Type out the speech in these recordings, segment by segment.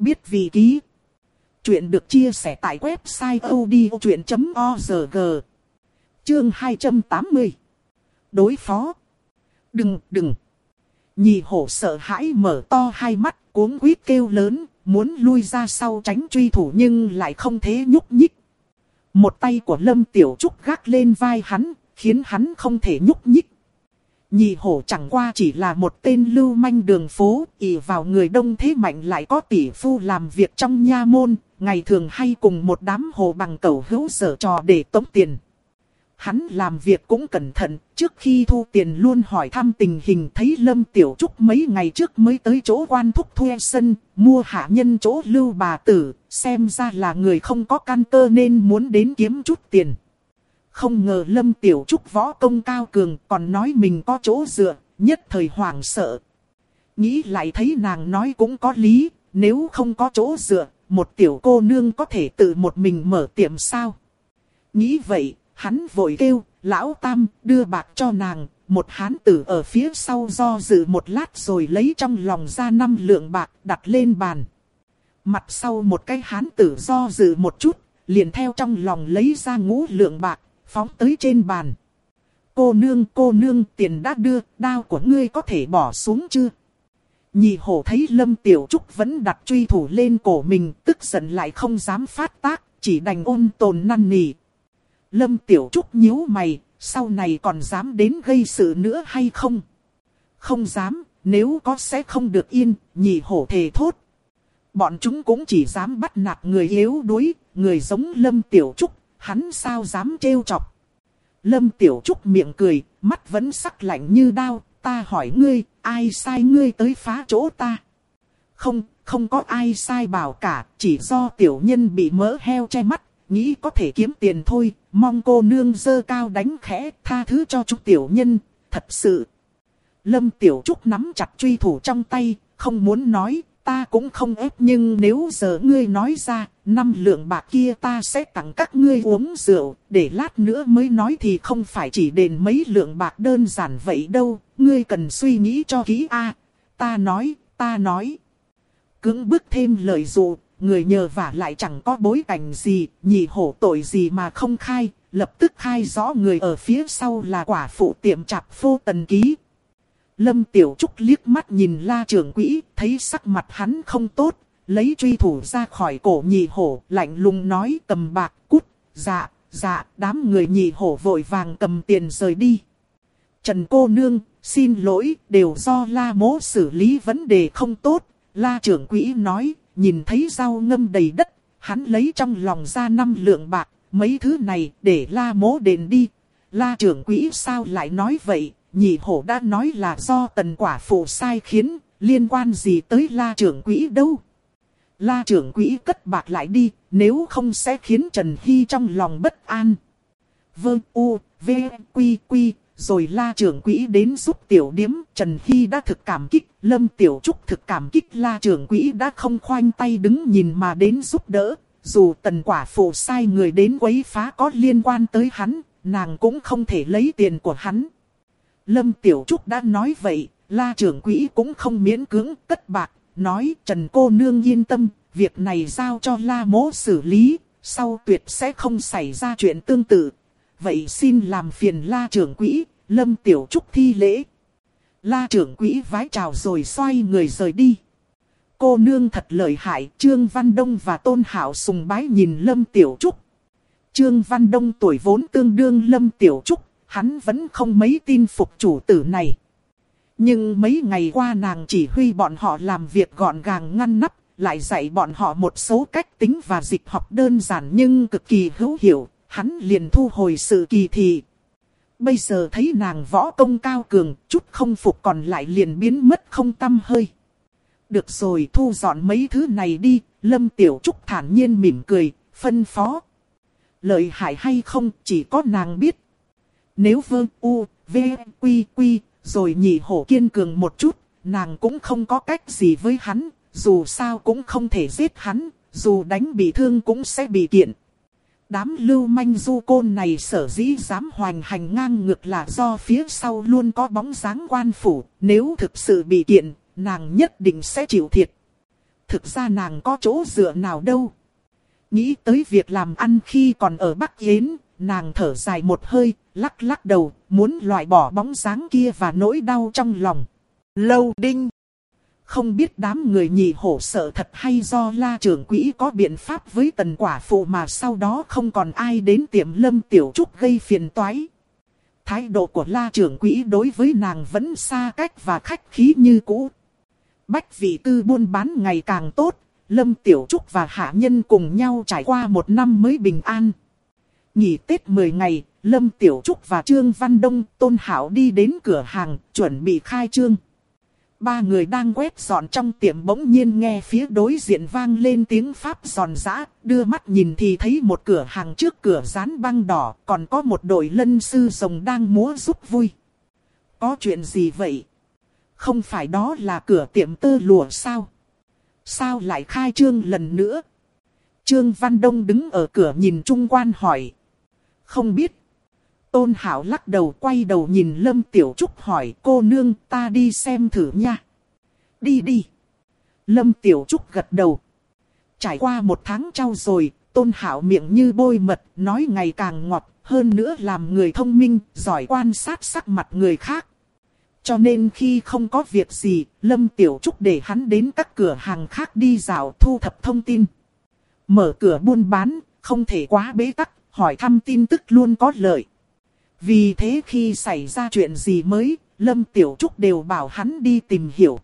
Biết vì ký. Chuyện được chia sẻ tại website odchuyện.org. Chương 280. Đối phó. Đừng, đừng. Nhị hổ sợ hãi mở to hai mắt, cuống quýt kêu lớn, muốn lui ra sau tránh truy thủ nhưng lại không thể nhúc nhích. Một tay của Lâm Tiểu Trúc gác lên vai hắn, khiến hắn không thể nhúc nhích. Nhị hổ chẳng qua chỉ là một tên lưu manh đường phố, ỷ vào người đông thế mạnh lại có tỷ phu làm việc trong nha môn, ngày thường hay cùng một đám hồ bằng cầu hữu sở trò để tống tiền. Hắn làm việc cũng cẩn thận, trước khi thu tiền luôn hỏi thăm tình hình thấy Lâm Tiểu Trúc mấy ngày trước mới tới chỗ quan thúc thuê sân, mua hạ nhân chỗ lưu bà tử, xem ra là người không có căn cơ nên muốn đến kiếm chút tiền. Không ngờ Lâm Tiểu Trúc võ công cao cường còn nói mình có chỗ dựa, nhất thời hoảng sợ. Nghĩ lại thấy nàng nói cũng có lý, nếu không có chỗ dựa, một tiểu cô nương có thể tự một mình mở tiệm sao. Nghĩ vậy, hắn vội kêu, lão tam đưa bạc cho nàng, một hán tử ở phía sau do dự một lát rồi lấy trong lòng ra năm lượng bạc đặt lên bàn. Mặt sau một cái hán tử do dự một chút, liền theo trong lòng lấy ra ngũ lượng bạc, phóng tới trên bàn. Cô nương cô nương tiền đã đưa, đao của ngươi có thể bỏ xuống chưa? Nhị hổ thấy Lâm Tiểu Trúc vẫn đặt truy thủ lên cổ mình, tức giận lại không dám phát tác, chỉ đành ôn tồn năn nỉ. Lâm Tiểu Trúc nhíu mày, sau này còn dám đến gây sự nữa hay không? Không dám, nếu có sẽ không được yên, nhị hổ thề thốt. Bọn chúng cũng chỉ dám bắt nạt người yếu đuối, người giống Lâm Tiểu Trúc, hắn sao dám trêu chọc. Lâm Tiểu Trúc miệng cười, mắt vẫn sắc lạnh như đao, ta hỏi ngươi, ai sai ngươi tới phá chỗ ta? Không, không có ai sai bảo cả, chỉ do tiểu nhân bị mỡ heo che mắt, nghĩ có thể kiếm tiền thôi, mong cô nương dơ cao đánh khẽ, tha thứ cho chúng tiểu nhân, thật sự. Lâm Tiểu Trúc nắm chặt truy thủ trong tay, không muốn nói, ta cũng không ép nhưng nếu giờ ngươi nói ra, năm lượng bạc kia ta sẽ tặng các ngươi uống rượu, để lát nữa mới nói thì không phải chỉ đền mấy lượng bạc đơn giản vậy đâu, ngươi cần suy nghĩ cho kỹ a. À, ta nói, ta nói. Cưỡng bức thêm lời dụ, người nhờ vả lại chẳng có bối cảnh gì, nhị hổ tội gì mà không khai, lập tức khai rõ người ở phía sau là quả phụ tiệm chạp phô tần ký. Lâm Tiểu Trúc liếc mắt nhìn la trưởng quỹ, thấy sắc mặt hắn không tốt, lấy truy thủ ra khỏi cổ nhị hổ, lạnh lùng nói cầm bạc, cút, dạ, dạ, đám người nhị hổ vội vàng cầm tiền rời đi. Trần cô nương, xin lỗi, đều do la mố xử lý vấn đề không tốt, la trưởng quỹ nói, nhìn thấy rau ngâm đầy đất, hắn lấy trong lòng ra năm lượng bạc, mấy thứ này để la mố đền đi. La trưởng quỹ sao lại nói vậy, nhị hổ đã nói là do tần quả phụ sai khiến, liên quan gì tới la trưởng quỹ đâu. La trưởng quỹ cất bạc lại đi, nếu không sẽ khiến Trần Hy trong lòng bất an. Vương U, V, Quy, Quy, rồi la trưởng quỹ đến giúp tiểu điếm, Trần Hy đã thực cảm kích, Lâm Tiểu Trúc thực cảm kích la trưởng quỹ đã không khoanh tay đứng nhìn mà đến giúp đỡ. Dù tần quả phụ sai người đến quấy phá có liên quan tới hắn, nàng cũng không thể lấy tiền của hắn. Lâm Tiểu Trúc đã nói vậy, la trưởng quỹ cũng không miễn cưỡng cất bạc, nói Trần cô nương yên tâm, việc này giao cho la mố xử lý, sau tuyệt sẽ không xảy ra chuyện tương tự. Vậy xin làm phiền la trưởng quỹ, Lâm Tiểu Trúc thi lễ. La trưởng quỹ vái chào rồi xoay người rời đi. Cô nương thật lợi hại, Trương Văn Đông và Tôn Hảo sùng bái nhìn Lâm Tiểu Trúc. Trương Văn Đông tuổi vốn tương đương Lâm Tiểu Trúc, hắn vẫn không mấy tin phục chủ tử này. Nhưng mấy ngày qua nàng chỉ huy bọn họ làm việc gọn gàng ngăn nắp, lại dạy bọn họ một số cách tính và dịch học đơn giản nhưng cực kỳ hữu hiệu, hắn liền thu hồi sự kỳ thị. Bây giờ thấy nàng võ công cao cường, chút không phục còn lại liền biến mất không tâm hơi. Được rồi thu dọn mấy thứ này đi, Lâm Tiểu Trúc thản nhiên mỉm cười, phân phó. Lợi hại hay không chỉ có nàng biết. Nếu vương u, v, quy quy, rồi nhị hổ kiên cường một chút, nàng cũng không có cách gì với hắn, dù sao cũng không thể giết hắn, dù đánh bị thương cũng sẽ bị kiện. Đám lưu manh du côn này sở dĩ dám hoành hành ngang ngược là do phía sau luôn có bóng dáng quan phủ, nếu thực sự bị kiện, nàng nhất định sẽ chịu thiệt. thực ra nàng có chỗ dựa nào đâu. Nghĩ tới việc làm ăn khi còn ở Bắc Yến, nàng thở dài một hơi, lắc lắc đầu, muốn loại bỏ bóng dáng kia và nỗi đau trong lòng. Lâu đinh. Không biết đám người nhị hổ sợ thật hay do la trưởng quỹ có biện pháp với tần quả phụ mà sau đó không còn ai đến tiệm lâm tiểu trúc gây phiền toái. Thái độ của la trưởng quỹ đối với nàng vẫn xa cách và khách khí như cũ. Bách vị tư buôn bán ngày càng tốt, Lâm Tiểu Trúc và Hạ Nhân cùng nhau trải qua một năm mới bình an. Nghỉ Tết 10 ngày, Lâm Tiểu Trúc và Trương Văn Đông, Tôn Hảo đi đến cửa hàng, chuẩn bị khai trương. Ba người đang quét dọn trong tiệm bỗng nhiên nghe phía đối diện vang lên tiếng Pháp giòn giã, đưa mắt nhìn thì thấy một cửa hàng trước cửa dán băng đỏ, còn có một đội lân sư rồng đang múa giúp vui. Có chuyện gì vậy? Không phải đó là cửa tiệm tơ lụa sao? Sao lại khai trương lần nữa? Trương Văn Đông đứng ở cửa nhìn trung quan hỏi. Không biết. Tôn Hảo lắc đầu quay đầu nhìn Lâm Tiểu Trúc hỏi cô nương ta đi xem thử nha. Đi đi. Lâm Tiểu Trúc gật đầu. Trải qua một tháng trao rồi, Tôn Hảo miệng như bôi mật, nói ngày càng ngọt, hơn nữa làm người thông minh, giỏi quan sát sắc mặt người khác. Cho nên khi không có việc gì, Lâm Tiểu Trúc để hắn đến các cửa hàng khác đi dạo thu thập thông tin. Mở cửa buôn bán, không thể quá bế tắc, hỏi thăm tin tức luôn có lợi. Vì thế khi xảy ra chuyện gì mới, Lâm Tiểu Trúc đều bảo hắn đi tìm hiểu.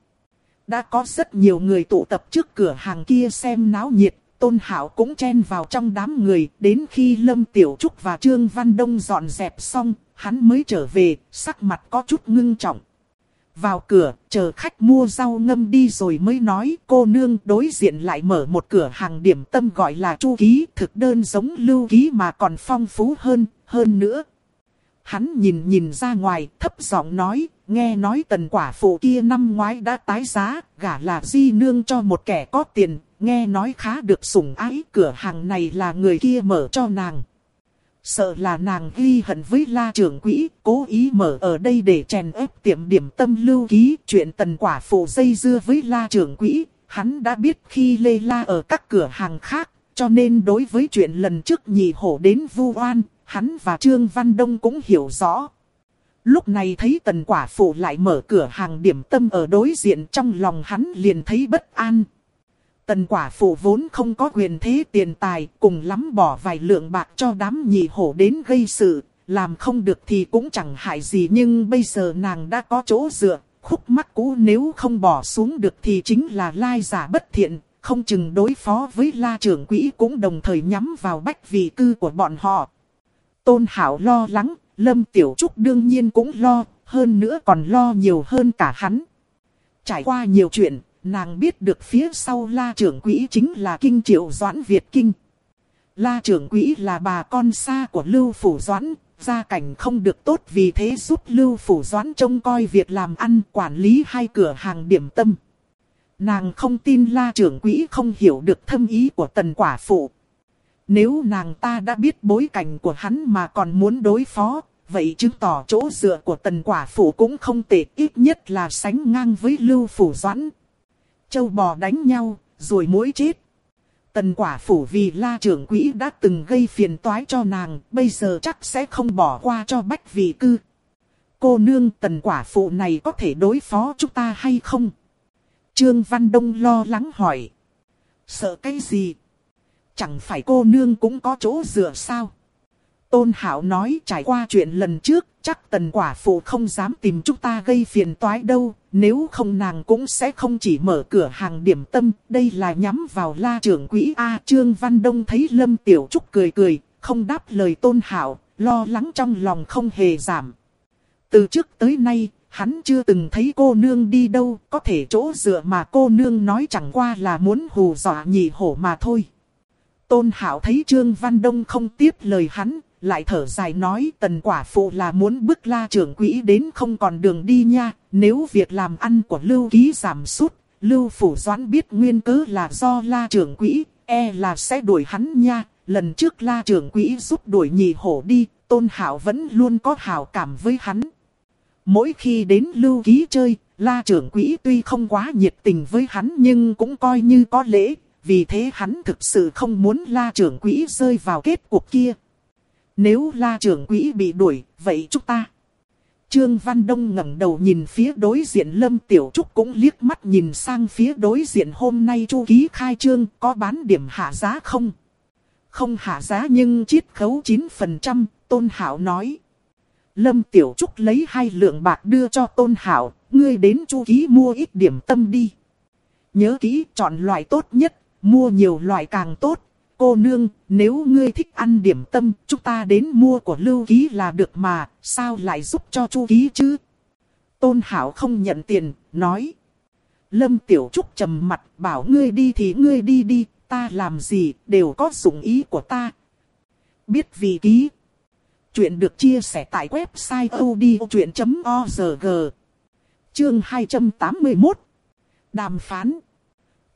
Đã có rất nhiều người tụ tập trước cửa hàng kia xem náo nhiệt, Tôn Hảo cũng chen vào trong đám người, đến khi Lâm Tiểu Trúc và Trương Văn Đông dọn dẹp xong, hắn mới trở về, sắc mặt có chút ngưng trọng. Vào cửa, chờ khách mua rau ngâm đi rồi mới nói cô nương đối diện lại mở một cửa hàng điểm tâm gọi là chu ký thực đơn giống lưu ký mà còn phong phú hơn, hơn nữa. Hắn nhìn nhìn ra ngoài, thấp giọng nói, nghe nói tần quả phụ kia năm ngoái đã tái giá, gả là di nương cho một kẻ có tiền, nghe nói khá được sủng ái, cửa hàng này là người kia mở cho nàng. Sợ là nàng ghi hận với la trưởng quỹ, cố ý mở ở đây để chèn ép tiệm điểm tâm lưu ký chuyện tần quả phụ dây dưa với la trưởng quỹ. Hắn đã biết khi lê la ở các cửa hàng khác, cho nên đối với chuyện lần trước nhị hổ đến vu oan, hắn và Trương Văn Đông cũng hiểu rõ. Lúc này thấy tần quả phụ lại mở cửa hàng điểm tâm ở đối diện trong lòng hắn liền thấy bất an. Tần quả phụ vốn không có quyền thế tiền tài, cùng lắm bỏ vài lượng bạc cho đám nhị hổ đến gây sự, làm không được thì cũng chẳng hại gì nhưng bây giờ nàng đã có chỗ dựa, khúc mắt cũ nếu không bỏ xuống được thì chính là lai giả bất thiện, không chừng đối phó với la trưởng quỹ cũng đồng thời nhắm vào bách vị cư của bọn họ. Tôn Hảo lo lắng, Lâm Tiểu Trúc đương nhiên cũng lo, hơn nữa còn lo nhiều hơn cả hắn. Trải qua nhiều chuyện, Nàng biết được phía sau la trưởng quỹ chính là kinh triệu doãn Việt Kinh. La trưởng quỹ là bà con xa của Lưu Phủ Doãn, gia cảnh không được tốt vì thế giúp Lưu Phủ Doãn trông coi việc làm ăn quản lý hai cửa hàng điểm tâm. Nàng không tin la trưởng quỹ không hiểu được thâm ý của tần quả phụ. Nếu nàng ta đã biết bối cảnh của hắn mà còn muốn đối phó, vậy chứng tỏ chỗ dựa của tần quả phủ cũng không tệ ít nhất là sánh ngang với Lưu Phủ Doãn châu bò đánh nhau, rồi mối chết. Tần quả phủ vì la trưởng quỹ đã từng gây phiền toái cho nàng, bây giờ chắc sẽ không bỏ qua cho bách vị cư. Cô nương tần quả phụ này có thể đối phó chúng ta hay không? Trương Văn Đông lo lắng hỏi. Sợ cái gì? Chẳng phải cô nương cũng có chỗ dựa sao? Tôn Hảo nói trải qua chuyện lần trước, chắc tần quả phụ không dám tìm chúng ta gây phiền toái đâu, nếu không nàng cũng sẽ không chỉ mở cửa hàng điểm tâm, đây là nhắm vào la trưởng quỹ A. Trương Văn Đông thấy Lâm Tiểu Trúc cười cười, không đáp lời Tôn Hảo, lo lắng trong lòng không hề giảm. Từ trước tới nay, hắn chưa từng thấy cô nương đi đâu, có thể chỗ dựa mà cô nương nói chẳng qua là muốn hù dọa nhị hổ mà thôi. Tôn Hảo thấy Trương Văn Đông không tiếp lời hắn, lại thở dài nói tần quả phụ là muốn bức la trưởng quỹ đến không còn đường đi nha, nếu việc làm ăn của lưu ký giảm sút, lưu phủ doãn biết nguyên cớ là do la trưởng quỹ, e là sẽ đuổi hắn nha, lần trước la trưởng quỹ giúp đuổi nhị hổ đi, tôn hảo vẫn luôn có hảo cảm với hắn. Mỗi khi đến lưu ký chơi, la trưởng quỹ tuy không quá nhiệt tình với hắn nhưng cũng coi như có lễ, vì thế hắn thực sự không muốn la trưởng quỹ rơi vào kết cuộc kia. Nếu la trưởng quỹ bị đuổi, vậy chúng ta. Trương Văn Đông ngẩng đầu nhìn phía đối diện Lâm Tiểu Trúc cũng liếc mắt nhìn sang phía đối diện hôm nay chu ký khai trương có bán điểm hạ giá không? Không hạ giá nhưng chiết khấu 9%, Tôn Hảo nói. Lâm Tiểu Trúc lấy hai lượng bạc đưa cho Tôn Hảo, ngươi đến chu ký mua ít điểm tâm đi. Nhớ kỹ chọn loại tốt nhất, mua nhiều loại càng tốt. Cô nương, nếu ngươi thích ăn điểm tâm, chúng ta đến mua của lưu ký là được mà, sao lại giúp cho chu ký chứ? Tôn Hảo không nhận tiền, nói. Lâm Tiểu Trúc trầm mặt, bảo ngươi đi thì ngươi đi đi, ta làm gì, đều có dụng ý của ta. Biết vì ký. Chuyện được chia sẻ tại website odchuyện.org. Chương 281. Đàm phán.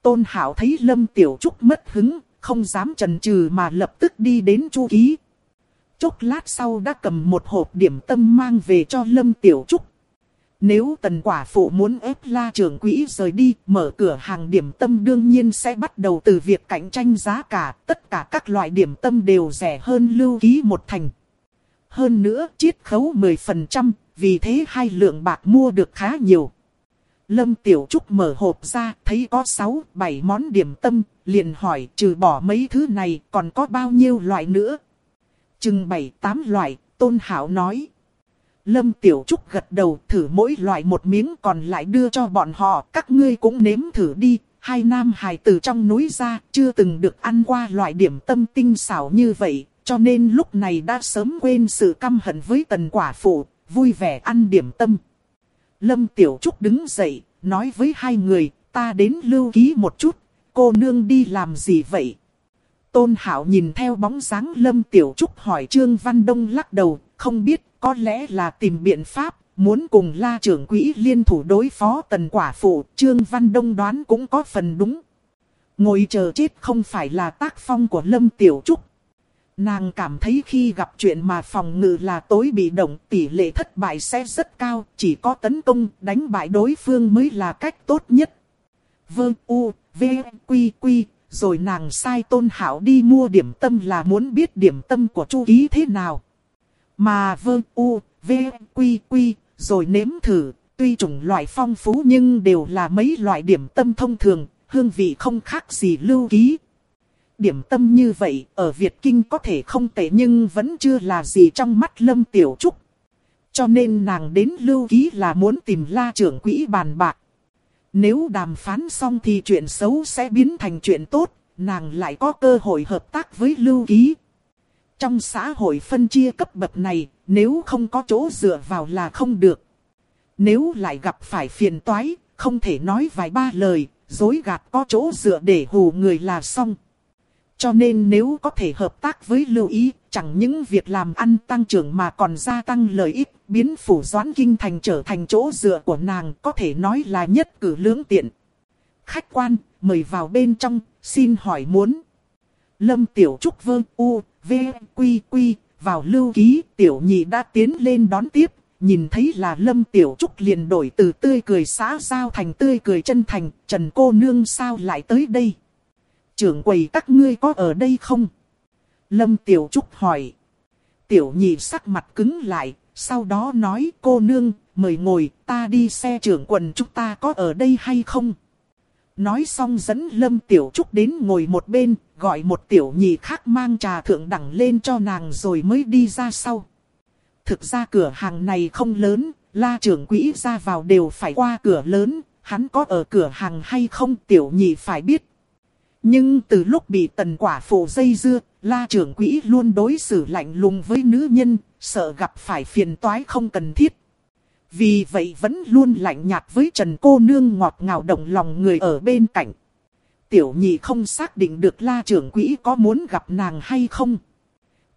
Tôn Hảo thấy Lâm Tiểu Trúc mất hứng, không dám chần chừ mà lập tức đi đến chu ký. Chốc lát sau đã cầm một hộp điểm tâm mang về cho Lâm Tiểu Trúc. Nếu tần quả phụ muốn ép la trưởng quỹ rời đi, mở cửa hàng điểm tâm đương nhiên sẽ bắt đầu từ việc cạnh tranh giá cả. Tất cả các loại điểm tâm đều rẻ hơn lưu ký một thành. Hơn nữa, chiết khấu 10%, vì thế hai lượng bạc mua được khá nhiều. Lâm Tiểu Trúc mở hộp ra, thấy có 6, 7 món điểm tâm, liền hỏi trừ bỏ mấy thứ này còn có bao nhiêu loại nữa. Chừng 7, 8 loại, Tôn Hảo nói. Lâm Tiểu Trúc gật đầu thử mỗi loại một miếng còn lại đưa cho bọn họ, các ngươi cũng nếm thử đi. Hai nam hài từ trong núi ra, chưa từng được ăn qua loại điểm tâm tinh xảo như vậy, cho nên lúc này đã sớm quên sự căm hận với tần quả phụ, vui vẻ ăn điểm tâm. Lâm Tiểu Trúc đứng dậy, nói với hai người, ta đến lưu ký một chút, cô nương đi làm gì vậy? Tôn Hảo nhìn theo bóng dáng Lâm Tiểu Trúc hỏi Trương Văn Đông lắc đầu, không biết, có lẽ là tìm biện pháp, muốn cùng la trưởng quỹ liên thủ đối phó tần quả phụ, Trương Văn Đông đoán cũng có phần đúng. Ngồi chờ chết không phải là tác phong của Lâm Tiểu Trúc. Nàng cảm thấy khi gặp chuyện mà phòng ngự là tối bị động, tỷ lệ thất bại sẽ rất cao, chỉ có tấn công, đánh bại đối phương mới là cách tốt nhất. Vương U, V, Quy, Quy, rồi nàng sai tôn hảo đi mua điểm tâm là muốn biết điểm tâm của chu ký thế nào. Mà Vương U, V, Quy, Quy, rồi nếm thử, tuy chủng loại phong phú nhưng đều là mấy loại điểm tâm thông thường, hương vị không khác gì lưu ký, điểm tâm như vậy ở Việt Kinh có thể không tệ nhưng vẫn chưa là gì trong mắt Lâm Tiểu Trúc. Cho nên nàng đến lưu ký là muốn tìm la trưởng quỹ bàn bạc. Nếu đàm phán xong thì chuyện xấu sẽ biến thành chuyện tốt, nàng lại có cơ hội hợp tác với lưu ký. Trong xã hội phân chia cấp bậc này, nếu không có chỗ dựa vào là không được. Nếu lại gặp phải phiền toái, không thể nói vài ba lời, dối gạt có chỗ dựa để hù người là xong. Cho nên nếu có thể hợp tác với lưu ý, chẳng những việc làm ăn tăng trưởng mà còn gia tăng lợi ích, biến phủ doãn kinh thành trở thành chỗ dựa của nàng có thể nói là nhất cử lưỡng tiện. Khách quan, mời vào bên trong, xin hỏi muốn. Lâm Tiểu Trúc Vương U, V, Quy, Quy, vào lưu ký, Tiểu Nhị đã tiến lên đón tiếp, nhìn thấy là Lâm Tiểu Trúc liền đổi từ tươi cười xã giao thành tươi cười chân thành, Trần cô nương sao lại tới đây trưởng quầy các ngươi có ở đây không? Lâm Tiểu Trúc hỏi. Tiểu nhị sắc mặt cứng lại, sau đó nói cô nương, mời ngồi, ta đi xe trưởng quần chúng ta có ở đây hay không? Nói xong dẫn Lâm Tiểu Trúc đến ngồi một bên, gọi một tiểu nhị khác mang trà thượng đẳng lên cho nàng rồi mới đi ra sau. Thực ra cửa hàng này không lớn, la trưởng quỹ ra vào đều phải qua cửa lớn, hắn có ở cửa hàng hay không tiểu nhị phải biết. Nhưng từ lúc bị tần quả phụ dây dưa, la trưởng quỹ luôn đối xử lạnh lùng với nữ nhân, sợ gặp phải phiền toái không cần thiết. Vì vậy vẫn luôn lạnh nhạt với Trần cô nương ngọt ngào động lòng người ở bên cạnh. Tiểu nhị không xác định được la trưởng quỹ có muốn gặp nàng hay không.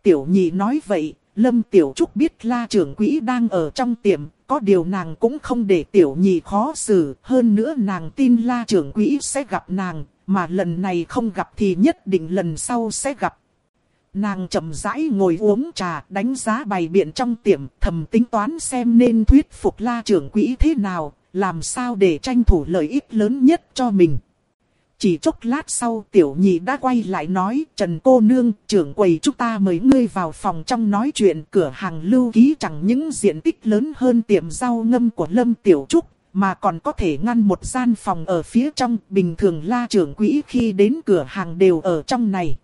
Tiểu nhị nói vậy, Lâm Tiểu Trúc biết la trưởng quỹ đang ở trong tiệm, có điều nàng cũng không để tiểu nhị khó xử, hơn nữa nàng tin la trưởng quỹ sẽ gặp nàng, mà lần này không gặp thì nhất định lần sau sẽ gặp. Nàng chậm rãi ngồi uống trà, đánh giá bày biện trong tiệm, thầm tính toán xem nên thuyết phục la trưởng quỹ thế nào, làm sao để tranh thủ lợi ích lớn nhất cho mình. Chỉ chốc lát sau tiểu nhị đã quay lại nói Trần cô nương trưởng quầy chúng ta mời ngươi vào phòng trong nói chuyện cửa hàng lưu ký chẳng những diện tích lớn hơn tiệm rau ngâm của Lâm Tiểu Trúc mà còn có thể ngăn một gian phòng ở phía trong bình thường la trưởng quỹ khi đến cửa hàng đều ở trong này.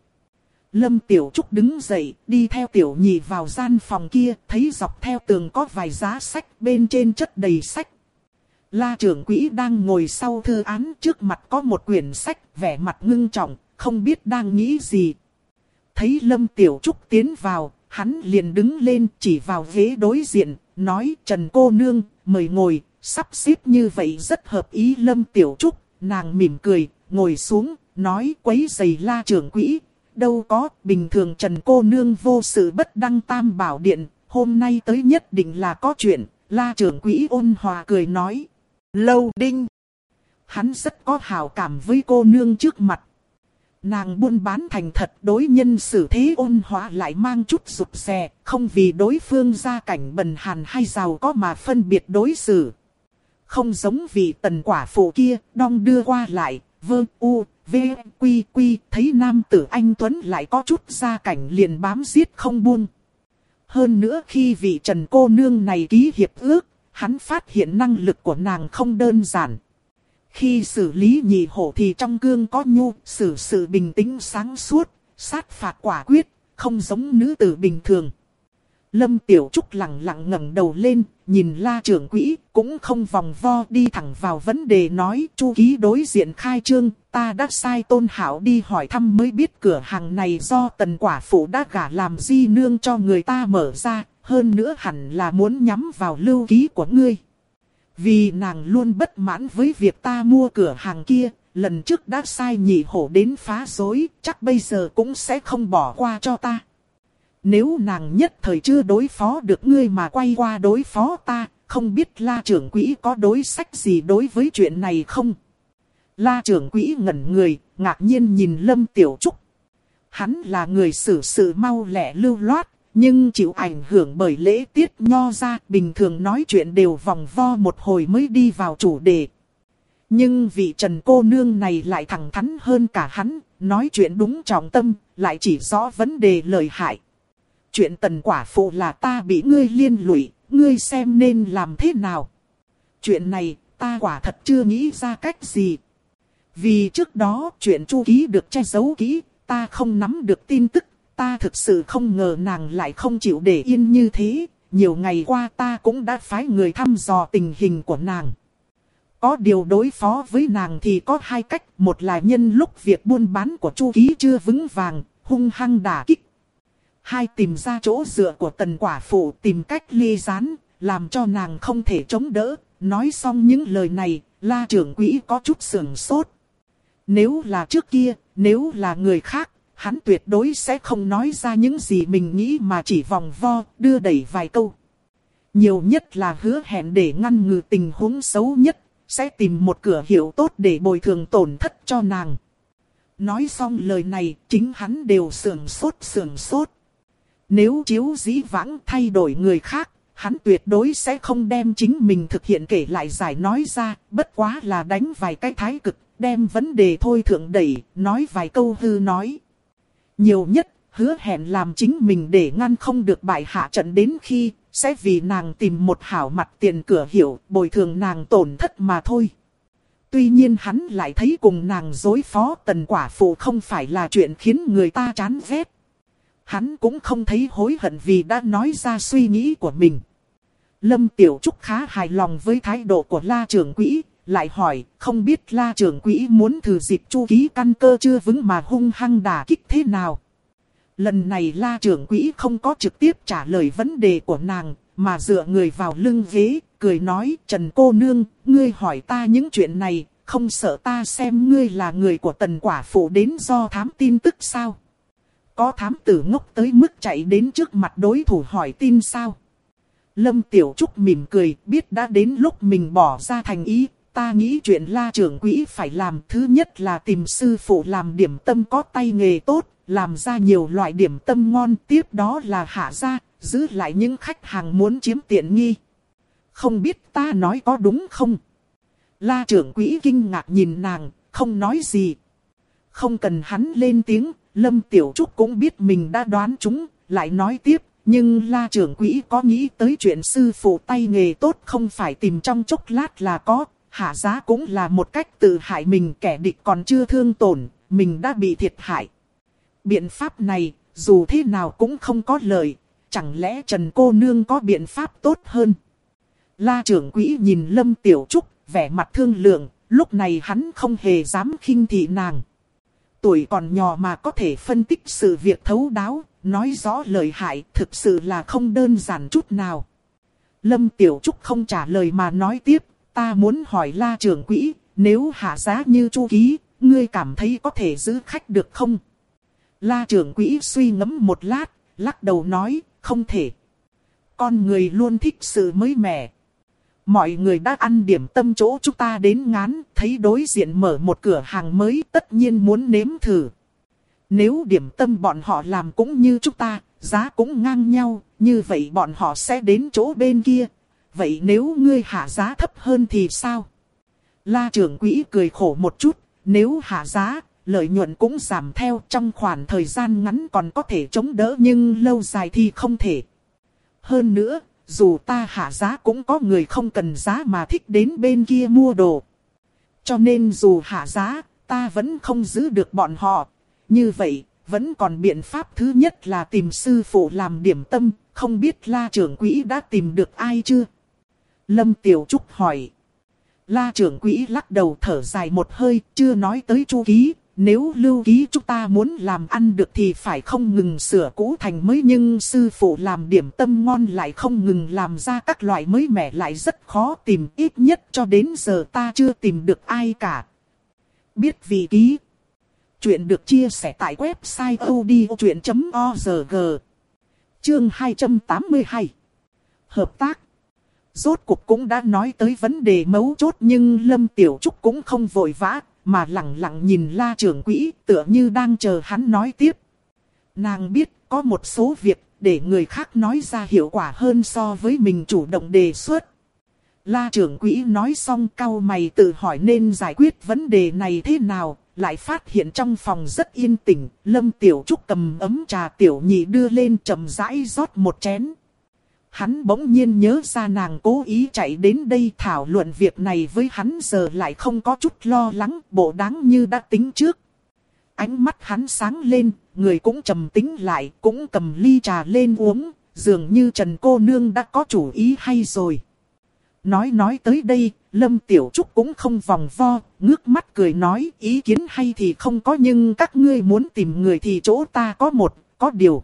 Lâm Tiểu Trúc đứng dậy, đi theo Tiểu Nhị vào gian phòng kia, thấy dọc theo tường có vài giá sách, bên trên chất đầy sách. La trưởng quỹ đang ngồi sau thư án trước mặt có một quyển sách, vẻ mặt ngưng trọng, không biết đang nghĩ gì. Thấy Lâm Tiểu Trúc tiến vào, hắn liền đứng lên chỉ vào ghế đối diện, nói Trần cô nương, mời ngồi, sắp xếp như vậy rất hợp ý Lâm Tiểu Trúc. Nàng mỉm cười, ngồi xuống, nói quấy giày la trưởng quỹ, đâu có, bình thường Trần cô nương vô sự bất đăng tam bảo điện, hôm nay tới nhất định là có chuyện, la trưởng quỹ ôn hòa cười nói. Lâu đinh. Hắn rất có hào cảm với cô nương trước mặt. Nàng buôn bán thành thật đối nhân xử thế ôn hòa lại mang chút rụt rè, không vì đối phương gia cảnh bần hàn hay giàu có mà phân biệt đối xử. Không giống vị tần quả phụ kia, đong đưa qua lại, vơ u, v, quy quy, thấy nam tử anh Tuấn lại có chút gia cảnh liền bám giết không buông. Hơn nữa khi vị trần cô nương này ký hiệp ước, hắn phát hiện năng lực của nàng không đơn giản. Khi xử lý nhị hổ thì trong gương có nhu, xử sự bình tĩnh sáng suốt, sát phạt quả quyết, không giống nữ tử bình thường. Lâm Tiểu Trúc lặng lặng ngẩng đầu lên, nhìn la trưởng quỹ, cũng không vòng vo đi thẳng vào vấn đề nói, chu ký đối diện khai trương, ta đã sai tôn hảo đi hỏi thăm mới biết cửa hàng này do tần quả phụ đã gả làm di nương cho người ta mở ra, hơn nữa hẳn là muốn nhắm vào lưu ký của ngươi. Vì nàng luôn bất mãn với việc ta mua cửa hàng kia, lần trước đã sai nhị hổ đến phá rối, chắc bây giờ cũng sẽ không bỏ qua cho ta. Nếu nàng nhất thời chưa đối phó được ngươi mà quay qua đối phó ta, không biết la trưởng quỹ có đối sách gì đối với chuyện này không? La trưởng quỹ ngẩn người, ngạc nhiên nhìn Lâm Tiểu Trúc. Hắn là người xử sự mau lẹ lưu loát, nhưng chịu ảnh hưởng bởi lễ tiết nho ra, bình thường nói chuyện đều vòng vo một hồi mới đi vào chủ đề. Nhưng vị trần cô nương này lại thẳng thắn hơn cả hắn, nói chuyện đúng trọng tâm, lại chỉ rõ vấn đề lợi hại. Chuyện tần quả phụ là ta bị ngươi liên lụy, ngươi xem nên làm thế nào. Chuyện này, ta quả thật chưa nghĩ ra cách gì. Vì trước đó chuyện chu ký được che giấu kỹ, ta không nắm được tin tức Ta thực sự không ngờ nàng lại không chịu để yên như thế. Nhiều ngày qua ta cũng đã phái người thăm dò tình hình của nàng. Có điều đối phó với nàng thì có hai cách. Một là nhân lúc việc buôn bán của Chu Ký chưa vững vàng, hung hăng đả kích. Hai tìm ra chỗ dựa của tần quả phụ tìm cách ly gián, làm cho nàng không thể chống đỡ. Nói xong những lời này, la trưởng quỹ có chút sườn sốt. Nếu là trước kia, nếu là người khác, hắn tuyệt đối sẽ không nói ra những gì mình nghĩ mà chỉ vòng vo, đưa đẩy vài câu. Nhiều nhất là hứa hẹn để ngăn ngừa tình huống xấu nhất, sẽ tìm một cửa hiệu tốt để bồi thường tổn thất cho nàng. Nói xong lời này, chính hắn đều sườn sốt sườn sốt. Nếu chiếu dĩ vãng thay đổi người khác, hắn tuyệt đối sẽ không đem chính mình thực hiện kể lại giải nói ra, bất quá là đánh vài cái thái cực, đem vấn đề thôi thượng đẩy, nói vài câu hư nói. Nhiều nhất, hứa hẹn làm chính mình để ngăn không được bại hạ trận đến khi, sẽ vì nàng tìm một hảo mặt tiền cửa hiểu, bồi thường nàng tổn thất mà thôi. Tuy nhiên hắn lại thấy cùng nàng dối phó tần quả phụ không phải là chuyện khiến người ta chán ghét. Hắn cũng không thấy hối hận vì đã nói ra suy nghĩ của mình. Lâm Tiểu Trúc khá hài lòng với thái độ của La Trường Quỹ, lại hỏi, không biết la trưởng quỹ muốn thử dịp chu ký căn cơ chưa vững mà hung hăng đả kích thế nào. Lần này la trưởng quỹ không có trực tiếp trả lời vấn đề của nàng, mà dựa người vào lưng ghế, cười nói, Trần cô nương, ngươi hỏi ta những chuyện này, không sợ ta xem ngươi là người của tần quả phụ đến do thám tin tức sao. Có thám tử ngốc tới mức chạy đến trước mặt đối thủ hỏi tin sao. Lâm Tiểu Trúc mỉm cười, biết đã đến lúc mình bỏ ra thành ý, Ta nghĩ chuyện la trưởng quỹ phải làm thứ nhất là tìm sư phụ làm điểm tâm có tay nghề tốt, làm ra nhiều loại điểm tâm ngon. Tiếp đó là hạ ra, giữ lại những khách hàng muốn chiếm tiện nghi. Không biết ta nói có đúng không? La trưởng quỹ kinh ngạc nhìn nàng, không nói gì. Không cần hắn lên tiếng, Lâm Tiểu Trúc cũng biết mình đã đoán chúng, lại nói tiếp. Nhưng la trưởng quỹ có nghĩ tới chuyện sư phụ tay nghề tốt không phải tìm trong chốc lát là có, hạ giá cũng là một cách tự hại mình kẻ địch còn chưa thương tổn, mình đã bị thiệt hại. Biện pháp này, dù thế nào cũng không có lợi, chẳng lẽ Trần cô nương có biện pháp tốt hơn? La trưởng quỹ nhìn Lâm Tiểu Trúc, vẻ mặt thương lượng, lúc này hắn không hề dám khinh thị nàng. Tuổi còn nhỏ mà có thể phân tích sự việc thấu đáo, nói rõ lời hại thực sự là không đơn giản chút nào. Lâm Tiểu Trúc không trả lời mà nói tiếp, ta muốn hỏi la trưởng quỹ, nếu hạ giá như chu ký, ngươi cảm thấy có thể giữ khách được không? La trưởng quỹ suy ngẫm một lát, lắc đầu nói, không thể. Con người luôn thích sự mới mẻ. Mọi người đã ăn điểm tâm chỗ chúng ta đến ngán, thấy đối diện mở một cửa hàng mới tất nhiên muốn nếm thử. Nếu điểm tâm bọn họ làm cũng như chúng ta, giá cũng ngang nhau, như vậy bọn họ sẽ đến chỗ bên kia. Vậy nếu ngươi hạ giá thấp hơn thì sao? La trưởng quỹ cười khổ một chút, nếu hạ giá, lợi nhuận cũng giảm theo trong khoảng thời gian ngắn còn có thể chống đỡ nhưng lâu dài thì không thể. Hơn nữa, dù ta hạ giá cũng có người không cần giá mà thích đến bên kia mua đồ. Cho nên dù hạ giá, ta vẫn không giữ được bọn họ. Như vậy, vẫn còn biện pháp thứ nhất là tìm sư phụ làm điểm tâm, không biết la trưởng quỹ đã tìm được ai chưa? Lâm Tiểu Trúc hỏi. La trưởng quỹ lắc đầu thở dài một hơi, chưa nói tới chu ký, nếu lưu ký chúng ta muốn làm ăn được thì phải không ngừng sửa cũ thành mới nhưng sư phụ làm điểm tâm ngon lại không ngừng làm ra các loại mới mẻ lại rất khó tìm ít nhất cho đến giờ ta chưa tìm được ai cả. Biết vì ký. Chuyện được chia sẻ tại website odchuyện.org. Chương 282. Hợp tác. Rốt cuộc cũng đã nói tới vấn đề mấu chốt nhưng Lâm Tiểu Trúc cũng không vội vã, mà lặng lặng nhìn la trưởng quỹ tựa như đang chờ hắn nói tiếp. Nàng biết có một số việc để người khác nói ra hiệu quả hơn so với mình chủ động đề xuất. La trưởng quỹ nói xong cau mày tự hỏi nên giải quyết vấn đề này thế nào, lại phát hiện trong phòng rất yên tĩnh, Lâm Tiểu Trúc cầm ấm trà tiểu nhị đưa lên trầm rãi rót một chén. Hắn bỗng nhiên nhớ ra nàng cố ý chạy đến đây thảo luận việc này với hắn giờ lại không có chút lo lắng, bộ đáng như đã tính trước. Ánh mắt hắn sáng lên, người cũng trầm tính lại, cũng cầm ly trà lên uống, dường như Trần cô nương đã có chủ ý hay rồi. Nói nói tới đây, Lâm Tiểu Trúc cũng không vòng vo, ngước mắt cười nói ý kiến hay thì không có nhưng các ngươi muốn tìm người thì chỗ ta có một, có điều.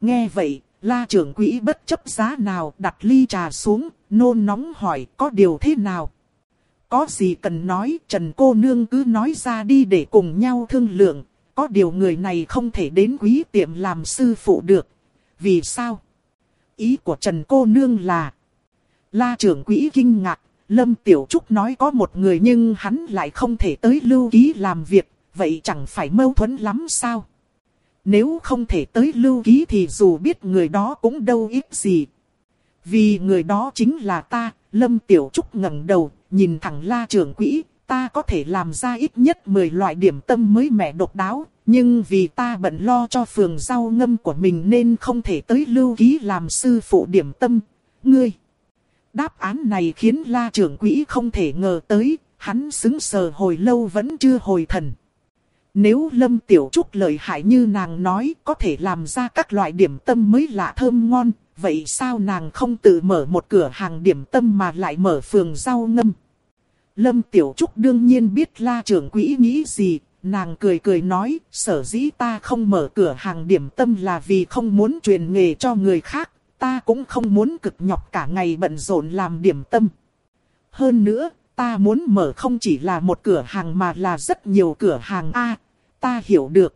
Nghe vậy, La trưởng quỹ bất chấp giá nào đặt ly trà xuống, nôn nóng hỏi có điều thế nào. Có gì cần nói, Trần cô nương cứ nói ra đi để cùng nhau thương lượng. Có điều người này không thể đến quý tiệm làm sư phụ được. Vì sao? Ý của Trần cô nương là... La trưởng quỹ kinh ngạc, Lâm Tiểu Trúc nói có một người nhưng hắn lại không thể tới lưu ký làm việc, vậy chẳng phải mâu thuẫn lắm sao? Nếu không thể tới lưu ký thì dù biết người đó cũng đâu ít gì. Vì người đó chính là ta, Lâm Tiểu Trúc ngẩng đầu, nhìn thẳng la trưởng quỹ, ta có thể làm ra ít nhất 10 loại điểm tâm mới mẻ độc đáo, nhưng vì ta bận lo cho phường rau ngâm của mình nên không thể tới lưu ký làm sư phụ điểm tâm. Ngươi! Đáp án này khiến la trưởng quỹ không thể ngờ tới, hắn xứng sờ hồi lâu vẫn chưa hồi thần. Nếu Lâm Tiểu Trúc lợi hại như nàng nói có thể làm ra các loại điểm tâm mới lạ thơm ngon, vậy sao nàng không tự mở một cửa hàng điểm tâm mà lại mở phường rau ngâm? Lâm Tiểu Trúc đương nhiên biết la trưởng quỹ nghĩ gì, nàng cười cười nói, sở dĩ ta không mở cửa hàng điểm tâm là vì không muốn truyền nghề cho người khác, ta cũng không muốn cực nhọc cả ngày bận rộn làm điểm tâm. Hơn nữa, ta muốn mở không chỉ là một cửa hàng mà là rất nhiều cửa hàng A, ta hiểu được.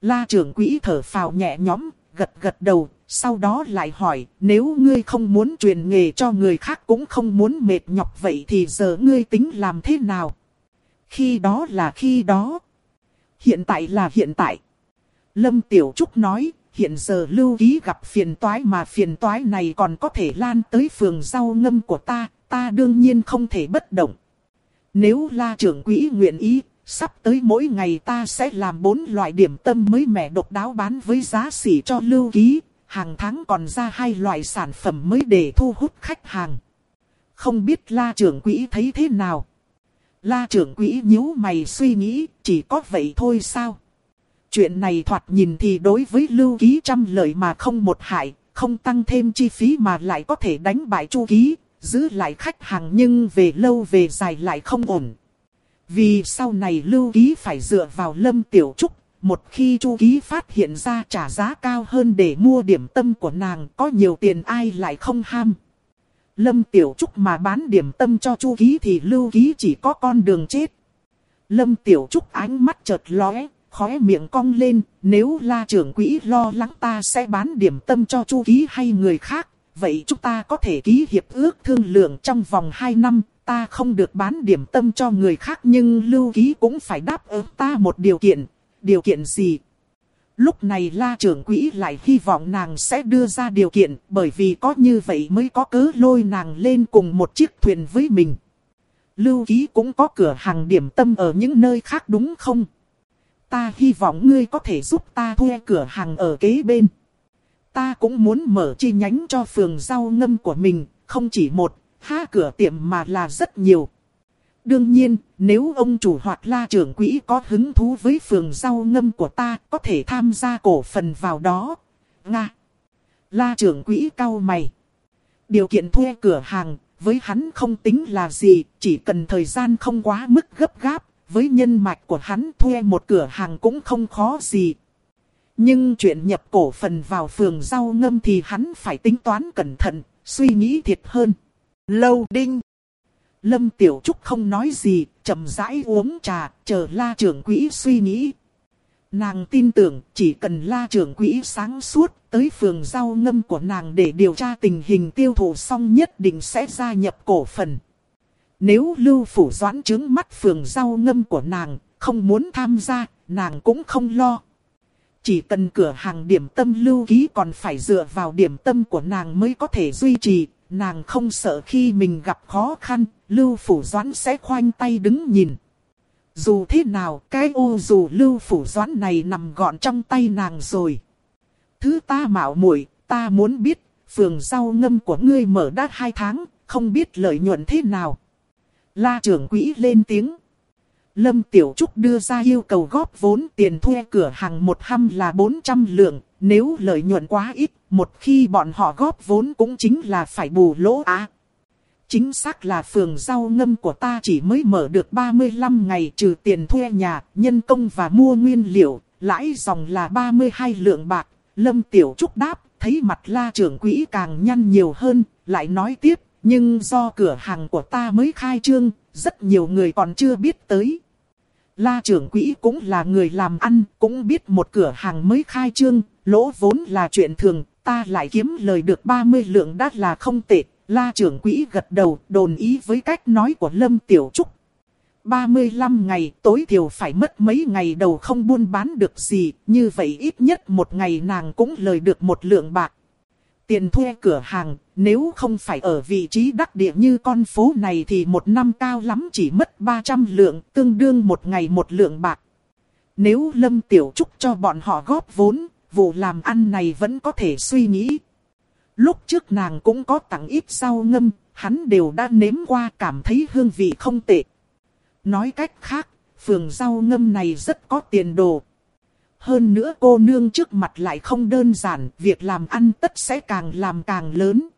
La trưởng quỹ thở phào nhẹ nhõm, gật gật đầu, sau đó lại hỏi, nếu ngươi không muốn truyền nghề cho người khác cũng không muốn mệt nhọc vậy thì giờ ngươi tính làm thế nào? Khi đó là khi đó. Hiện tại là hiện tại. Lâm Tiểu Trúc nói, hiện giờ lưu ký gặp phiền toái mà phiền toái này còn có thể lan tới phường rau ngâm của ta, ta đương nhiên không thể bất động. Nếu la trưởng quỹ nguyện ý, sắp tới mỗi ngày ta sẽ làm bốn loại điểm tâm mới mẻ độc đáo bán với giá xỉ cho lưu ký, hàng tháng còn ra hai loại sản phẩm mới để thu hút khách hàng. Không biết la trưởng quỹ thấy thế nào? La trưởng quỹ nhíu mày suy nghĩ, chỉ có vậy thôi sao? Chuyện này thoạt nhìn thì đối với lưu ký trăm lợi mà không một hại, không tăng thêm chi phí mà lại có thể đánh bại chu ký, giữ lại khách hàng nhưng về lâu về dài lại không ổn. Vì sau này lưu ký phải dựa vào lâm tiểu trúc, một khi chu ký phát hiện ra trả giá cao hơn để mua điểm tâm của nàng có nhiều tiền ai lại không ham. Lâm Tiểu Trúc mà bán điểm tâm cho Chu Ký thì Lưu Ký chỉ có con đường chết. Lâm Tiểu Trúc ánh mắt chợt lóe, khóe miệng cong lên, nếu la trưởng quỹ lo lắng ta sẽ bán điểm tâm cho Chu Ký hay người khác, vậy chúng ta có thể ký hiệp ước thương lượng trong vòng 2 năm, ta không được bán điểm tâm cho người khác nhưng Lưu Ký cũng phải đáp ứng ta một điều kiện. Điều kiện gì? Lúc này la trưởng quỹ lại hy vọng nàng sẽ đưa ra điều kiện bởi vì có như vậy mới có cớ lôi nàng lên cùng một chiếc thuyền với mình. Lưu ký cũng có cửa hàng điểm tâm ở những nơi khác đúng không? Ta hy vọng ngươi có thể giúp ta thuê cửa hàng ở kế bên. Ta cũng muốn mở chi nhánh cho phường rau ngâm của mình, không chỉ một, ha cửa tiệm mà là rất nhiều. Đương nhiên, nếu ông chủ hoặc la trưởng quỹ có hứng thú với phường rau ngâm của ta, có thể tham gia cổ phần vào đó. Nga. La trưởng quỹ cao mày. Điều kiện thuê cửa hàng, với hắn không tính là gì, chỉ cần thời gian không quá mức gấp gáp. Với nhân mạch của hắn thuê một cửa hàng cũng không khó gì. Nhưng chuyện nhập cổ phần vào phường rau ngâm thì hắn phải tính toán cẩn thận, suy nghĩ thiệt hơn. Lâu đinh. Lâm Tiểu Trúc không nói gì, chậm rãi uống trà, chờ la trưởng quỹ suy nghĩ. Nàng tin tưởng chỉ cần la trưởng quỹ sáng suốt tới phường rau ngâm của nàng để điều tra tình hình tiêu thụ xong nhất định sẽ gia nhập cổ phần. Nếu lưu phủ doãn chứng mắt phường rau ngâm của nàng, không muốn tham gia, nàng cũng không lo. Chỉ cần cửa hàng điểm tâm lưu ký còn phải dựa vào điểm tâm của nàng mới có thể duy trì, nàng không sợ khi mình gặp khó khăn, Lưu Phủ Doãn sẽ khoanh tay đứng nhìn. Dù thế nào, cái ô dù Lưu Phủ Doãn này nằm gọn trong tay nàng rồi. Thứ ta mạo muội, ta muốn biết, phường rau ngâm của ngươi mở đã hai tháng, không biết lợi nhuận thế nào. La trưởng quỹ lên tiếng. Lâm Tiểu Trúc đưa ra yêu cầu góp vốn tiền thuê cửa hàng một hăm là 400 lượng, nếu lợi nhuận quá ít, một khi bọn họ góp vốn cũng chính là phải bù lỗ á. Chính xác là phường rau ngâm của ta chỉ mới mở được 35 ngày trừ tiền thuê nhà, nhân công và mua nguyên liệu, lãi dòng là 32 lượng bạc. Lâm Tiểu Trúc đáp, thấy mặt la trưởng quỹ càng nhăn nhiều hơn, lại nói tiếp, nhưng do cửa hàng của ta mới khai trương, rất nhiều người còn chưa biết tới. La trưởng quỹ cũng là người làm ăn, cũng biết một cửa hàng mới khai trương, lỗ vốn là chuyện thường, ta lại kiếm lời được 30 lượng đắt là không tệ. La trưởng quỹ gật đầu, đồn ý với cách nói của Lâm Tiểu Trúc. 35 ngày tối thiểu phải mất mấy ngày đầu không buôn bán được gì, như vậy ít nhất một ngày nàng cũng lời được một lượng bạc. Tiền thuê cửa hàng, nếu không phải ở vị trí đắc địa như con phố này thì một năm cao lắm chỉ mất 300 lượng, tương đương một ngày một lượng bạc. Nếu Lâm Tiểu Trúc cho bọn họ góp vốn, vụ làm ăn này vẫn có thể suy nghĩ. Lúc trước nàng cũng có tặng ít rau ngâm, hắn đều đã nếm qua cảm thấy hương vị không tệ. Nói cách khác, phường rau ngâm này rất có tiền đồ. Hơn nữa cô nương trước mặt lại không đơn giản, việc làm ăn tất sẽ càng làm càng lớn.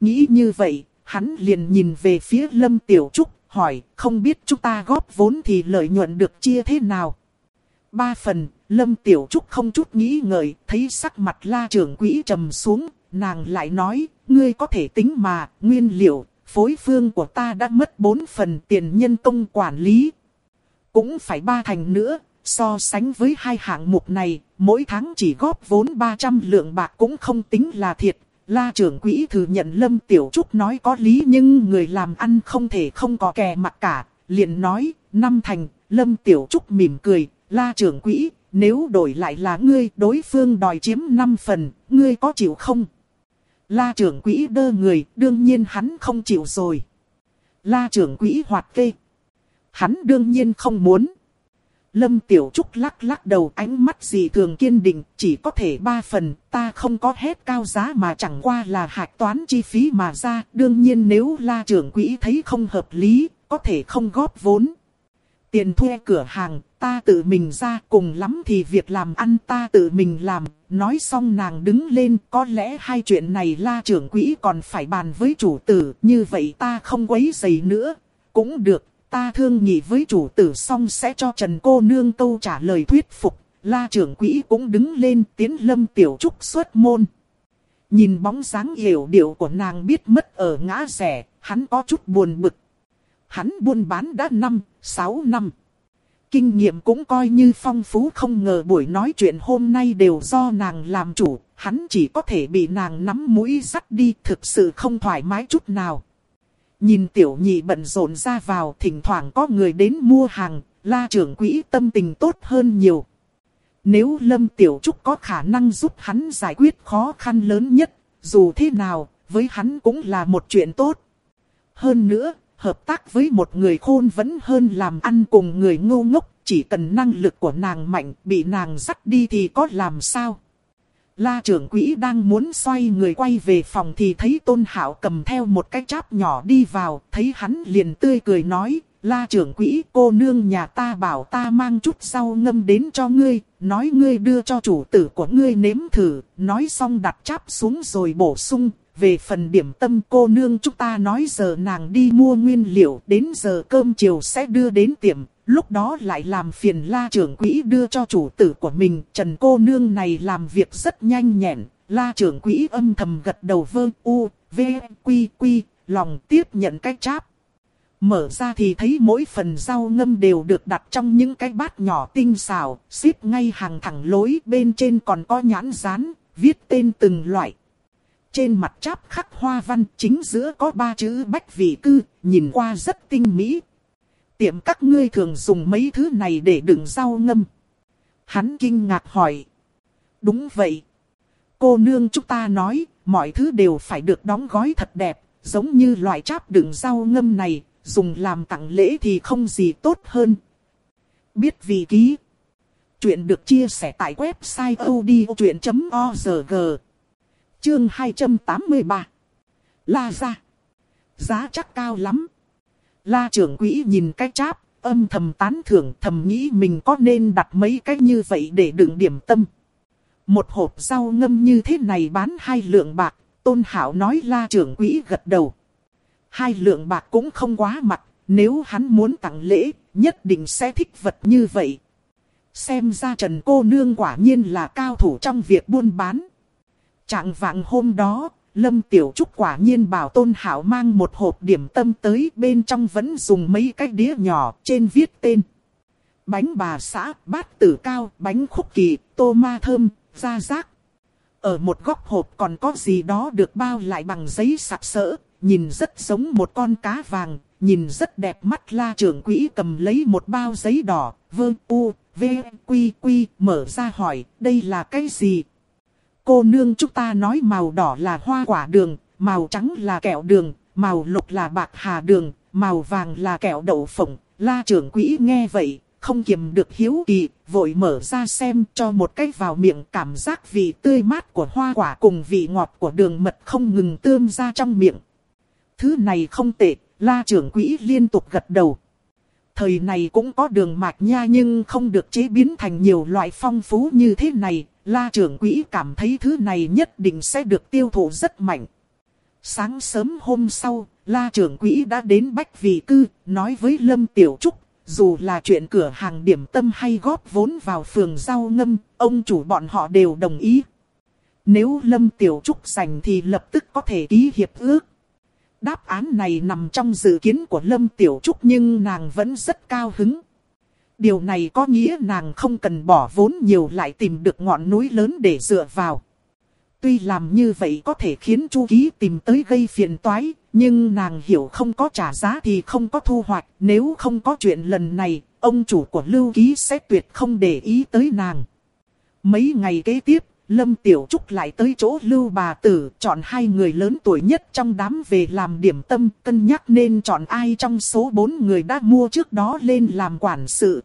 Nghĩ như vậy, hắn liền nhìn về phía Lâm Tiểu Trúc, hỏi, không biết chúng ta góp vốn thì lợi nhuận được chia thế nào? Ba phần, Lâm Tiểu Trúc không chút nghĩ ngợi, thấy sắc mặt la trưởng quỹ trầm xuống, nàng lại nói, ngươi có thể tính mà, nguyên liệu, phối phương của ta đã mất bốn phần tiền nhân công quản lý. Cũng phải ba thành nữa, so sánh với hai hạng mục này, mỗi tháng chỉ góp vốn 300 lượng bạc cũng không tính là thiệt. La trưởng quỹ thừa nhận Lâm Tiểu Trúc nói có lý nhưng người làm ăn không thể không có kè mặt cả, liền nói, năm thành, Lâm Tiểu Trúc mỉm cười, La trưởng quỹ, nếu đổi lại là ngươi, đối phương đòi chiếm 5 phần, ngươi có chịu không? La trưởng quỹ đơ người, đương nhiên hắn không chịu rồi. La trưởng quỹ hoạt kê. Hắn đương nhiên không muốn. Lâm Tiểu Trúc lắc lắc đầu ánh mắt gì thường kiên định, chỉ có thể ba phần, ta không có hết cao giá mà chẳng qua là hạch toán chi phí mà ra. Đương nhiên nếu la trưởng quỹ thấy không hợp lý, có thể không góp vốn. Tiền thuê cửa hàng, ta tự mình ra, cùng lắm thì việc làm ăn ta tự mình làm. Nói xong nàng đứng lên, có lẽ hai chuyện này la trưởng quỹ còn phải bàn với chủ tử, như vậy ta không quấy giày nữa. Cũng được, ta thương nghị với chủ tử xong sẽ cho Trần cô nương câu trả lời thuyết phục. La trưởng quỹ cũng đứng lên tiến lâm tiểu trúc xuất môn. Nhìn bóng dáng hiểu điệu của nàng biết mất ở ngã rẻ, hắn có chút buồn bực. Hắn buôn bán đã 5, 6 năm. Kinh nghiệm cũng coi như phong phú không ngờ buổi nói chuyện hôm nay đều do nàng làm chủ. Hắn chỉ có thể bị nàng nắm mũi dắt đi thực sự không thoải mái chút nào. Nhìn tiểu nhị bận rộn ra vào thỉnh thoảng có người đến mua hàng, la trưởng quỹ tâm tình tốt hơn nhiều. Nếu Lâm Tiểu Trúc có khả năng giúp hắn giải quyết khó khăn lớn nhất, dù thế nào, với hắn cũng là một chuyện tốt. Hơn nữa, hợp tác với một người khôn vẫn hơn làm ăn cùng người ngu ngốc, chỉ cần năng lực của nàng mạnh, bị nàng dắt đi thì có làm sao. La trưởng quỹ đang muốn xoay người quay về phòng thì thấy Tôn Hạo cầm theo một cái cháp nhỏ đi vào, thấy hắn liền tươi cười nói, La trưởng quỹ cô nương nhà ta bảo ta mang chút rau ngâm đến cho ngươi, nói ngươi đưa cho chủ tử của ngươi nếm thử, nói xong đặt cháp xuống rồi bổ sung, về phần điểm tâm cô nương chúng ta nói giờ nàng đi mua nguyên liệu, đến giờ cơm chiều sẽ đưa đến tiệm, lúc đó lại làm phiền la trưởng quỹ đưa cho chủ tử của mình. Trần cô nương này làm việc rất nhanh nhẹn, la trưởng quỹ âm thầm gật đầu vơ u, v, quy quy, lòng tiếp nhận cái cháp. Mở ra thì thấy mỗi phần rau ngâm đều được đặt trong những cái bát nhỏ tinh xảo xếp ngay hàng thẳng lối bên trên còn có nhãn dán, viết tên từng loại. Trên mặt cháp khắc hoa văn chính giữa có ba chữ bách vị cư, nhìn qua rất tinh mỹ. Tiệm các ngươi thường dùng mấy thứ này để đựng rau ngâm. Hắn kinh ngạc hỏi. Đúng vậy. Cô nương chúng ta nói, mọi thứ đều phải được đóng gói thật đẹp, giống như loại cháp đựng rau ngâm này, dùng làm tặng lễ thì không gì tốt hơn. Biết vị ký. Chuyện được chia sẻ tại website odchuyện.org Chương 283 La ra. Giá chắc cao lắm. La trưởng quỹ nhìn cái cháp, âm thầm tán thưởng thầm nghĩ mình có nên đặt mấy cái như vậy để đựng điểm tâm. Một hộp rau ngâm như thế này bán hai lượng bạc, tôn hảo nói la trưởng quỹ gật đầu. Hai lượng bạc cũng không quá mặt, nếu hắn muốn tặng lễ, nhất định sẽ thích vật như vậy. Xem ra Trần cô nương quả nhiên là cao thủ trong việc buôn bán. Trạng vạng hôm đó, Lâm Tiểu Trúc quả nhiên bảo Tôn Hảo mang một hộp điểm tâm tới bên trong vẫn dùng mấy cái đĩa nhỏ trên viết tên. Bánh bà xã, bát tử cao, bánh khúc kỳ, tô ma thơm, da rác. Ở một góc hộp còn có gì đó được bao lại bằng giấy sạc sỡ, nhìn rất giống một con cá vàng, nhìn rất đẹp mắt la trưởng quỹ cầm lấy một bao giấy đỏ, vơ u, v, quy quy, mở ra hỏi, đây là cái gì? Cô nương chúng ta nói màu đỏ là hoa quả đường, màu trắng là kẹo đường, màu lục là bạc hà đường, màu vàng là kẹo đậu phộng. La trưởng quỹ nghe vậy, không kiềm được hiếu kỳ, vội mở ra xem cho một cái vào miệng cảm giác vị tươi mát của hoa quả cùng vị ngọt của đường mật không ngừng tươm ra trong miệng. Thứ này không tệ, la trưởng quỹ liên tục gật đầu. Thời này cũng có đường mạch nha nhưng không được chế biến thành nhiều loại phong phú như thế này, La trưởng quỹ cảm thấy thứ này nhất định sẽ được tiêu thụ rất mạnh. Sáng sớm hôm sau, La trưởng quỹ đã đến Bách Vị Cư, nói với Lâm Tiểu Trúc, dù là chuyện cửa hàng điểm tâm hay góp vốn vào phường rau ngâm, ông chủ bọn họ đều đồng ý. Nếu Lâm Tiểu Trúc giành thì lập tức có thể ký hiệp ước. Đáp án này nằm trong dự kiến của Lâm Tiểu Trúc nhưng nàng vẫn rất cao hứng. Điều này có nghĩa nàng không cần bỏ vốn nhiều lại tìm được ngọn núi lớn để dựa vào. Tuy làm như vậy có thể khiến Chu Ký tìm tới gây phiền toái, nhưng nàng hiểu không có trả giá thì không có thu hoạch. Nếu không có chuyện lần này, ông chủ của Lưu Ký sẽ tuyệt không để ý tới nàng. Mấy ngày kế tiếp, Lâm Tiểu Trúc lại tới chỗ lưu bà tử, chọn hai người lớn tuổi nhất trong đám về làm điểm tâm, cân nhắc nên chọn ai trong số bốn người đã mua trước đó lên làm quản sự.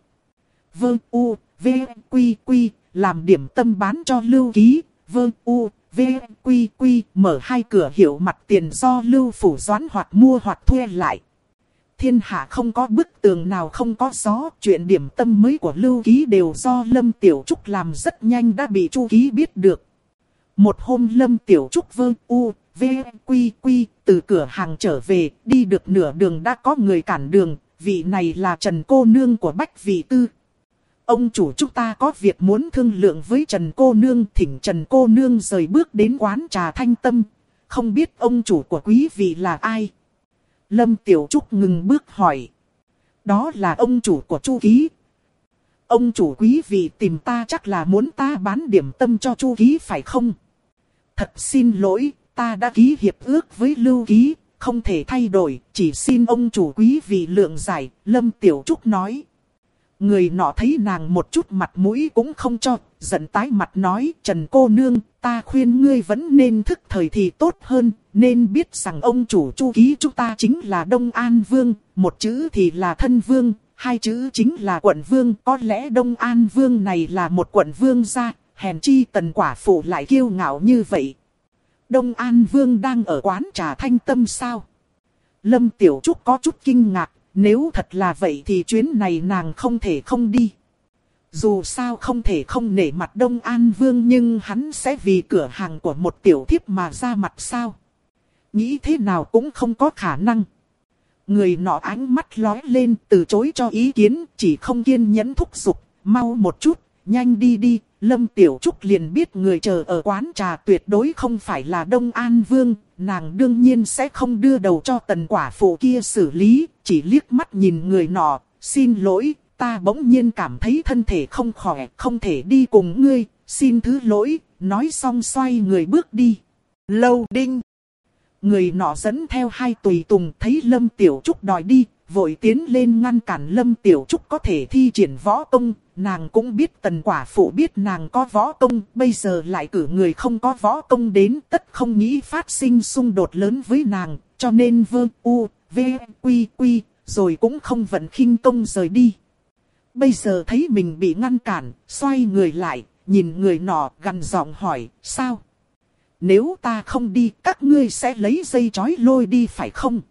Vương U, V, Quy, Quy, làm điểm tâm bán cho lưu ký, Vương U, V, Quy, Quy, mở hai cửa hiệu mặt tiền do lưu phủ doán hoặc mua hoặc thuê lại thiên hạ không có bức tường nào không có gió. Chuyện điểm tâm mới của Lưu Ký đều do Lâm Tiểu Trúc làm rất nhanh đã bị Chu Ký biết được. Một hôm Lâm Tiểu Trúc vơ u, v, quy quy, từ cửa hàng trở về, đi được nửa đường đã có người cản đường, vị này là Trần Cô Nương của Bách Vị Tư. Ông chủ chúng ta có việc muốn thương lượng với Trần Cô Nương, thỉnh Trần Cô Nương rời bước đến quán trà thanh tâm. Không biết ông chủ của quý vị là ai? Lâm Tiểu Trúc ngừng bước hỏi. Đó là ông chủ của Chu Ký. Ông chủ quý vị tìm ta chắc là muốn ta bán điểm tâm cho Chu Ký phải không? Thật xin lỗi, ta đã ký hiệp ước với Lưu Ký, không thể thay đổi, chỉ xin ông chủ quý vị lượng giải, Lâm Tiểu Trúc nói. Người nọ thấy nàng một chút mặt mũi cũng không cho, giận tái mặt nói, Trần cô nương, ta khuyên ngươi vẫn nên thức thời thì tốt hơn, nên biết rằng ông chủ chu ký chúng ta chính là Đông An Vương, một chữ thì là thân vương, hai chữ chính là quận vương, có lẽ Đông An Vương này là một quận vương gia, hèn chi tần quả phụ lại kiêu ngạo như vậy. Đông An Vương đang ở quán trà thanh tâm sao? Lâm Tiểu Trúc có chút kinh ngạc, nếu thật là vậy thì chuyến này nàng không thể không đi. Dù sao không thể không nể mặt Đông An Vương nhưng hắn sẽ vì cửa hàng của một tiểu thiếp mà ra mặt sao. Nghĩ thế nào cũng không có khả năng. Người nọ ánh mắt lói lên từ chối cho ý kiến chỉ không kiên nhẫn thúc giục, mau một chút, nhanh đi đi. Lâm Tiểu Trúc liền biết người chờ ở quán trà tuyệt đối không phải là Đông An Vương, nàng đương nhiên sẽ không đưa đầu cho tần quả phụ kia xử lý, chỉ liếc mắt nhìn người nọ, xin lỗi, ta bỗng nhiên cảm thấy thân thể không khỏe, không thể đi cùng ngươi, xin thứ lỗi, nói xong xoay người bước đi. Lâu đinh. Người nọ dẫn theo hai tùy tùng thấy Lâm Tiểu Trúc đòi đi, vội tiến lên ngăn cản Lâm Tiểu Trúc có thể thi triển võ công. Nàng cũng biết tần quả phụ biết nàng có võ công, bây giờ lại cử người không có võ công đến tất không nghĩ phát sinh xung đột lớn với nàng, cho nên vơ u, v, quy quy, rồi cũng không vận khinh công rời đi. Bây giờ thấy mình bị ngăn cản, xoay người lại, nhìn người nọ gần giọng hỏi, sao? Nếu ta không đi, các ngươi sẽ lấy dây chói lôi đi phải không?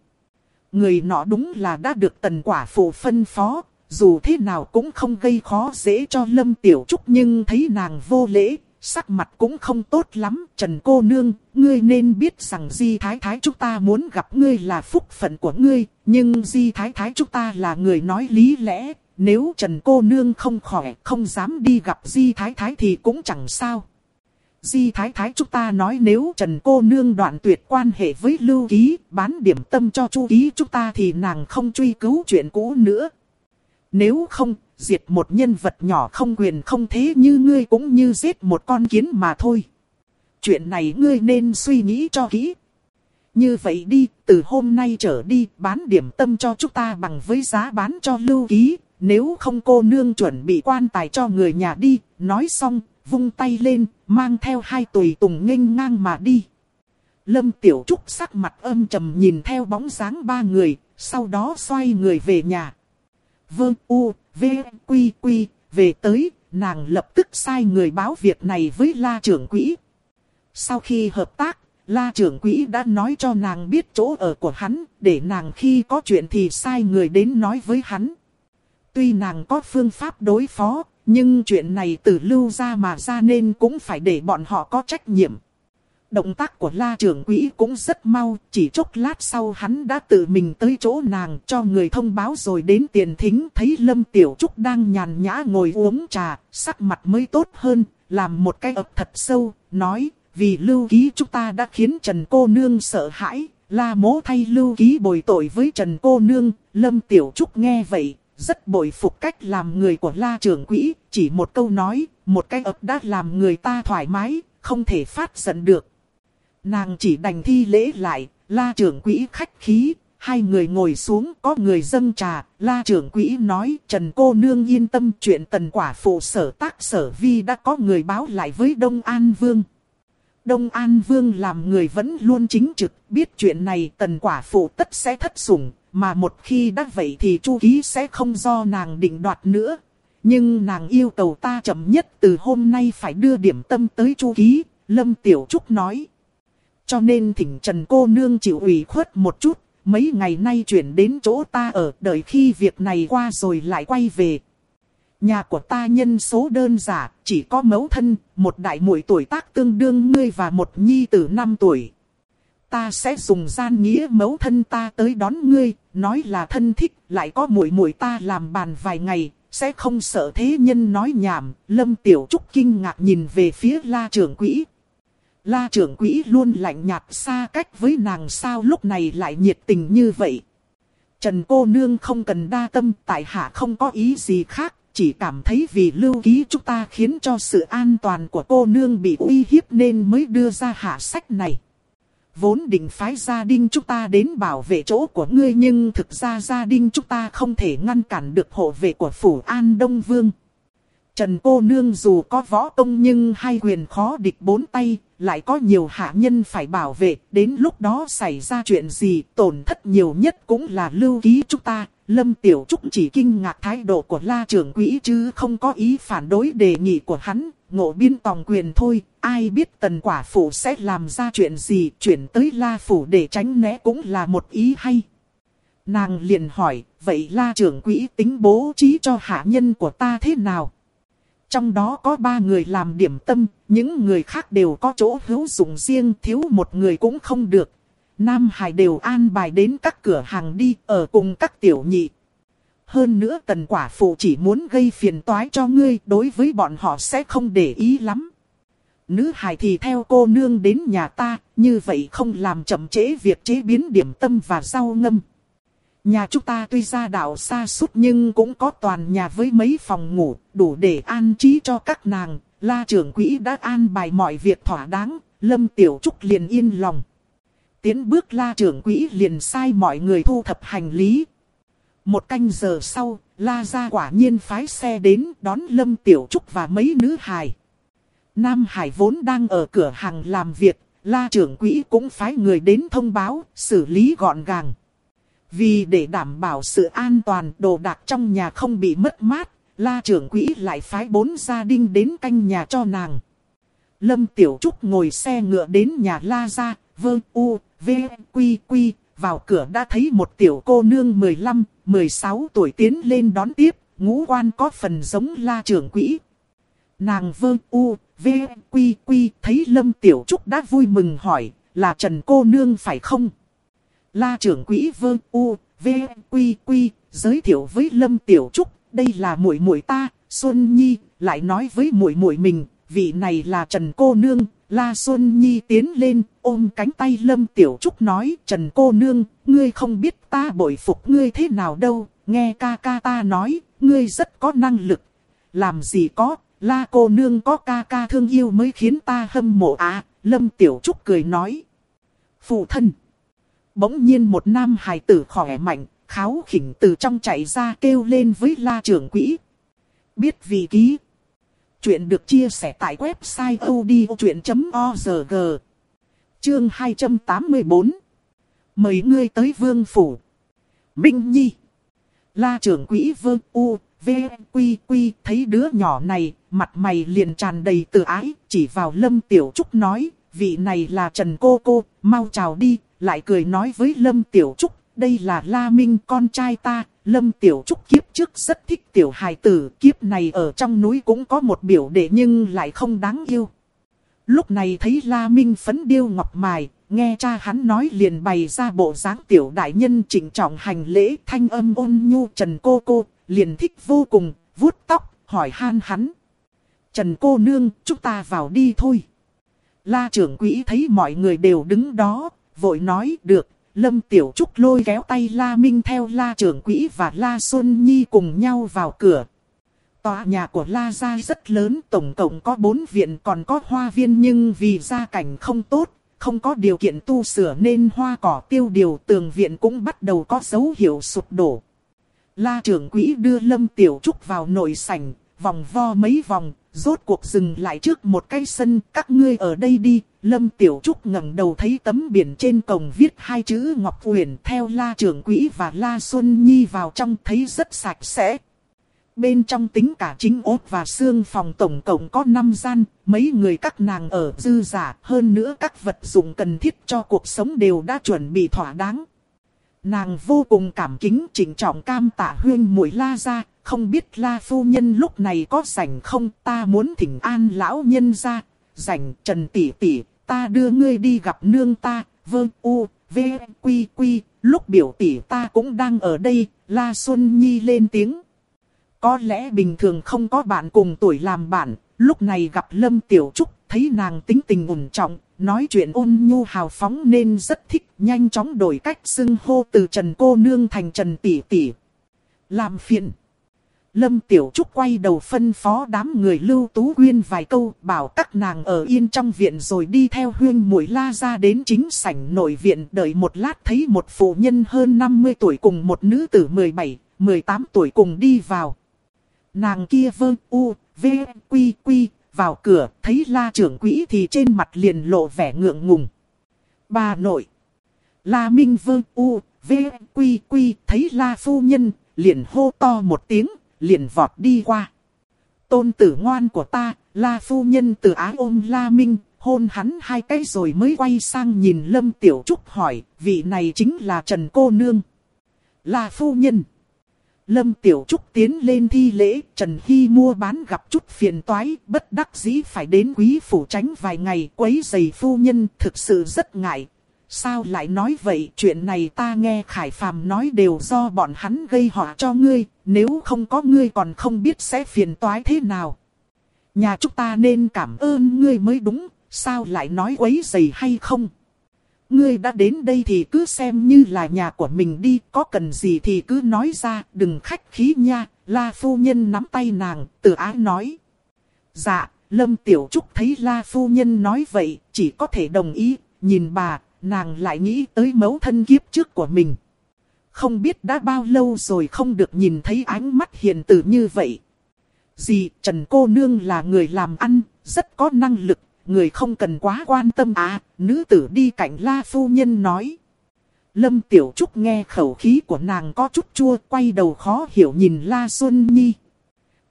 Người nọ đúng là đã được tần quả phụ phân phó, dù thế nào cũng không gây khó dễ cho Lâm Tiểu Trúc nhưng thấy nàng vô lễ, sắc mặt cũng không tốt lắm. Trần cô nương, ngươi nên biết rằng Di Thái Thái chúng ta muốn gặp ngươi là phúc phận của ngươi, nhưng Di Thái Thái chúng ta là người nói lý lẽ, nếu Trần cô nương không khỏe, không dám đi gặp Di Thái Thái thì cũng chẳng sao. Di Thái Thái chúng ta nói nếu Trần cô nương đoạn tuyệt quan hệ với Lưu Ký, bán điểm tâm cho Chu Ký chúng ta thì nàng không truy cứu chuyện cũ nữa. Nếu không, diệt một nhân vật nhỏ không quyền không thế như ngươi cũng như giết một con kiến mà thôi. Chuyện này ngươi nên suy nghĩ cho kỹ. Như vậy đi, từ hôm nay trở đi, bán điểm tâm cho chúng ta bằng với giá bán cho Lưu Ký, nếu không cô nương chuẩn bị quan tài cho người nhà đi, nói xong, vung tay lên, mang theo hai tùy tùng nghênh ngang mà đi. Lâm Tiểu Trúc sắc mặt âm trầm nhìn theo bóng dáng ba người, sau đó xoay người về nhà. Vương U, V, Quy, Quy, về tới, nàng lập tức sai người báo việc này với la trưởng quỹ. Sau khi hợp tác, la trưởng quỹ đã nói cho nàng biết chỗ ở của hắn, để nàng khi có chuyện thì sai người đến nói với hắn. Tuy nàng có phương pháp đối phó, nhưng chuyện này từ lưu ra mà ra nên cũng phải để bọn họ có trách nhiệm. Động tác của la trưởng quỹ cũng rất mau, chỉ chốc lát sau hắn đã tự mình tới chỗ nàng cho người thông báo rồi đến tiền thính thấy Lâm Tiểu Trúc đang nhàn nhã ngồi uống trà, sắc mặt mới tốt hơn, làm một cái ập thật sâu, nói, vì lưu ký chúng ta đã khiến Trần Cô Nương sợ hãi, la mố thay lưu ký bồi tội với Trần Cô Nương, Lâm Tiểu Trúc nghe vậy, rất bội phục cách làm người của la trưởng quỹ, chỉ một câu nói, một cái ấp đã làm người ta thoải mái, không thể phát giận được. Nàng chỉ đành thi lễ lại, la trưởng quỹ khách khí, hai người ngồi xuống có người dâng trà, la trưởng quỹ nói Trần cô nương yên tâm chuyện tần quả phụ sở tác sở vi đã có người báo lại với Đông An Vương. Đông An Vương làm người vẫn luôn chính trực, biết chuyện này tần quả phụ tất sẽ thất sủng, mà một khi đã vậy thì chu ký sẽ không do nàng định đoạt nữa. Nhưng nàng yêu cầu ta chậm nhất từ hôm nay phải đưa điểm tâm tới chu ký, Lâm Tiểu Trúc nói. Cho nên thỉnh Trần cô nương chịu ủy khuất một chút, mấy ngày nay chuyển đến chỗ ta ở đợi khi việc này qua rồi lại quay về. Nhà của ta nhân số đơn giản, chỉ có mẫu thân, một đại muội tuổi tác tương đương ngươi và một nhi tử năm tuổi. Ta sẽ dùng gian nghĩa mẫu thân ta tới đón ngươi, nói là thân thích, lại có muội muội ta làm bàn vài ngày, sẽ không sợ thế nhân nói nhảm. Lâm Tiểu Trúc kinh ngạc nhìn về phía la trưởng quỹ. La trưởng quỹ luôn lạnh nhạt xa cách với nàng sao lúc này lại nhiệt tình như vậy. Trần cô nương không cần đa tâm, tại hạ không có ý gì khác, chỉ cảm thấy vì lưu ký chúng ta khiến cho sự an toàn của cô nương bị uy hiếp nên mới đưa ra hạ sách này. Vốn định phái gia đình chúng ta đến bảo vệ chỗ của ngươi nhưng thực ra gia đình chúng ta không thể ngăn cản được hộ vệ của phủ An Đông Vương. Trần cô nương dù có võ công nhưng hai quyền khó địch bốn tay, lại có nhiều hạ nhân phải bảo vệ, đến lúc đó xảy ra chuyện gì, tổn thất nhiều nhất cũng là lưu ký chúng ta. Lâm Tiểu Trúc chỉ kinh ngạc thái độ của la trưởng quỹ chứ không có ý phản đối đề nghị của hắn, ngộ biên tòng quyền thôi, ai biết tần quả phủ sẽ làm ra chuyện gì, chuyển tới la phủ để tránh né cũng là một ý hay. Nàng liền hỏi, vậy la trưởng quỹ tính bố trí cho hạ nhân của ta thế nào? Trong đó có ba người làm điểm tâm, những người khác đều có chỗ hữu dụng riêng, thiếu một người cũng không được. Nam Hải đều an bài đến các cửa hàng đi, ở cùng các tiểu nhị. Hơn nữa tần quả phụ chỉ muốn gây phiền toái cho ngươi, đối với bọn họ sẽ không để ý lắm. Nữ hải thì theo cô nương đến nhà ta, như vậy không làm chậm trễ việc chế biến điểm tâm và rau ngâm. Nhà chúng ta tuy ra đảo xa suốt nhưng cũng có toàn nhà với mấy phòng ngủ, đủ để an trí cho các nàng. La trưởng quỹ đã an bài mọi việc thỏa đáng, Lâm Tiểu Trúc liền yên lòng. Tiến bước la trưởng quỹ liền sai mọi người thu thập hành lý. Một canh giờ sau, la ra quả nhiên phái xe đến đón Lâm Tiểu Trúc và mấy nữ hài. Nam Hải vốn đang ở cửa hàng làm việc, la trưởng quỹ cũng phái người đến thông báo, xử lý gọn gàng. Vì để đảm bảo sự an toàn đồ đạc trong nhà không bị mất mát, la trưởng quỹ lại phái bốn gia đình đến canh nhà cho nàng. Lâm Tiểu Trúc ngồi xe ngựa đến nhà la ra, vơ u, v, quy quy, vào cửa đã thấy một tiểu cô nương 15, 16 tuổi tiến lên đón tiếp, ngũ quan có phần giống la trưởng quỹ. Nàng vơ u, v, quy quy, thấy Lâm Tiểu Trúc đã vui mừng hỏi, là Trần cô nương phải không? La trưởng quỹ vương u, v, quy quy, giới thiệu với Lâm Tiểu Trúc, đây là muội muội ta, Xuân Nhi, lại nói với muội muội mình, vị này là Trần cô nương. La Xuân Nhi tiến lên, ôm cánh tay Lâm Tiểu Trúc nói, Trần cô nương, ngươi không biết ta bội phục ngươi thế nào đâu, nghe ca ca ta nói, ngươi rất có năng lực. Làm gì có, La cô nương có ca ca thương yêu mới khiến ta hâm mộ à, Lâm Tiểu Trúc cười nói. Phụ thân bỗng nhiên một nam hài tử khỏe mạnh, kháo khỉnh từ trong chạy ra kêu lên với la trưởng quỹ. Biết vì ký. Chuyện được chia sẻ tại website odchuyện.org. Chương 284. Mời ngươi tới vương phủ. Minh Nhi. La trưởng quỹ vương U, V, Quy, Quy, thấy đứa nhỏ này, mặt mày liền tràn đầy tự ái, chỉ vào Lâm Tiểu Trúc nói, vị này là Trần Cô Cô, mau chào đi, lại cười nói với Lâm Tiểu Trúc, đây là La Minh con trai ta, Lâm Tiểu Trúc kiếp trước rất thích tiểu hài tử, kiếp này ở trong núi cũng có một biểu đệ nhưng lại không đáng yêu. Lúc này thấy La Minh phấn điêu ngọc mài, nghe cha hắn nói liền bày ra bộ dáng tiểu đại nhân chỉnh trọng hành lễ thanh âm ôn nhu Trần Cô Cô, liền thích vô cùng, vuốt tóc, hỏi han hắn. Trần Cô Nương, chúng ta vào đi thôi. La trưởng quỹ thấy mọi người đều đứng đó, vội nói được. Lâm Tiểu Trúc lôi kéo tay La Minh theo La trưởng quỹ và La Xuân Nhi cùng nhau vào cửa. Tòa nhà của La Gia rất lớn, tổng cộng có bốn viện còn có hoa viên nhưng vì gia cảnh không tốt, không có điều kiện tu sửa nên hoa cỏ tiêu điều tường viện cũng bắt đầu có dấu hiệu sụp đổ. La trưởng quỹ đưa Lâm Tiểu Trúc vào nội sảnh, vòng vo mấy vòng, rốt cuộc dừng lại trước một cái sân, các ngươi ở đây đi. Lâm Tiểu Trúc ngẩng đầu thấy tấm biển trên cổng viết hai chữ Ngọc Huyền theo La trưởng quỹ và La Xuân Nhi vào trong thấy rất sạch sẽ. Bên trong tính cả chính ốt và xương phòng tổng cộng có 5 gian, mấy người các nàng ở dư giả, hơn nữa các vật dụng cần thiết cho cuộc sống đều đã chuẩn bị thỏa đáng. Nàng vô cùng cảm kính chỉnh trọng cam tạ huyên mũi la ra, không biết la phu nhân lúc này có rảnh không ta muốn thỉnh an lão nhân ra, rảnh trần tỷ tỷ, ta đưa ngươi đi gặp nương ta, vương u, v, quy quy, lúc biểu tỷ ta cũng đang ở đây, la xuân nhi lên tiếng. Có lẽ bình thường không có bạn cùng tuổi làm bạn, lúc này gặp Lâm Tiểu Trúc, thấy nàng tính tình ổn trọng, nói chuyện ôn nhu hào phóng nên rất thích, nhanh chóng đổi cách xưng hô từ Trần cô nương thành Trần tỷ tỷ. Làm phiền. Lâm Tiểu Trúc quay đầu phân phó đám người lưu tú huyên vài câu, bảo các nàng ở yên trong viện rồi đi theo huyên mũi la ra đến chính sảnh nội viện đợi một lát thấy một phụ nhân hơn 50 tuổi cùng một nữ tử 17, 18 tuổi cùng đi vào. Nàng kia vơ u, v, quy quy, vào cửa, thấy la trưởng quỹ thì trên mặt liền lộ vẻ ngượng ngùng. Bà nội. La Minh vơ u, v, quy quy, thấy la phu nhân, liền hô to một tiếng, liền vọt đi qua. Tôn tử ngoan của ta, la phu nhân từ ái ôm la Minh, hôn hắn hai cái rồi mới quay sang nhìn Lâm Tiểu Trúc hỏi, vị này chính là Trần Cô Nương. La phu nhân. Lâm Tiểu Trúc tiến lên thi lễ, Trần Hy mua bán gặp chút phiền toái, bất đắc dĩ phải đến quý phủ tránh vài ngày quấy giày phu nhân thực sự rất ngại. Sao lại nói vậy, chuyện này ta nghe Khải Phàm nói đều do bọn hắn gây họa cho ngươi, nếu không có ngươi còn không biết sẽ phiền toái thế nào. Nhà chúng ta nên cảm ơn ngươi mới đúng, sao lại nói quấy dày hay không? Ngươi đã đến đây thì cứ xem như là nhà của mình đi, có cần gì thì cứ nói ra, đừng khách khí nha, La Phu Nhân nắm tay nàng, từ ái nói. Dạ, Lâm Tiểu Trúc thấy La Phu Nhân nói vậy, chỉ có thể đồng ý, nhìn bà, nàng lại nghĩ tới mẫu thân kiếp trước của mình. Không biết đã bao lâu rồi không được nhìn thấy ánh mắt hiền tử như vậy. Dì, Trần Cô Nương là người làm ăn, rất có năng lực, người không cần quá quan tâm à, nữ tử đi cạnh la phu nhân nói. Lâm Tiểu Trúc nghe khẩu khí của nàng có chút chua, quay đầu khó hiểu nhìn La Xuân Nhi.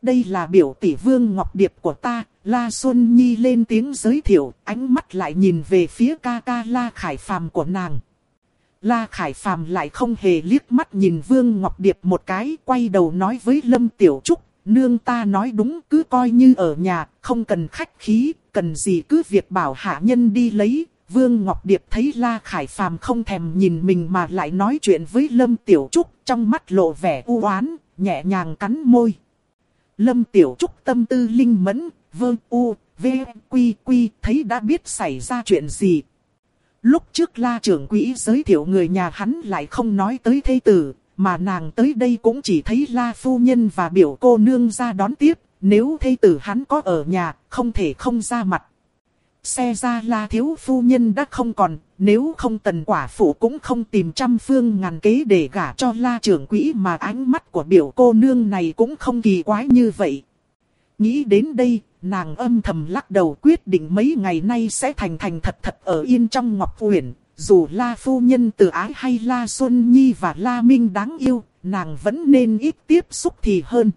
Đây là biểu tỷ vương ngọc điệp của ta, La Xuân Nhi lên tiếng giới thiệu, ánh mắt lại nhìn về phía ca ca La Khải Phàm của nàng. La Khải Phàm lại không hề liếc mắt nhìn Vương Ngọc Điệp một cái, quay đầu nói với Lâm Tiểu Trúc, nương ta nói đúng cứ coi như ở nhà, không cần khách khí, cần gì cứ việc bảo hạ nhân đi lấy. Vương Ngọc Điệp thấy La Khải Phàm không thèm nhìn mình mà lại nói chuyện với Lâm Tiểu Trúc, trong mắt lộ vẻ u oán, nhẹ nhàng cắn môi. Lâm Tiểu Trúc tâm tư linh mẫn, vương u, v, quy quy, thấy đã biết xảy ra chuyện gì. Lúc trước la trưởng quỹ giới thiệu người nhà hắn lại không nói tới thê tử, mà nàng tới đây cũng chỉ thấy la phu nhân và biểu cô nương ra đón tiếp, nếu thê tử hắn có ở nhà, không thể không ra mặt. Xe ra la thiếu phu nhân đã không còn, nếu không tần quả phụ cũng không tìm trăm phương ngàn kế để gả cho la trưởng quỹ mà ánh mắt của biểu cô nương này cũng không kỳ quái như vậy. Nghĩ đến đây, nàng âm thầm lắc đầu quyết định mấy ngày nay sẽ thành thành thật thật ở yên trong Ngọc Uyển. Dù La Phu Nhân từ ái hay La Xuân Nhi và La Minh đáng yêu, nàng vẫn nên ít tiếp xúc thì hơn.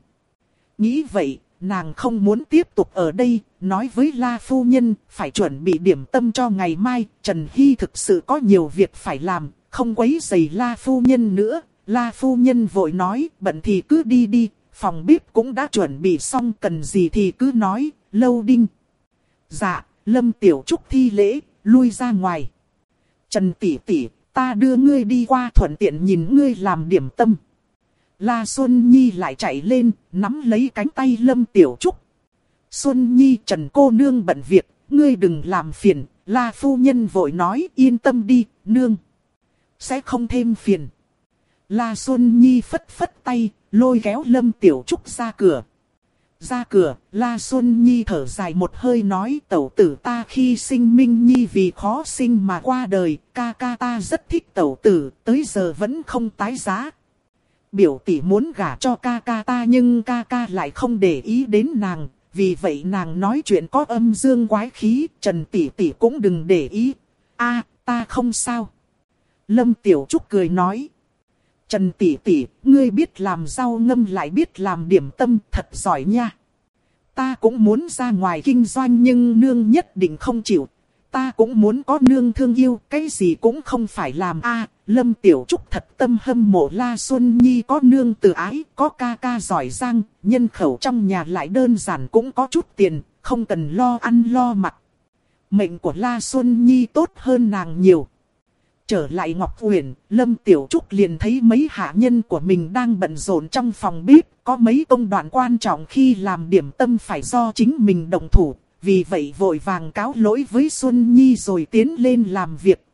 Nghĩ vậy, nàng không muốn tiếp tục ở đây, nói với La Phu Nhân, phải chuẩn bị điểm tâm cho ngày mai, Trần Hy thực sự có nhiều việc phải làm, không quấy giày La Phu Nhân nữa. La Phu Nhân vội nói, bận thì cứ đi đi, phòng bếp cũng đã chuẩn bị xong cần gì thì cứ nói, lâu đinh. Dạ, Lâm Tiểu Trúc thi lễ, lui ra ngoài. Trần tỷ tỷ, ta đưa ngươi đi qua thuận tiện nhìn ngươi làm điểm tâm. La Xuân Nhi lại chạy lên, nắm lấy cánh tay Lâm Tiểu Trúc. Xuân Nhi Trần cô nương bận việc, ngươi đừng làm phiền. La phu nhân vội nói yên tâm đi, nương. Sẽ không thêm phiền. La Xuân Nhi phất phất tay, lôi kéo Lâm Tiểu Trúc ra cửa. Ra cửa, La Xuân Nhi thở dài một hơi nói tẩu tử ta khi sinh Minh Nhi vì khó sinh mà qua đời, ca ca ta rất thích tẩu tử, tới giờ vẫn không tái giá. Biểu tỷ muốn gả cho ca ca ta nhưng ca ca lại không để ý đến nàng, vì vậy nàng nói chuyện có âm dương quái khí, Trần tỷ tỷ cũng đừng để ý. a ta không sao. Lâm Tiểu Trúc cười nói. Trần tỷ tỷ, ngươi biết làm rau ngâm lại biết làm điểm tâm thật giỏi nha. Ta cũng muốn ra ngoài kinh doanh nhưng nương nhất định không chịu. Ta cũng muốn có nương thương yêu, cái gì cũng không phải làm a. Lâm Tiểu Trúc thật tâm hâm mộ La Xuân Nhi có nương từ ái, có ca ca giỏi giang, nhân khẩu trong nhà lại đơn giản cũng có chút tiền, không cần lo ăn lo mặc. Mệnh của La Xuân Nhi tốt hơn nàng nhiều. Trở lại Ngọc Uyển, Lâm Tiểu Trúc liền thấy mấy hạ nhân của mình đang bận rộn trong phòng bếp, có mấy công đoạn quan trọng khi làm điểm tâm phải do chính mình đồng thủ, vì vậy vội vàng cáo lỗi với Xuân Nhi rồi tiến lên làm việc.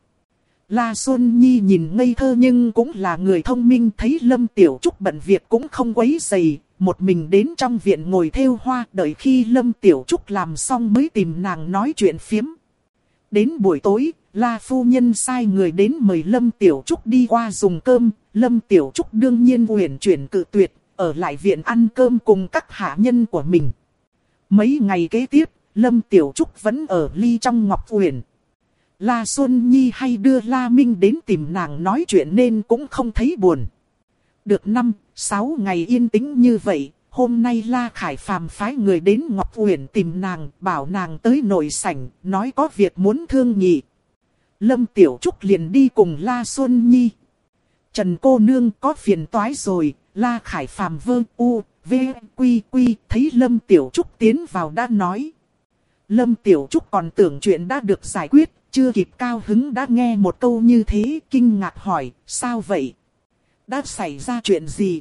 La Xuân Nhi nhìn ngây thơ nhưng cũng là người thông minh thấy Lâm Tiểu Trúc bận việc cũng không quấy dày, một mình đến trong viện ngồi theo hoa đợi khi Lâm Tiểu Trúc làm xong mới tìm nàng nói chuyện phiếm. Đến buổi tối, La Phu Nhân sai người đến mời Lâm Tiểu Trúc đi qua dùng cơm, Lâm Tiểu Trúc đương nhiên uyển chuyển cự tuyệt, ở lại viện ăn cơm cùng các hạ nhân của mình. Mấy ngày kế tiếp, Lâm Tiểu Trúc vẫn ở ly trong Ngọc Uyển. La Xuân Nhi hay đưa La Minh đến tìm nàng nói chuyện nên cũng không thấy buồn. Được năm, sáu ngày yên tĩnh như vậy, hôm nay La Khải Phàm phái người đến Ngọc Uyển tìm nàng, bảo nàng tới nội sảnh, nói có việc muốn thương nhị. Lâm Tiểu Trúc liền đi cùng La Xuân Nhi. Trần cô nương có phiền toái rồi, La Khải Phàm vơ u, v, quy quy, thấy Lâm Tiểu Trúc tiến vào đã nói. Lâm Tiểu Trúc còn tưởng chuyện đã được giải quyết, chưa kịp cao hứng đã nghe một câu như thế, kinh ngạc hỏi, sao vậy? Đã xảy ra chuyện gì?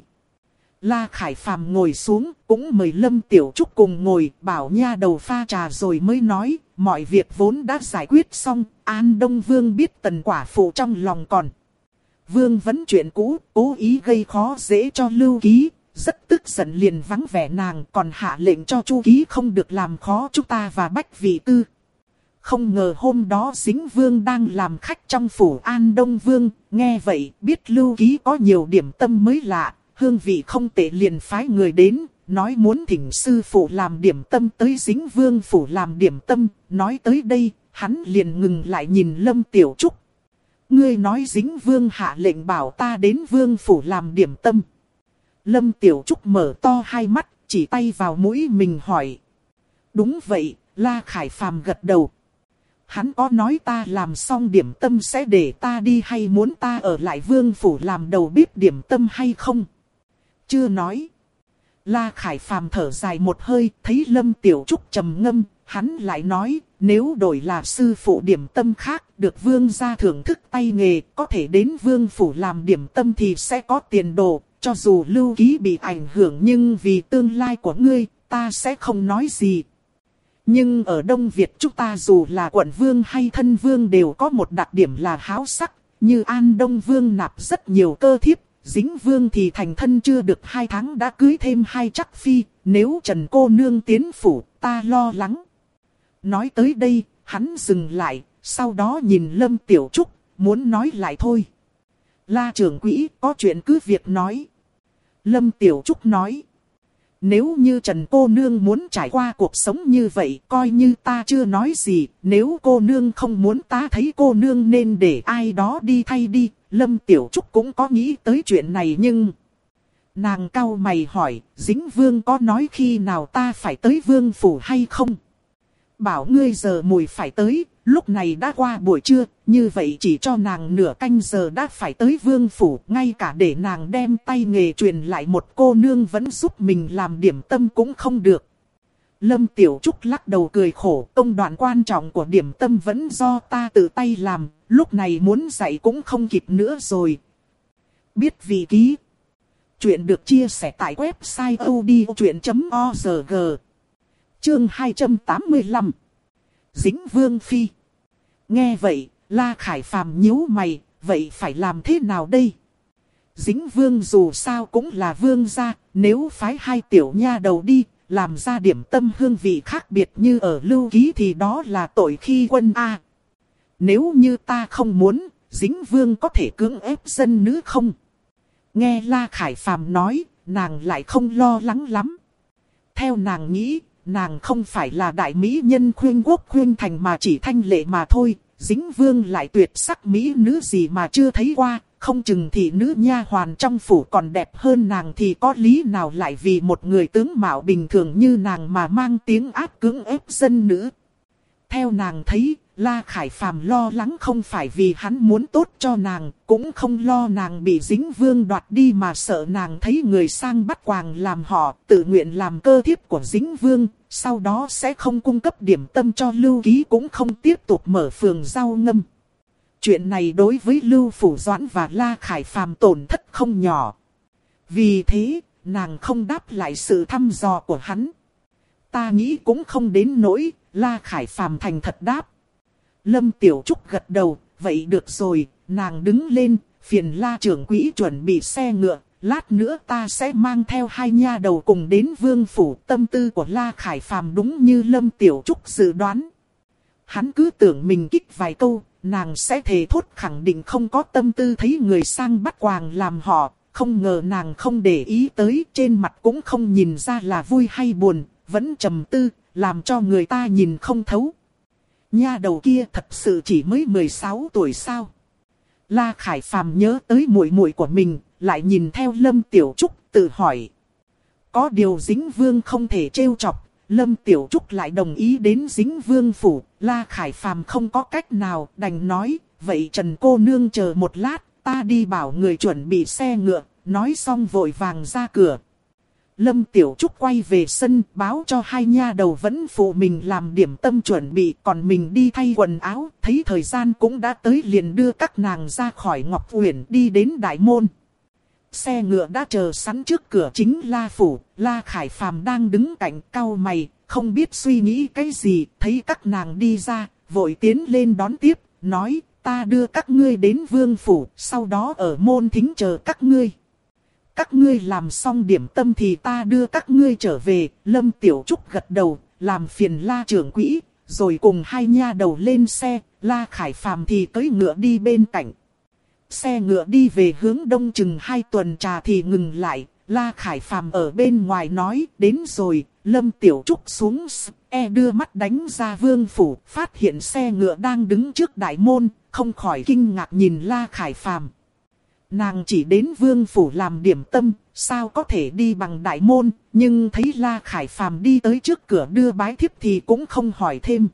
La Khải Phàm ngồi xuống, cũng mời Lâm Tiểu Trúc cùng ngồi, bảo nha đầu pha trà rồi mới nói, mọi việc vốn đã giải quyết xong, An Đông Vương biết tần quả phụ trong lòng còn. Vương vẫn chuyện cũ, cố ý gây khó dễ cho Lưu Ký, rất tức giận liền vắng vẻ nàng còn hạ lệnh cho Chu Ký không được làm khó chúng ta và Bách Vị Tư. Không ngờ hôm đó dính vương đang làm khách trong phủ An Đông Vương, nghe vậy biết Lưu Ký có nhiều điểm tâm mới lạ, hương vị không tệ liền phái người đến, nói muốn thỉnh sư phụ làm điểm tâm tới dính vương phủ làm điểm tâm, nói tới đây, hắn liền ngừng lại nhìn Lâm Tiểu Trúc. Ngươi nói dính vương hạ lệnh bảo ta đến vương phủ làm điểm tâm. Lâm Tiểu Trúc mở to hai mắt, chỉ tay vào mũi mình hỏi. Đúng vậy, La Khải Phàm gật đầu. Hắn có nói ta làm xong điểm tâm sẽ để ta đi hay muốn ta ở lại vương phủ làm đầu bếp điểm tâm hay không? Chưa nói. La Khải Phàm thở dài một hơi, thấy Lâm Tiểu Trúc trầm ngâm, hắn lại nói, nếu đổi là sư phụ điểm tâm khác, được vương gia thưởng thức tay nghề, có thể đến vương phủ làm điểm tâm thì sẽ có tiền đồ, cho dù lưu ký bị ảnh hưởng nhưng vì tương lai của ngươi, ta sẽ không nói gì. Nhưng ở Đông Việt chúng ta dù là quận vương hay thân vương đều có một đặc điểm là háo sắc, như An Đông Vương nạp rất nhiều cơ thiếp, Dính vương thì thành thân chưa được hai tháng đã cưới thêm hai chắc phi, nếu Trần cô nương tiến phủ, ta lo lắng. Nói tới đây, hắn dừng lại, sau đó nhìn Lâm Tiểu Trúc, muốn nói lại thôi. La trưởng quỹ có chuyện cứ việc nói. Lâm Tiểu Trúc nói. Nếu như Trần cô nương muốn trải qua cuộc sống như vậy, coi như ta chưa nói gì, nếu cô nương không muốn ta thấy cô nương nên để ai đó đi thay đi, Lâm Tiểu Trúc cũng có nghĩ tới chuyện này nhưng... Nàng cao mày hỏi, dính vương có nói khi nào ta phải tới vương phủ hay không? Bảo ngươi giờ mùi phải tới, lúc này đã qua buổi trưa, như vậy chỉ cho nàng nửa canh giờ đã phải tới vương phủ, ngay cả để nàng đem tay nghề truyền lại một cô nương vẫn giúp mình làm điểm tâm cũng không được. Lâm Tiểu Trúc lắc đầu cười khổ, công đoạn quan trọng của điểm tâm vẫn do ta tự tay làm, lúc này muốn dạy cũng không kịp nữa rồi. Biết vị ký. Chuyện được chia sẻ tại website odchuyện.org. Chương 285. Dính Vương Phi. Nghe vậy, La Khải Phàm nhíu mày, vậy phải làm thế nào đây? Dính Vương dù sao cũng là vương gia, nếu phái hai tiểu nha đầu đi, làm ra điểm tâm hương vị khác biệt như ở lưu ký thì đó là tội khi quân A. Nếu như ta không muốn, dính vương có thể cưỡng ép dân nữ không? Nghe La Khải Phàm nói, nàng lại không lo lắng lắm. Theo nàng nghĩ, nàng không phải là đại mỹ nhân khuyên quốc khuyên thành mà chỉ thanh lệ mà thôi, dính vương lại tuyệt sắc mỹ nữ gì mà chưa thấy qua, không chừng thì nữ nha hoàn trong phủ còn đẹp hơn nàng thì có lý nào lại vì một người tướng mạo bình thường như nàng mà mang tiếng ác cưỡng ép dân nữ. Theo nàng thấy, La Khải Phàm lo lắng không phải vì hắn muốn tốt cho nàng, cũng không lo nàng bị dính vương đoạt đi mà sợ nàng thấy người sang bắt quàng làm họ, tự nguyện làm cơ thiếp của dính vương, sau đó sẽ không cung cấp điểm tâm cho Lưu Ký cũng không tiếp tục mở phường rau ngâm. Chuyện này đối với Lưu Phủ Doãn và La Khải Phàm tổn thất không nhỏ. Vì thế, nàng không đáp lại sự thăm dò của hắn. Ta nghĩ cũng không đến nỗi, La Khải Phàm thành thật đáp. Lâm Tiểu Trúc gật đầu, vậy được rồi, nàng đứng lên, phiền la trưởng quỹ chuẩn bị xe ngựa, lát nữa ta sẽ mang theo hai nha đầu cùng đến vương phủ tâm tư của la khải phàm đúng như Lâm Tiểu Trúc dự đoán. Hắn cứ tưởng mình kích vài câu, nàng sẽ thề thốt khẳng định không có tâm tư thấy người sang bắt quàng làm họ, không ngờ nàng không để ý tới, trên mặt cũng không nhìn ra là vui hay buồn, vẫn trầm tư, làm cho người ta nhìn không thấu. Nha đầu kia thật sự chỉ mới 16 tuổi sao? La Khải Phàm nhớ tới muội muội của mình, lại nhìn theo Lâm Tiểu Trúc tự hỏi. Có điều dính vương không thể trêu chọc, Lâm Tiểu Trúc lại đồng ý đến dính vương phủ, La Khải Phàm không có cách nào đành nói, vậy Trần cô nương chờ một lát, ta đi bảo người chuẩn bị xe ngựa, nói xong vội vàng ra cửa. Lâm Tiểu Trúc quay về sân báo cho hai nha đầu vẫn phụ mình làm điểm tâm chuẩn bị còn mình đi thay quần áo. Thấy thời gian cũng đã tới liền đưa các nàng ra khỏi Ngọc Uyển đi đến Đại Môn. Xe ngựa đã chờ sẵn trước cửa chính La Phủ. La Khải Phàm đang đứng cạnh cao mày, không biết suy nghĩ cái gì. Thấy các nàng đi ra, vội tiến lên đón tiếp, nói ta đưa các ngươi đến Vương Phủ, sau đó ở môn thính chờ các ngươi các ngươi làm xong điểm tâm thì ta đưa các ngươi trở về, Lâm Tiểu Trúc gật đầu, làm phiền la trưởng quỹ, rồi cùng hai nha đầu lên xe, la khải phàm thì cưỡi ngựa đi bên cạnh. Xe ngựa đi về hướng đông chừng hai tuần trà thì ngừng lại, la khải phàm ở bên ngoài nói, đến rồi, Lâm Tiểu Trúc xuống e đưa mắt đánh ra vương phủ, phát hiện xe ngựa đang đứng trước đại môn, không khỏi kinh ngạc nhìn la khải phàm. Nàng chỉ đến vương phủ làm điểm tâm, sao có thể đi bằng đại môn, nhưng thấy La Khải Phàm đi tới trước cửa đưa bái thiếp thì cũng không hỏi thêm.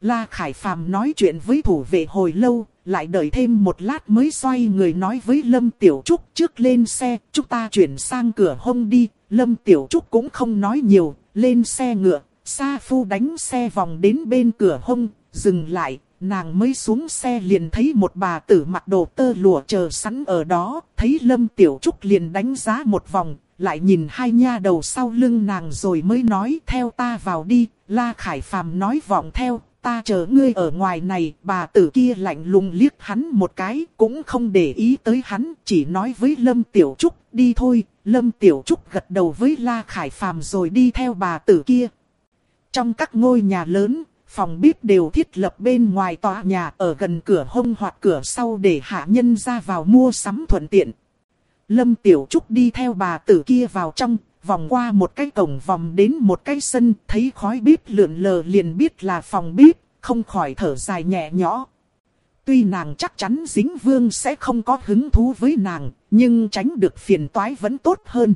La Khải Phàm nói chuyện với thủ vệ hồi lâu, lại đợi thêm một lát mới xoay người nói với Lâm Tiểu Trúc trước lên xe, chúng ta chuyển sang cửa hông đi, Lâm Tiểu Trúc cũng không nói nhiều, lên xe ngựa, Sa Phu đánh xe vòng đến bên cửa hông, dừng lại, nàng mới xuống xe liền thấy một bà tử mặc đồ tơ lụa chờ sẵn ở đó, thấy Lâm Tiểu Trúc liền đánh giá một vòng, lại nhìn hai nha đầu sau lưng nàng rồi mới nói theo ta vào đi, La Khải Phàm nói vọng theo, ta chờ ngươi ở ngoài này, bà tử kia lạnh lùng liếc hắn một cái, cũng không để ý tới hắn, chỉ nói với Lâm Tiểu Trúc, đi thôi, Lâm Tiểu Trúc gật đầu với La Khải Phàm rồi đi theo bà tử kia. Trong các ngôi nhà lớn, phòng bếp đều thiết lập bên ngoài tòa nhà ở gần cửa hông hoặc cửa sau để hạ nhân ra vào mua sắm thuận tiện. Lâm Tiểu Trúc đi theo bà tử kia vào trong, vòng qua một cái cổng vòng đến một cái sân, thấy khói bếp lượn lờ liền biết là phòng bếp, không khỏi thở dài nhẹ nhõ. Tuy nàng chắc chắn dính vương sẽ không có hứng thú với nàng, nhưng tránh được phiền toái vẫn tốt hơn.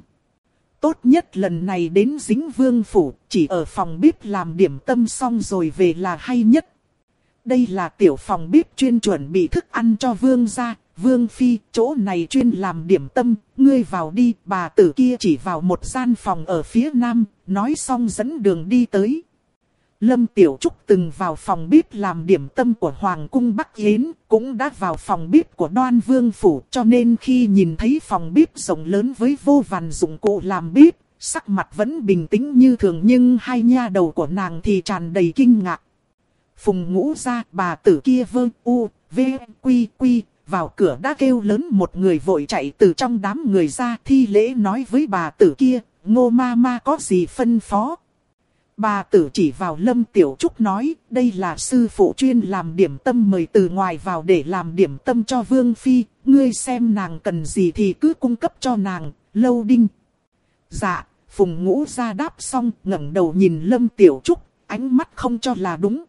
Tốt nhất lần này đến dính vương phủ, chỉ ở phòng bếp làm điểm tâm xong rồi về là hay nhất. Đây là tiểu phòng bếp chuyên chuẩn bị thức ăn cho vương gia, vương phi, chỗ này chuyên làm điểm tâm, ngươi vào đi, bà tử kia chỉ vào một gian phòng ở phía nam, nói xong dẫn đường đi tới. Lâm Tiểu Trúc từng vào phòng bếp làm điểm tâm của Hoàng cung Bắc Yến, cũng đã vào phòng bếp của Đoan Vương Phủ, cho nên khi nhìn thấy phòng bếp rộng lớn với vô vàn dụng cụ làm bếp, sắc mặt vẫn bình tĩnh như thường nhưng hai nha đầu của nàng thì tràn đầy kinh ngạc. Phùng ngũ ra, bà tử kia vơ u, v, quy, quy, vào cửa đã kêu lớn một người vội chạy từ trong đám người ra thi lễ nói với bà tử kia, ngô ma ma có gì phân phó. Bà tử chỉ vào Lâm Tiểu Trúc nói, đây là sư phụ chuyên làm điểm tâm mời từ ngoài vào để làm điểm tâm cho Vương Phi, ngươi xem nàng cần gì thì cứ cung cấp cho nàng, lâu đinh. Dạ, Phùng Ngũ ra đáp xong, ngẩng đầu nhìn Lâm Tiểu Trúc, ánh mắt không cho là đúng.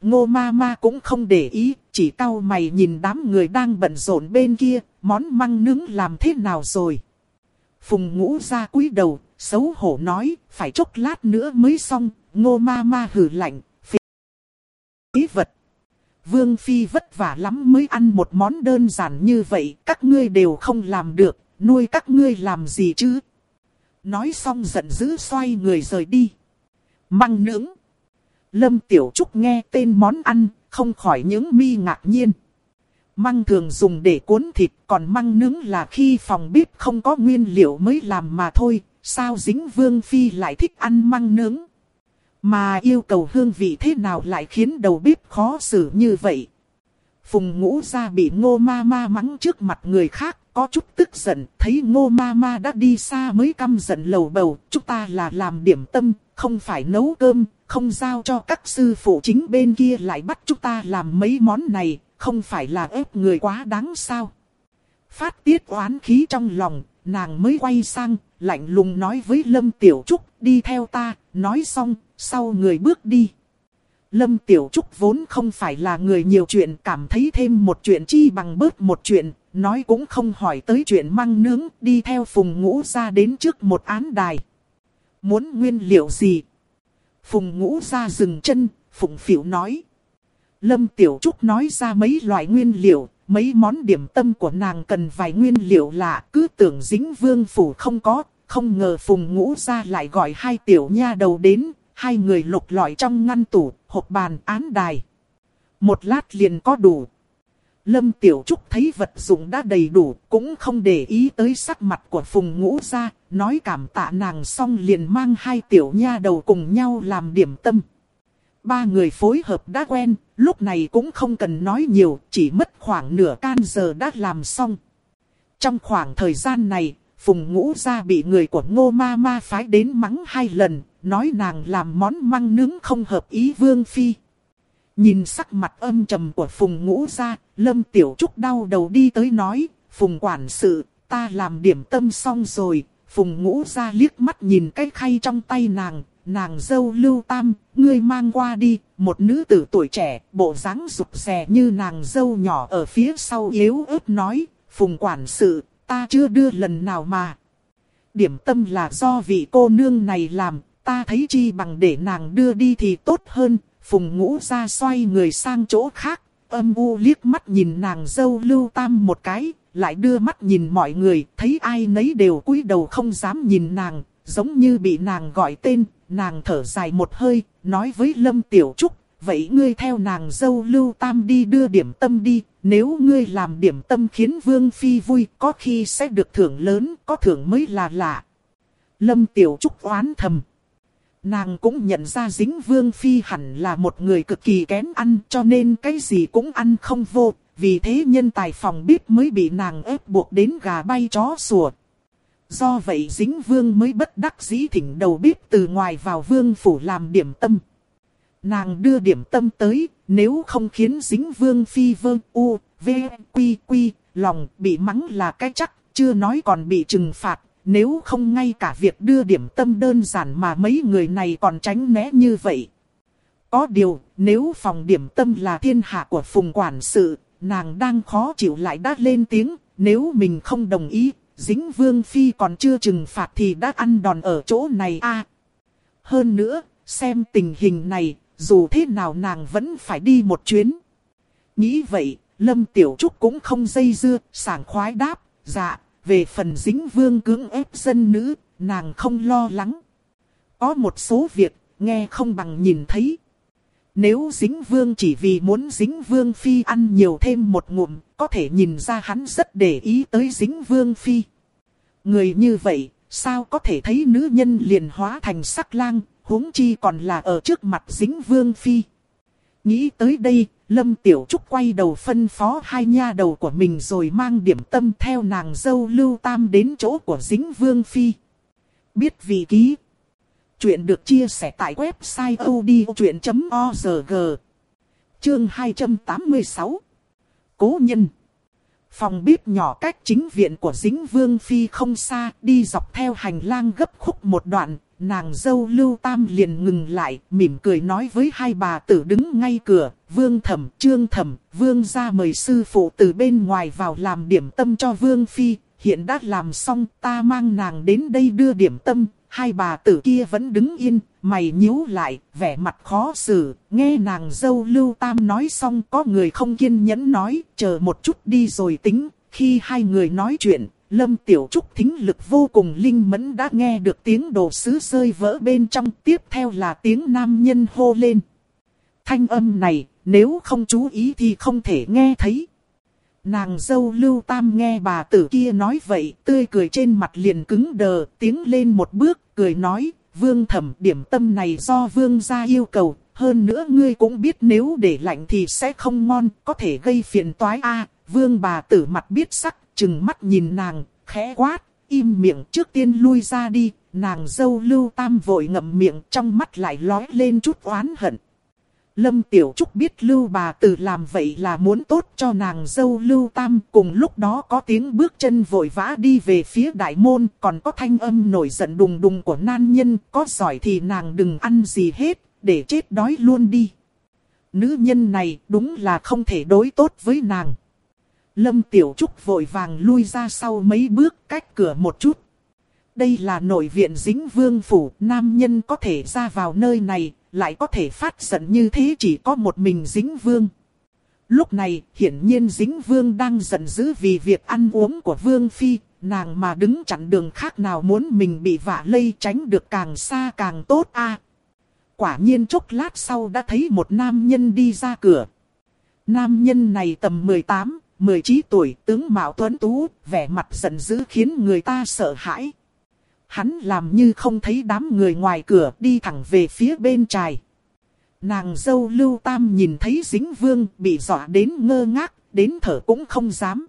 Ngô ma ma cũng không để ý, chỉ cau mày nhìn đám người đang bận rộn bên kia, món măng nướng làm thế nào rồi. Phùng Ngũ ra cúi đầu, xấu hổ nói, phải chốc lát nữa mới xong, ngô ma ma hử lạnh, phí vật. Vương Phi vất vả lắm mới ăn một món đơn giản như vậy, các ngươi đều không làm được, nuôi các ngươi làm gì chứ? Nói xong giận dữ xoay người rời đi. Măng nướng. Lâm Tiểu Trúc nghe tên món ăn, không khỏi những mi ngạc nhiên. Măng thường dùng để cuốn thịt, còn măng nướng là khi phòng bếp không có nguyên liệu mới làm mà thôi, sao dính vương phi lại thích ăn măng nướng. Mà yêu cầu hương vị thế nào lại khiến đầu bếp khó xử như vậy. Phùng ngũ ra bị ngô ma ma mắng trước mặt người khác, có chút tức giận, thấy ngô ma ma đã đi xa mới căm giận lầu bầu, chúng ta là làm điểm tâm, không phải nấu cơm, không giao cho các sư phụ chính bên kia lại bắt chúng ta làm mấy món này, không phải là ép người quá đáng sao. Phát tiết oán khí trong lòng, nàng mới quay sang, lạnh lùng nói với Lâm Tiểu Trúc, đi theo ta, nói xong, sau người bước đi. Lâm Tiểu Trúc vốn không phải là người nhiều chuyện, cảm thấy thêm một chuyện chi bằng bớt một chuyện, nói cũng không hỏi tới chuyện măng nướng, đi theo Phùng Ngũ ra đến trước một án đài. Muốn nguyên liệu gì? Phùng Ngũ ra dừng chân, Phùng Phỉu nói. Lâm Tiểu Trúc nói ra mấy loại nguyên liệu, mấy món điểm tâm của nàng cần vài nguyên liệu lạ, cứ tưởng dính vương phủ không có, không ngờ Phùng Ngũ ra lại gọi hai tiểu nha đầu đến, hai người lục lọi trong ngăn tủ, hộp bàn án đài. Một lát liền có đủ. Lâm Tiểu Trúc thấy vật dụng đã đầy đủ, cũng không để ý tới sắc mặt của Phùng Ngũ ra, nói cảm tạ nàng xong liền mang hai tiểu nha đầu cùng nhau làm điểm tâm. Ba người phối hợp đã quen, lúc này cũng không cần nói nhiều, chỉ mất khoảng nửa can giờ đã làm xong. Trong khoảng thời gian này, Phùng Ngũ gia bị người của Ngô Ma Ma phái đến mắng hai lần, nói nàng làm món măng nướng không hợp ý Vương Phi. Nhìn sắc mặt âm trầm của Phùng Ngũ gia Lâm Tiểu Trúc đau đầu đi tới nói, Phùng quản sự, ta làm điểm tâm xong rồi. Phùng Ngũ ra liếc mắt nhìn cái khay trong tay nàng, nàng dâu lưu tam, ngươi mang qua đi, một nữ tử tuổi trẻ, bộ dáng rụt rè như nàng dâu nhỏ ở phía sau yếu ớt nói, Phùng quản sự, ta chưa đưa lần nào mà. Điểm tâm là do vị cô nương này làm, ta thấy chi bằng để nàng đưa đi thì tốt hơn, Phùng ngũ ra xoay người sang chỗ khác, âm u liếc mắt nhìn nàng dâu lưu tam một cái, lại đưa mắt nhìn mọi người, thấy ai nấy đều cúi đầu không dám nhìn nàng, giống như bị nàng gọi tên, nàng thở dài một hơi, nói với Lâm Tiểu Trúc, vậy ngươi theo nàng dâu lưu tam đi đưa điểm tâm đi, nếu ngươi làm điểm tâm khiến Vương Phi vui, có khi sẽ được thưởng lớn, có thưởng mới là lạ. Lâm Tiểu Trúc oán thầm. Nàng cũng nhận ra dính vương phi hẳn là một người cực kỳ kén ăn cho nên cái gì cũng ăn không vô. Vì thế nhân tài phòng bếp mới bị nàng ép buộc đến gà bay chó sủa. Do vậy dính vương mới bất đắc dĩ thỉnh đầu bếp từ ngoài vào vương phủ làm điểm tâm. Nàng đưa điểm tâm tới, nếu không khiến dính vương phi vương u, v, quy quy, lòng bị mắng là cái chắc, chưa nói còn bị trừng phạt, nếu không ngay cả việc đưa điểm tâm đơn giản mà mấy người này còn tránh né như vậy. Có điều, nếu phòng điểm tâm là thiên hạ của phùng quản sự, nàng đang khó chịu lại đã lên tiếng, nếu mình không đồng ý, dính vương phi còn chưa trừng phạt thì đã ăn đòn ở chỗ này a Hơn nữa, xem tình hình này, dù thế nào nàng vẫn phải đi một chuyến. Nghĩ vậy, Lâm Tiểu Trúc cũng không dây dưa, sảng khoái đáp, dạ, về phần dính vương cưỡng ép dân nữ, nàng không lo lắng. Có một số việc, nghe không bằng nhìn thấy. Nếu dính vương chỉ vì muốn dính vương phi ăn nhiều thêm một ngụm, có thể nhìn ra hắn rất để ý tới dính vương phi. Người như vậy, sao có thể thấy nữ nhân liền hóa thành sắc lang, huống chi còn là ở trước mặt dính vương phi. Nghĩ tới đây, Lâm Tiểu Trúc quay đầu phân phó hai nha đầu của mình rồi mang điểm tâm theo nàng dâu Lưu Tam đến chỗ của dính Vương Phi. biết vị ký. Chuyện được chia sẻ tại website odchuyện.org. Chương 286. Cố nhân. Phòng bếp nhỏ cách chính viện của dính vương phi không xa, đi dọc theo hành lang gấp khúc một đoạn, nàng dâu lưu tam liền ngừng lại, mỉm cười nói với hai bà tử đứng ngay cửa, vương thẩm, trương thẩm, vương ra mời sư phụ từ bên ngoài vào làm điểm tâm cho vương phi, hiện đã làm xong ta mang nàng đến đây đưa điểm tâm, hai bà tử kia vẫn đứng yên, mày nhíu lại, vẻ mặt khó xử, nghe nàng dâu lưu tam nói xong có người không kiên nhẫn nói, chờ một chút đi rồi tính, khi hai người nói chuyện, Lâm Tiểu Trúc thính lực vô cùng linh mẫn đã nghe được tiếng đồ sứ rơi vỡ bên trong, tiếp theo là tiếng nam nhân hô lên. Thanh âm này, nếu không chú ý thì không thể nghe thấy. Nàng dâu lưu tam nghe bà tử kia nói vậy, tươi cười trên mặt liền cứng đờ, tiếng lên một bước, cười nói, vương thẩm điểm tâm này do vương gia yêu cầu, hơn nữa ngươi cũng biết nếu để lạnh thì sẽ không ngon, có thể gây phiền toái a vương bà tử mặt biết sắc, chừng mắt nhìn nàng, khẽ quát, im miệng trước tiên lui ra đi, nàng dâu lưu tam vội ngậm miệng trong mắt lại lói lên chút oán hận. Lâm Tiểu Trúc biết Lưu bà tử làm vậy là muốn tốt cho nàng dâu Lưu Tam. Cùng lúc đó có tiếng bước chân vội vã đi về phía đại môn. Còn có thanh âm nổi giận đùng đùng của nan nhân. Có giỏi thì nàng đừng ăn gì hết. Để chết đói luôn đi. Nữ nhân này đúng là không thể đối tốt với nàng. Lâm Tiểu Trúc vội vàng lui ra sau mấy bước, cách cửa một chút. Đây là nội viện dính vương phủ. Nam nhân có thể ra vào nơi này lại có thể phát giận như thế chỉ có một mình dính vương. Lúc này, hiển nhiên dính vương đang giận dữ vì việc ăn uống của vương phi, nàng mà đứng chặn đường khác nào muốn mình bị vạ lây tránh được càng xa càng tốt a. Quả nhiên chốc lát sau đã thấy một nam nhân đi ra cửa. Nam nhân này tầm 18, 19 tuổi, tướng Mạo Tuấn Tú, vẻ mặt giận dữ khiến người ta sợ hãi hắn làm như không thấy đám người ngoài cửa đi thẳng về phía bên trài. Nàng dâu lưu tam nhìn thấy dính vương bị dọa đến ngơ ngác, đến thở cũng không dám.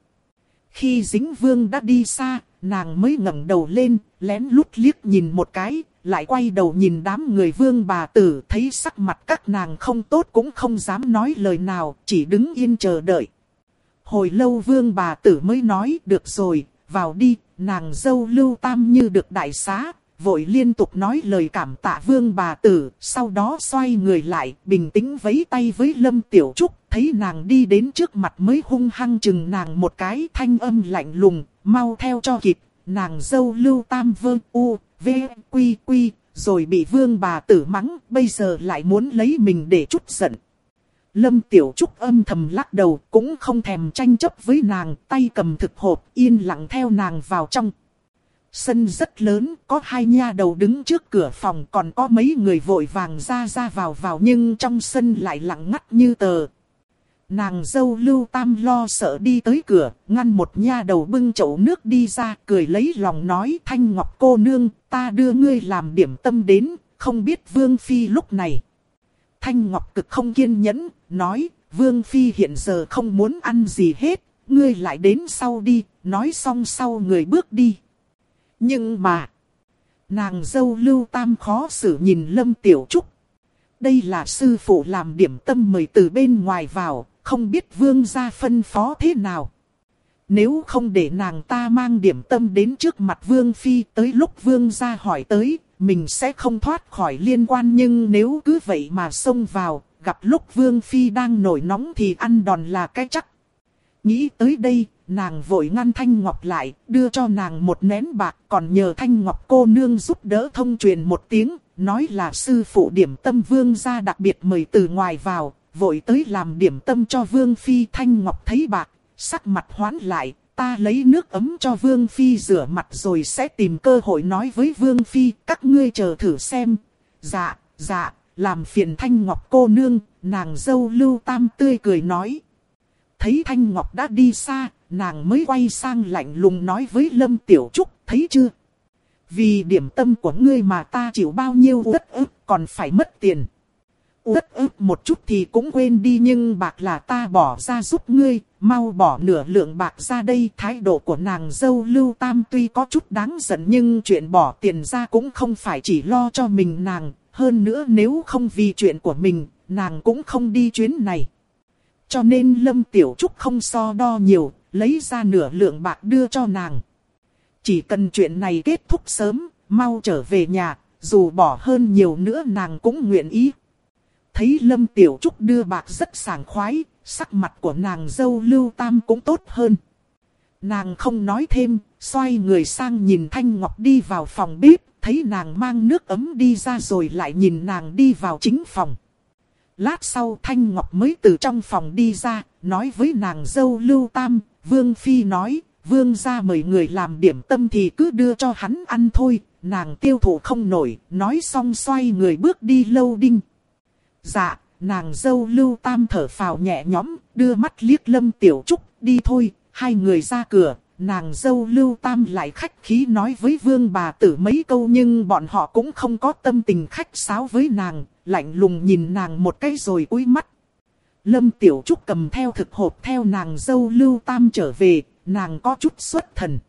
Khi dính vương đã đi xa, nàng mới ngẩng đầu lên, lén lút liếc nhìn một cái, lại quay đầu nhìn đám người vương bà tử thấy sắc mặt các nàng không tốt cũng không dám nói lời nào, chỉ đứng yên chờ đợi. Hồi lâu vương bà tử mới nói, được rồi, vào đi, nàng dâu lưu tam như được đại xá, vội liên tục nói lời cảm tạ vương bà tử, sau đó xoay người lại, bình tĩnh vấy tay với Lâm Tiểu Trúc, thấy nàng đi đến trước mặt mới hung hăng chừng nàng một cái thanh âm lạnh lùng, mau theo cho kịp, nàng dâu lưu tam vương u, v, quy quy, rồi bị vương bà tử mắng, bây giờ lại muốn lấy mình để chút giận. Lâm Tiểu Trúc âm thầm lắc đầu, cũng không thèm tranh chấp với nàng, tay cầm thực hộp, yên lặng theo nàng vào trong. Sân rất lớn, có hai nha đầu đứng trước cửa phòng, còn có mấy người vội vàng ra ra vào vào nhưng trong sân lại lặng ngắt như tờ. Nàng dâu lưu tam lo sợ đi tới cửa, ngăn một nha đầu bưng chậu nước đi ra, cười lấy lòng nói thanh ngọc cô nương, ta đưa ngươi làm điểm tâm đến, không biết vương phi lúc này. Thanh Ngọc cực không kiên nhẫn, nói, Vương Phi hiện giờ không muốn ăn gì hết, ngươi lại đến sau đi, nói xong sau người bước đi. Nhưng mà, nàng dâu lưu tam khó xử nhìn Lâm Tiểu Trúc. Đây là sư phụ làm điểm tâm mời từ bên ngoài vào, không biết vương gia phân phó thế nào. Nếu không để nàng ta mang điểm tâm đến trước mặt vương phi tới lúc vương gia hỏi tới, mình sẽ không thoát khỏi liên quan nhưng nếu cứ vậy mà xông vào, gặp lúc Vương Phi đang nổi nóng thì ăn đòn là cái chắc. Nghĩ tới đây, nàng vội ngăn Thanh Ngọc lại, đưa cho nàng một nén bạc, còn nhờ Thanh Ngọc cô nương giúp đỡ thông truyền một tiếng, nói là sư phụ điểm tâm Vương ra đặc biệt mời từ ngoài vào, vội tới làm điểm tâm cho Vương Phi Thanh Ngọc thấy bạc, sắc mặt hoán lại, ta lấy nước ấm cho Vương Phi rửa mặt rồi sẽ tìm cơ hội nói với Vương Phi, các ngươi chờ thử xem. Dạ, dạ, làm phiền Thanh Ngọc cô nương, nàng dâu lưu tam tươi cười nói. Thấy Thanh Ngọc đã đi xa, nàng mới quay sang lạnh lùng nói với Lâm Tiểu Trúc, thấy chưa? Vì điểm tâm của ngươi mà ta chịu bao nhiêu uất ức còn phải mất tiền. Uất ức một chút thì cũng quên đi nhưng bạc là ta bỏ ra giúp ngươi, mau bỏ nửa lượng bạc ra đây. Thái độ của nàng dâu Lưu Tam tuy có chút đáng giận nhưng chuyện bỏ tiền ra cũng không phải chỉ lo cho mình nàng. Hơn nữa nếu không vì chuyện của mình, nàng cũng không đi chuyến này. Cho nên Lâm Tiểu Trúc không so đo nhiều, lấy ra nửa lượng bạc đưa cho nàng. Chỉ cần chuyện này kết thúc sớm, mau trở về nhà, dù bỏ hơn nhiều nữa nàng cũng nguyện ý. Thấy Lâm Tiểu Trúc đưa bạc rất sảng khoái, sắc mặt của nàng dâu Lưu Tam cũng tốt hơn. Nàng không nói thêm, xoay người sang nhìn Thanh Ngọc đi vào phòng bếp, thấy nàng mang nước ấm đi ra rồi lại nhìn nàng đi vào chính phòng. Lát sau Thanh Ngọc mới từ trong phòng đi ra, nói với nàng dâu Lưu Tam, Vương Phi nói, Vương ra mời người làm điểm tâm thì cứ đưa cho hắn ăn thôi, nàng tiêu thụ không nổi, nói xong xoay người bước đi lâu đinh. Dạ, nàng dâu Lưu Tam thở phào nhẹ nhõm, đưa mắt liếc Lâm Tiểu Trúc, đi thôi, hai người ra cửa, nàng dâu Lưu Tam lại khách khí nói với vương bà tử mấy câu nhưng bọn họ cũng không có tâm tình khách sáo với nàng, lạnh lùng nhìn nàng một cái rồi cúi mắt. Lâm Tiểu Trúc cầm theo thực hộp theo nàng dâu Lưu Tam trở về, nàng có chút xuất thần.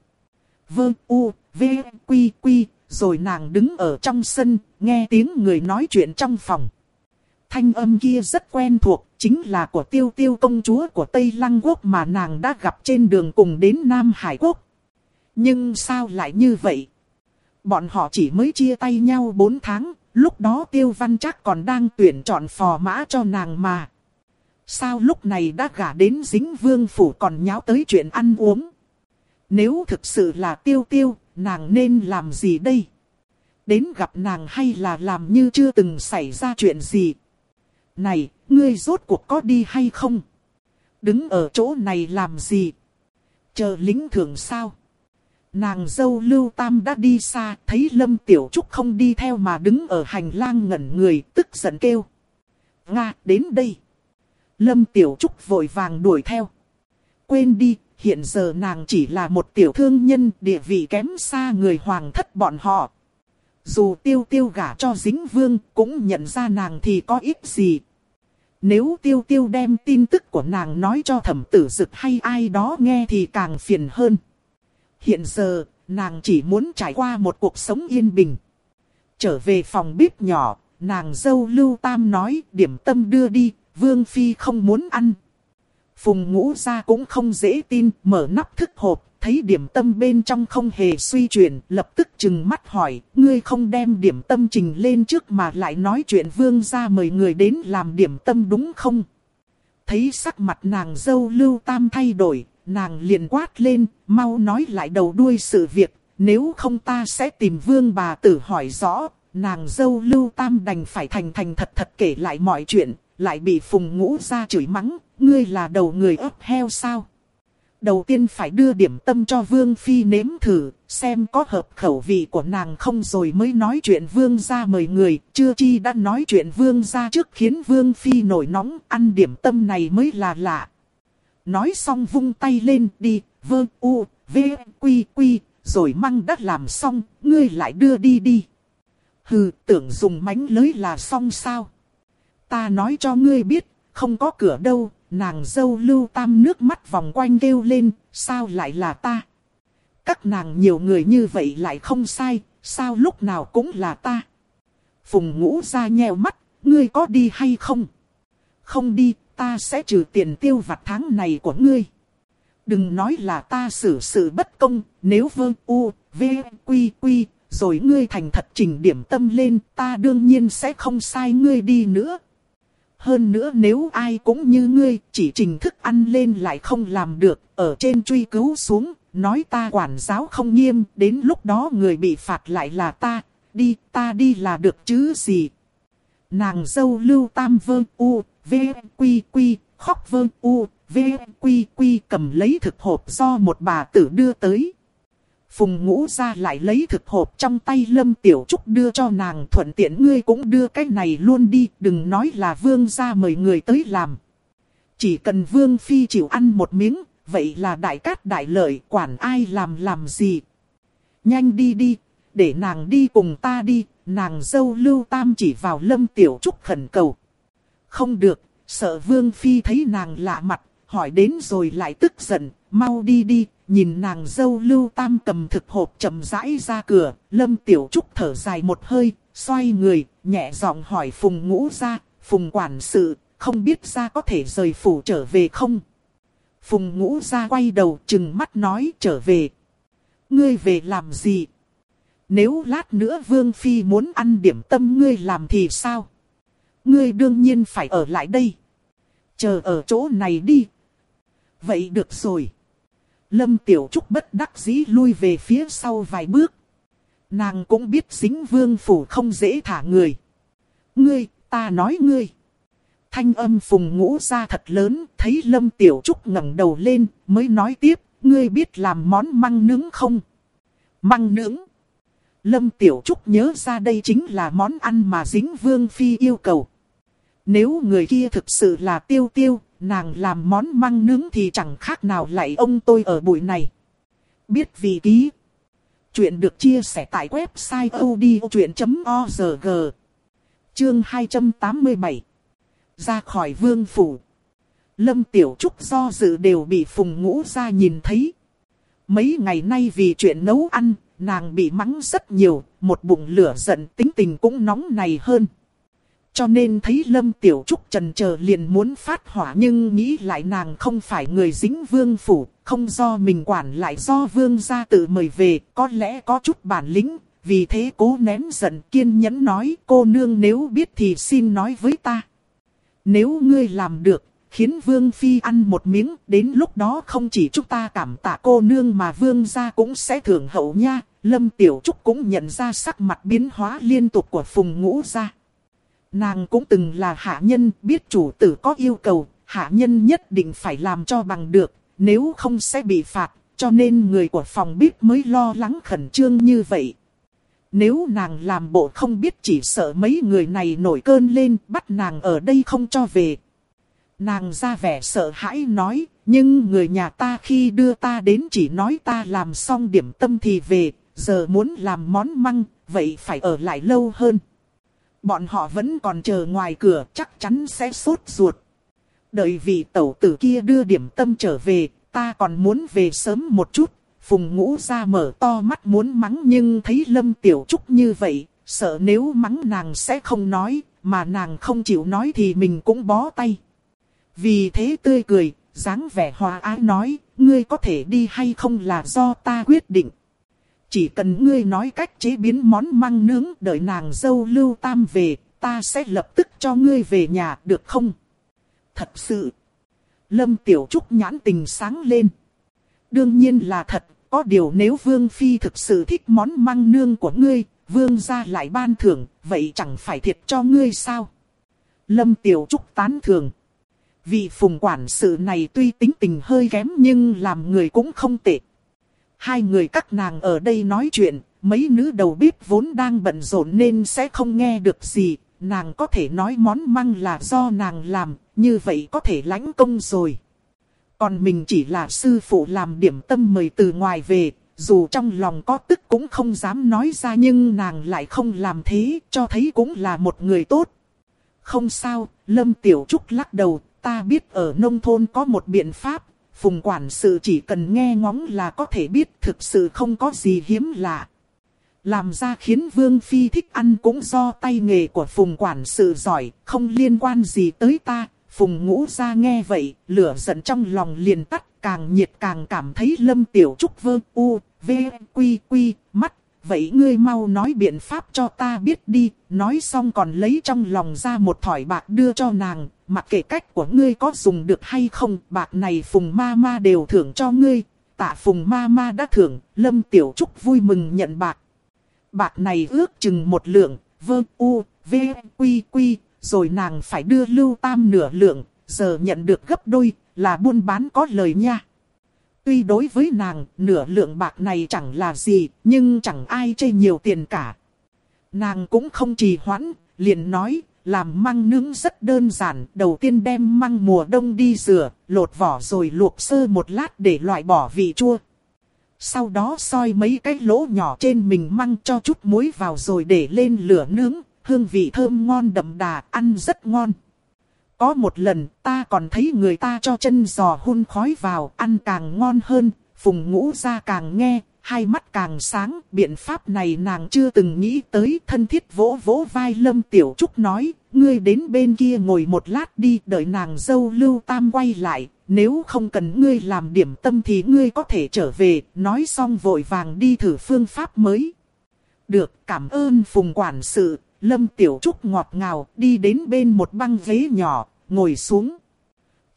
Vơ u, v, quy quy, rồi nàng đứng ở trong sân, nghe tiếng người nói chuyện trong phòng. Thanh âm kia rất quen thuộc, chính là của tiêu tiêu công chúa của Tây Lăng Quốc mà nàng đã gặp trên đường cùng đến Nam Hải Quốc. Nhưng sao lại như vậy? Bọn họ chỉ mới chia tay nhau 4 tháng, lúc đó tiêu văn chắc còn đang tuyển chọn phò mã cho nàng mà. Sao lúc này đã gả đến dính vương phủ còn nháo tới chuyện ăn uống? Nếu thực sự là tiêu tiêu, nàng nên làm gì đây? Đến gặp nàng hay là làm như chưa từng xảy ra chuyện gì? Này, ngươi rốt cuộc có đi hay không? Đứng ở chỗ này làm gì? Chờ lính thưởng sao? Nàng dâu Lưu Tam đã đi xa, thấy Lâm Tiểu Trúc không đi theo mà đứng ở hành lang ngẩn người, tức giận kêu. Nga, đến đây. Lâm Tiểu Trúc vội vàng đuổi theo. Quên đi, hiện giờ nàng chỉ là một tiểu thương nhân địa vị kém xa người hoàng thất bọn họ. Dù tiêu tiêu gả cho dính vương cũng nhận ra nàng thì có ít gì. Nếu tiêu tiêu đem tin tức của nàng nói cho thẩm tử dực hay ai đó nghe thì càng phiền hơn. Hiện giờ, nàng chỉ muốn trải qua một cuộc sống yên bình. Trở về phòng bếp nhỏ, nàng dâu lưu tam nói điểm tâm đưa đi, vương phi không muốn ăn. Phùng ngũ ra cũng không dễ tin, mở nắp thức hộp, thấy điểm tâm bên trong không hề suy chuyển, lập tức chừng mắt hỏi, ngươi không đem điểm tâm trình lên trước mà lại nói chuyện vương ra mời người đến làm điểm tâm đúng không? Thấy sắc mặt nàng dâu lưu tam thay đổi, nàng liền quát lên, mau nói lại đầu đuôi sự việc, nếu không ta sẽ tìm vương bà tử hỏi rõ, nàng dâu lưu tam đành phải thành thành thật thật kể lại mọi chuyện, lại bị phùng ngũ ra chửi mắng, ngươi là đầu người ấp heo sao? Đầu tiên phải đưa điểm tâm cho Vương Phi nếm thử, xem có hợp khẩu vị của nàng không rồi mới nói chuyện Vương ra mời người, chưa chi đã nói chuyện Vương ra trước khiến Vương Phi nổi nóng, ăn điểm tâm này mới là lạ. Nói xong vung tay lên đi, vơ u, v, quy quy, rồi măng đã làm xong, ngươi lại đưa đi đi. Hừ, tưởng dùng mánh lưới là xong sao? Ta nói cho ngươi biết, không có cửa đâu, nàng dâu lưu tam nước mắt vòng quanh kêu lên, sao lại là ta? Các nàng nhiều người như vậy lại không sai, sao lúc nào cũng là ta? Phùng ngũ ra nheo mắt, ngươi có đi hay không? Không đi, ta sẽ trừ tiền tiêu vặt tháng này của ngươi. Đừng nói là ta xử sự bất công, nếu vơ u, v, quy quy, rồi ngươi thành thật trình điểm tâm lên, ta đương nhiên sẽ không sai ngươi đi nữa. Hơn nữa nếu ai cũng như ngươi, chỉ trình thức ăn lên lại không làm được, ở trên truy cứu xuống, nói ta quản giáo không nghiêm, đến lúc đó người bị phạt lại là ta, đi, ta đi là được chứ gì. Nàng dâu lưu tam vơ u, v, quy quy, khóc vơ u, v, quy quy cầm lấy thực hộp do một bà tử đưa tới. Phùng ngũ ra lại lấy thực hộp trong tay Lâm Tiểu Trúc đưa cho nàng thuận tiện ngươi cũng đưa cái này luôn đi, đừng nói là vương ra mời người tới làm. Chỉ cần vương phi chịu ăn một miếng, vậy là đại cát đại lợi, quản ai làm làm gì. Nhanh đi đi, để nàng đi cùng ta đi, nàng dâu lưu tam chỉ vào Lâm Tiểu Trúc khẩn cầu. Không được, sợ Vương Phi thấy nàng lạ mặt, hỏi đến rồi lại tức giận, mau đi đi, nhìn nàng dâu lưu tam cầm thực hộp chậm rãi ra cửa, Lâm Tiểu Trúc thở dài một hơi, xoay người, nhẹ giọng hỏi Phùng Ngũ ra, Phùng quản sự, không biết ra có thể rời phủ trở về không? Phùng Ngũ ra quay đầu chừng mắt nói trở về. Ngươi về làm gì? Nếu lát nữa Vương Phi muốn ăn điểm tâm ngươi làm thì sao? Ngươi đương nhiên phải ở lại đây. Chờ ở chỗ này đi. Vậy được rồi. Lâm Tiểu Trúc bất đắc dĩ lui về phía sau vài bước. Nàng cũng biết dính vương phủ không dễ thả người. Ngươi, ta nói ngươi. Thanh âm phùng ngũ ra thật lớn, thấy Lâm Tiểu Trúc ngẩng đầu lên, mới nói tiếp, ngươi biết làm món măng nướng không? Măng nướng. Lâm Tiểu Trúc nhớ ra đây chính là món ăn mà dính vương phi yêu cầu. Nếu người kia thực sự là tiêu tiêu, nàng làm món măng nướng thì chẳng khác nào lại ông tôi ở buổi này. Biết vì ký. Chuyện được chia sẻ tại website odchuyện.org. Chương 287. Ra khỏi vương phủ. Lâm Tiểu Trúc do dự đều bị Phùng Ngũ ra nhìn thấy. Mấy ngày nay vì chuyện nấu ăn, nàng bị mắng rất nhiều, một bụng lửa giận tính tình cũng nóng này hơn. Cho nên thấy Lâm Tiểu Trúc trần chờ liền muốn phát hỏa nhưng nghĩ lại nàng không phải người dính vương phủ, không do mình quản lại do vương gia tự mời về, có lẽ có chút bản lĩnh, vì thế cố nén giận kiên nhẫn nói cô nương nếu biết thì xin nói với ta. Nếu ngươi làm được, khiến vương phi ăn một miếng, đến lúc đó không chỉ chúng ta cảm tạ cô nương mà vương gia cũng sẽ thưởng hậu nha. Lâm Tiểu Trúc cũng nhận ra sắc mặt biến hóa liên tục của Phùng Ngũ gia. Nàng cũng từng là hạ nhân, biết chủ tử có yêu cầu, hạ nhân nhất định phải làm cho bằng được, nếu không sẽ bị phạt, cho nên người của phòng bếp mới lo lắng khẩn trương như vậy. Nếu nàng làm bộ không biết chỉ sợ mấy người này nổi cơn lên bắt nàng ở đây không cho về. Nàng ra vẻ sợ hãi nói, nhưng người nhà ta khi đưa ta đến chỉ nói ta làm xong điểm tâm thì về, giờ muốn làm món măng, vậy phải ở lại lâu hơn. Bọn họ vẫn còn chờ ngoài cửa chắc chắn sẽ sốt ruột. Đợi vị tẩu tử kia đưa điểm tâm trở về, ta còn muốn về sớm một chút. Phùng ngũ ra mở to mắt muốn mắng nhưng thấy Lâm Tiểu Trúc như vậy, sợ nếu mắng nàng sẽ không nói, mà nàng không chịu nói thì mình cũng bó tay. Vì thế tươi cười, dáng vẻ hòa ái nói, ngươi có thể đi hay không là do ta quyết định. Chỉ cần ngươi nói cách chế biến món măng nướng đợi nàng dâu lưu tam về, ta sẽ lập tức cho ngươi về nhà được không? Thật sự. Lâm Tiểu Trúc nhãn tình sáng lên. Đương nhiên là thật, có điều nếu Vương Phi thực sự thích món măng nương của ngươi, Vương ra lại ban thưởng, vậy chẳng phải thiệt cho ngươi sao? Lâm Tiểu Trúc tán thường. Vị phùng quản sự này tuy tính tình hơi kém nhưng làm người cũng không tệ. Hai người các nàng ở đây nói chuyện, mấy nữ đầu bếp vốn đang bận rộn nên sẽ không nghe được gì. Nàng có thể nói món măng là do nàng làm, như vậy có thể lãnh công rồi. Còn mình chỉ là sư phụ làm điểm tâm mời từ ngoài về, dù trong lòng có tức cũng không dám nói ra nhưng nàng lại không làm thế, cho thấy cũng là một người tốt. Không sao, Lâm Tiểu Trúc lắc đầu, ta biết ở nông thôn có một biện pháp, Phùng quản sự chỉ cần nghe ngóng là có thể biết thực sự không có gì hiếm lạ. Làm ra khiến Vương Phi thích ăn cũng do tay nghề của Phùng quản sự giỏi, không liên quan gì tới ta. Phùng ngũ ra nghe vậy, lửa giận trong lòng liền tắt, càng nhiệt càng cảm thấy lâm tiểu trúc vơ u, v, quy quy, mắt. Vậy ngươi mau nói biện pháp cho ta biết đi, nói xong còn lấy trong lòng ra một thỏi bạc đưa cho nàng, mặc kệ cách của ngươi có dùng được hay không, bạc này phùng ma ma đều thưởng cho ngươi. Tạ phùng ma ma đã thưởng, lâm tiểu trúc vui mừng nhận bạc. Bạc này ước chừng một lượng, vơ u, v, quy quy, rồi nàng phải đưa lưu tam nửa lượng, giờ nhận được gấp đôi, là buôn bán có lời nha. Tuy đối với nàng, nửa lượng bạc này chẳng là gì, nhưng chẳng ai chê nhiều tiền cả. Nàng cũng không trì hoãn, liền nói, làm măng nướng rất đơn giản, đầu tiên đem măng mùa đông đi rửa, lột vỏ rồi luộc sơ một lát để loại bỏ vị chua. Sau đó soi mấy cái lỗ nhỏ trên mình măng cho chút muối vào rồi để lên lửa nướng, hương vị thơm ngon đậm đà, ăn rất ngon. Có một lần ta còn thấy người ta cho chân giò hun khói vào, ăn càng ngon hơn, phùng ngũ ra càng nghe, hai mắt càng sáng. Biện pháp này nàng chưa từng nghĩ tới thân thiết vỗ vỗ vai Lâm Tiểu Trúc nói, ngươi đến bên kia ngồi một lát đi, đợi nàng dâu lưu tam quay lại, nếu không cần ngươi làm điểm tâm thì ngươi có thể trở về, nói xong vội vàng đi thử phương pháp mới. Được, cảm ơn phùng quản sự, Lâm Tiểu Trúc ngọt ngào đi đến bên một băng ghế nhỏ, ngồi xuống.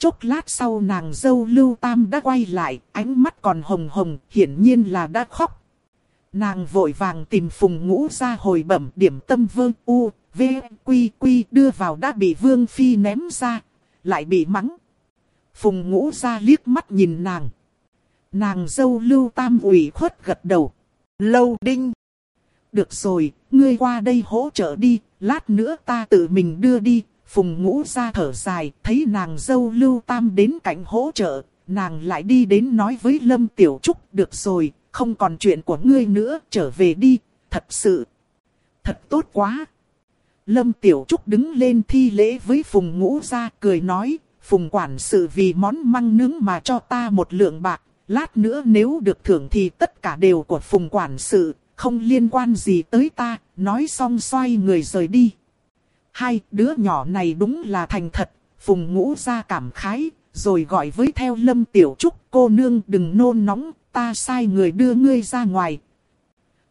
Chốc lát sau nàng dâu Lưu Tam đã quay lại, ánh mắt còn hồng hồng, hiển nhiên là đã khóc. Nàng vội vàng tìm phùng ngũ ra hồi bẩm điểm tâm vương u, v, quy quy đưa vào đã bị vương phi ném ra, lại bị mắng. Phùng ngũ ra liếc mắt nhìn nàng. Nàng dâu Lưu Tam ủy khuất gật đầu. Lâu đinh. Được rồi, ngươi qua đây hỗ trợ đi, lát nữa ta tự mình đưa đi. Phùng ngũ ra thở dài, thấy nàng dâu lưu tam đến cạnh hỗ trợ, nàng lại đi đến nói với Lâm Tiểu Trúc, được rồi, không còn chuyện của ngươi nữa, trở về đi, thật sự. Thật tốt quá. Lâm Tiểu Trúc đứng lên thi lễ với Phùng ngũ ra, cười nói, Phùng quản sự vì món măng nướng mà cho ta một lượng bạc, lát nữa nếu được thưởng thì tất cả đều của Phùng quản sự, không liên quan gì tới ta, nói xong xoay người rời đi. Hai đứa nhỏ này đúng là thành thật, phùng ngũ ra cảm khái, rồi gọi với theo lâm tiểu trúc cô nương đừng nôn nóng, ta sai người đưa ngươi ra ngoài.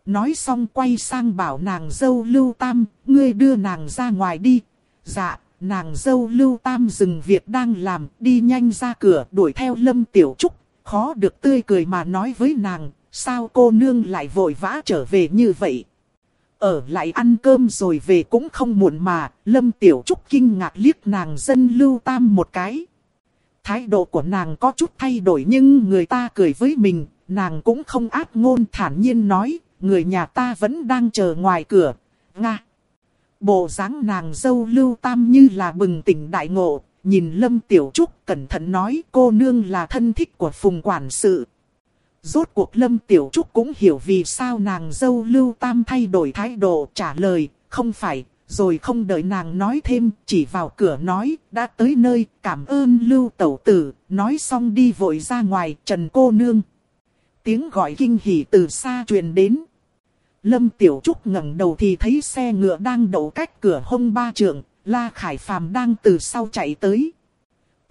Nói xong quay sang bảo nàng dâu lưu tam, ngươi đưa nàng ra ngoài đi. Dạ, nàng dâu lưu tam dừng việc đang làm, đi nhanh ra cửa đuổi theo lâm tiểu trúc, khó được tươi cười mà nói với nàng, sao cô nương lại vội vã trở về như vậy? Ở lại ăn cơm rồi về cũng không muộn mà, Lâm Tiểu Trúc kinh ngạc liếc nàng dân lưu tam một cái. Thái độ của nàng có chút thay đổi nhưng người ta cười với mình, nàng cũng không áp ngôn thản nhiên nói, người nhà ta vẫn đang chờ ngoài cửa. Nga. Bộ dáng nàng dâu lưu tam như là bừng tỉnh đại ngộ, nhìn Lâm Tiểu Trúc cẩn thận nói cô nương là thân thích của phùng quản sự. Rốt cuộc Lâm Tiểu Trúc cũng hiểu vì sao nàng dâu Lưu Tam thay đổi thái độ trả lời, không phải, rồi không đợi nàng nói thêm, chỉ vào cửa nói, đã tới nơi, cảm ơn Lưu Tẩu Tử, nói xong đi vội ra ngoài, Trần Cô Nương. Tiếng gọi kinh hỉ từ xa truyền đến. Lâm Tiểu Trúc ngẩng đầu thì thấy xe ngựa đang đậu cách cửa hông ba trượng, La Khải Phàm đang từ sau chạy tới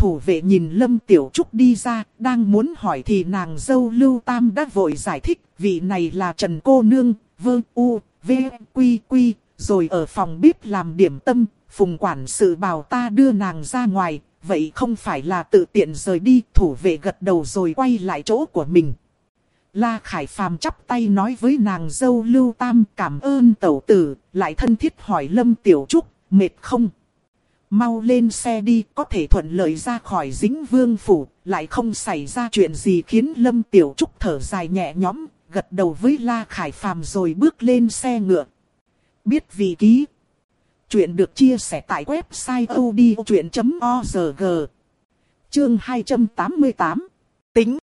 thủ vệ nhìn Lâm Tiểu Trúc đi ra, đang muốn hỏi thì nàng dâu Lưu Tam đã vội giải thích, vị này là Trần Cô Nương, Vương U, V, Quy, Quy, rồi ở phòng bếp làm điểm tâm, phùng quản sự bảo ta đưa nàng ra ngoài, vậy không phải là tự tiện rời đi, thủ vệ gật đầu rồi quay lại chỗ của mình. La Khải Phàm chắp tay nói với nàng dâu Lưu Tam cảm ơn tẩu tử, lại thân thiết hỏi Lâm Tiểu Trúc, mệt không? Mau lên xe đi, có thể thuận lợi ra khỏi dính vương phủ, lại không xảy ra chuyện gì khiến Lâm Tiểu Trúc thở dài nhẹ nhõm, gật đầu với La Khải Phàm rồi bước lên xe ngựa. Biết vị ký. Chuyện được chia sẻ tại website odchuyện.org. Chương 288. Tính.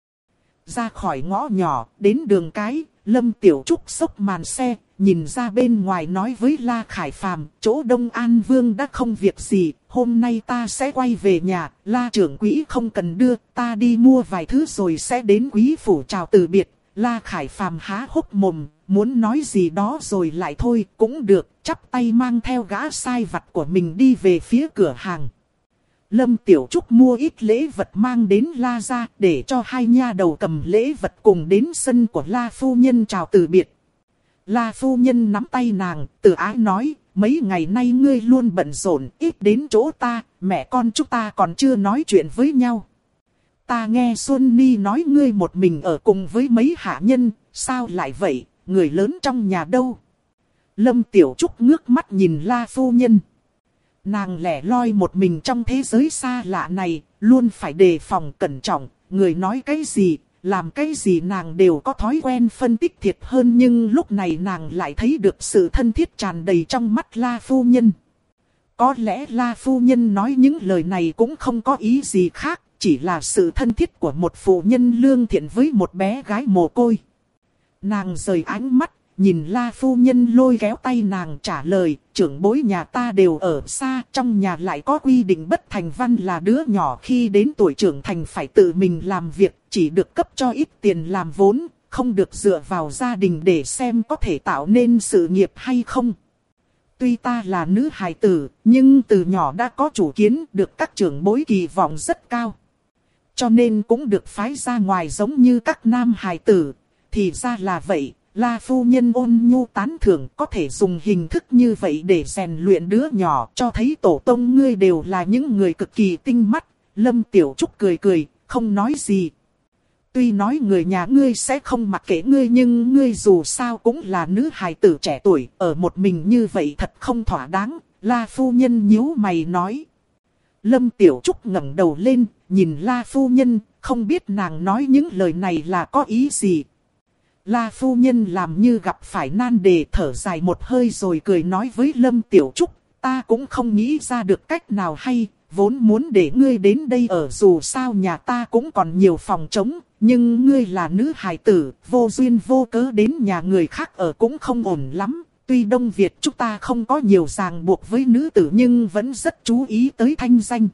Ra khỏi ngõ nhỏ, đến đường cái, Lâm Tiểu Trúc xốc màn xe, nhìn ra bên ngoài nói với La Khải Phàm, chỗ Đông An Vương đã không việc gì, hôm nay ta sẽ quay về nhà, La trưởng quỹ không cần đưa, ta đi mua vài thứ rồi sẽ đến quý phủ chào từ biệt. La Khải Phàm há hốc mồm, muốn nói gì đó rồi lại thôi, cũng được, chắp tay mang theo gã sai vặt của mình đi về phía cửa hàng. Lâm Tiểu Trúc mua ít lễ vật mang đến La ra để cho hai nha đầu cầm lễ vật cùng đến sân của La Phu Nhân chào từ biệt. La Phu Nhân nắm tay nàng, từ ái nói, mấy ngày nay ngươi luôn bận rộn, ít đến chỗ ta, mẹ con chúng ta còn chưa nói chuyện với nhau. Ta nghe Xuân Ni nói ngươi một mình ở cùng với mấy hạ nhân, sao lại vậy, người lớn trong nhà đâu? Lâm Tiểu Trúc ngước mắt nhìn La Phu Nhân. Nàng lẻ loi một mình trong thế giới xa lạ này, luôn phải đề phòng cẩn trọng, người nói cái gì, làm cái gì nàng đều có thói quen phân tích thiệt hơn nhưng lúc này nàng lại thấy được sự thân thiết tràn đầy trong mắt La Phu Nhân. Có lẽ La Phu Nhân nói những lời này cũng không có ý gì khác, chỉ là sự thân thiết của một phụ nhân lương thiện với một bé gái mồ côi. Nàng rời ánh mắt, nhìn la phu nhân lôi kéo tay nàng trả lời, trưởng bối nhà ta đều ở xa, trong nhà lại có quy định bất thành văn là đứa nhỏ khi đến tuổi trưởng thành phải tự mình làm việc, chỉ được cấp cho ít tiền làm vốn, không được dựa vào gia đình để xem có thể tạo nên sự nghiệp hay không. Tuy ta là nữ hài tử, nhưng từ nhỏ đã có chủ kiến được các trưởng bối kỳ vọng rất cao. Cho nên cũng được phái ra ngoài giống như các nam hài tử. Thì ra là vậy, La phu nhân ôn nhu tán thưởng có thể dùng hình thức như vậy để rèn luyện đứa nhỏ cho thấy tổ tông ngươi đều là những người cực kỳ tinh mắt. Lâm Tiểu Trúc cười cười, không nói gì. Tuy nói người nhà ngươi sẽ không mặc kệ ngươi nhưng ngươi dù sao cũng là nữ hài tử trẻ tuổi, ở một mình như vậy thật không thỏa đáng. La phu nhân nhíu mày nói. Lâm Tiểu Trúc ngẩng đầu lên, nhìn La phu nhân, không biết nàng nói những lời này là có ý gì. La phu nhân làm như gặp phải nan đề thở dài một hơi rồi cười nói với Lâm Tiểu Trúc, ta cũng không nghĩ ra được cách nào hay, vốn muốn để ngươi đến đây ở dù sao nhà ta cũng còn nhiều phòng trống, nhưng ngươi là nữ hài tử, vô duyên vô cớ đến nhà người khác ở cũng không ổn lắm. Tuy Đông Việt chúng ta không có nhiều ràng buộc với nữ tử nhưng vẫn rất chú ý tới thanh danh.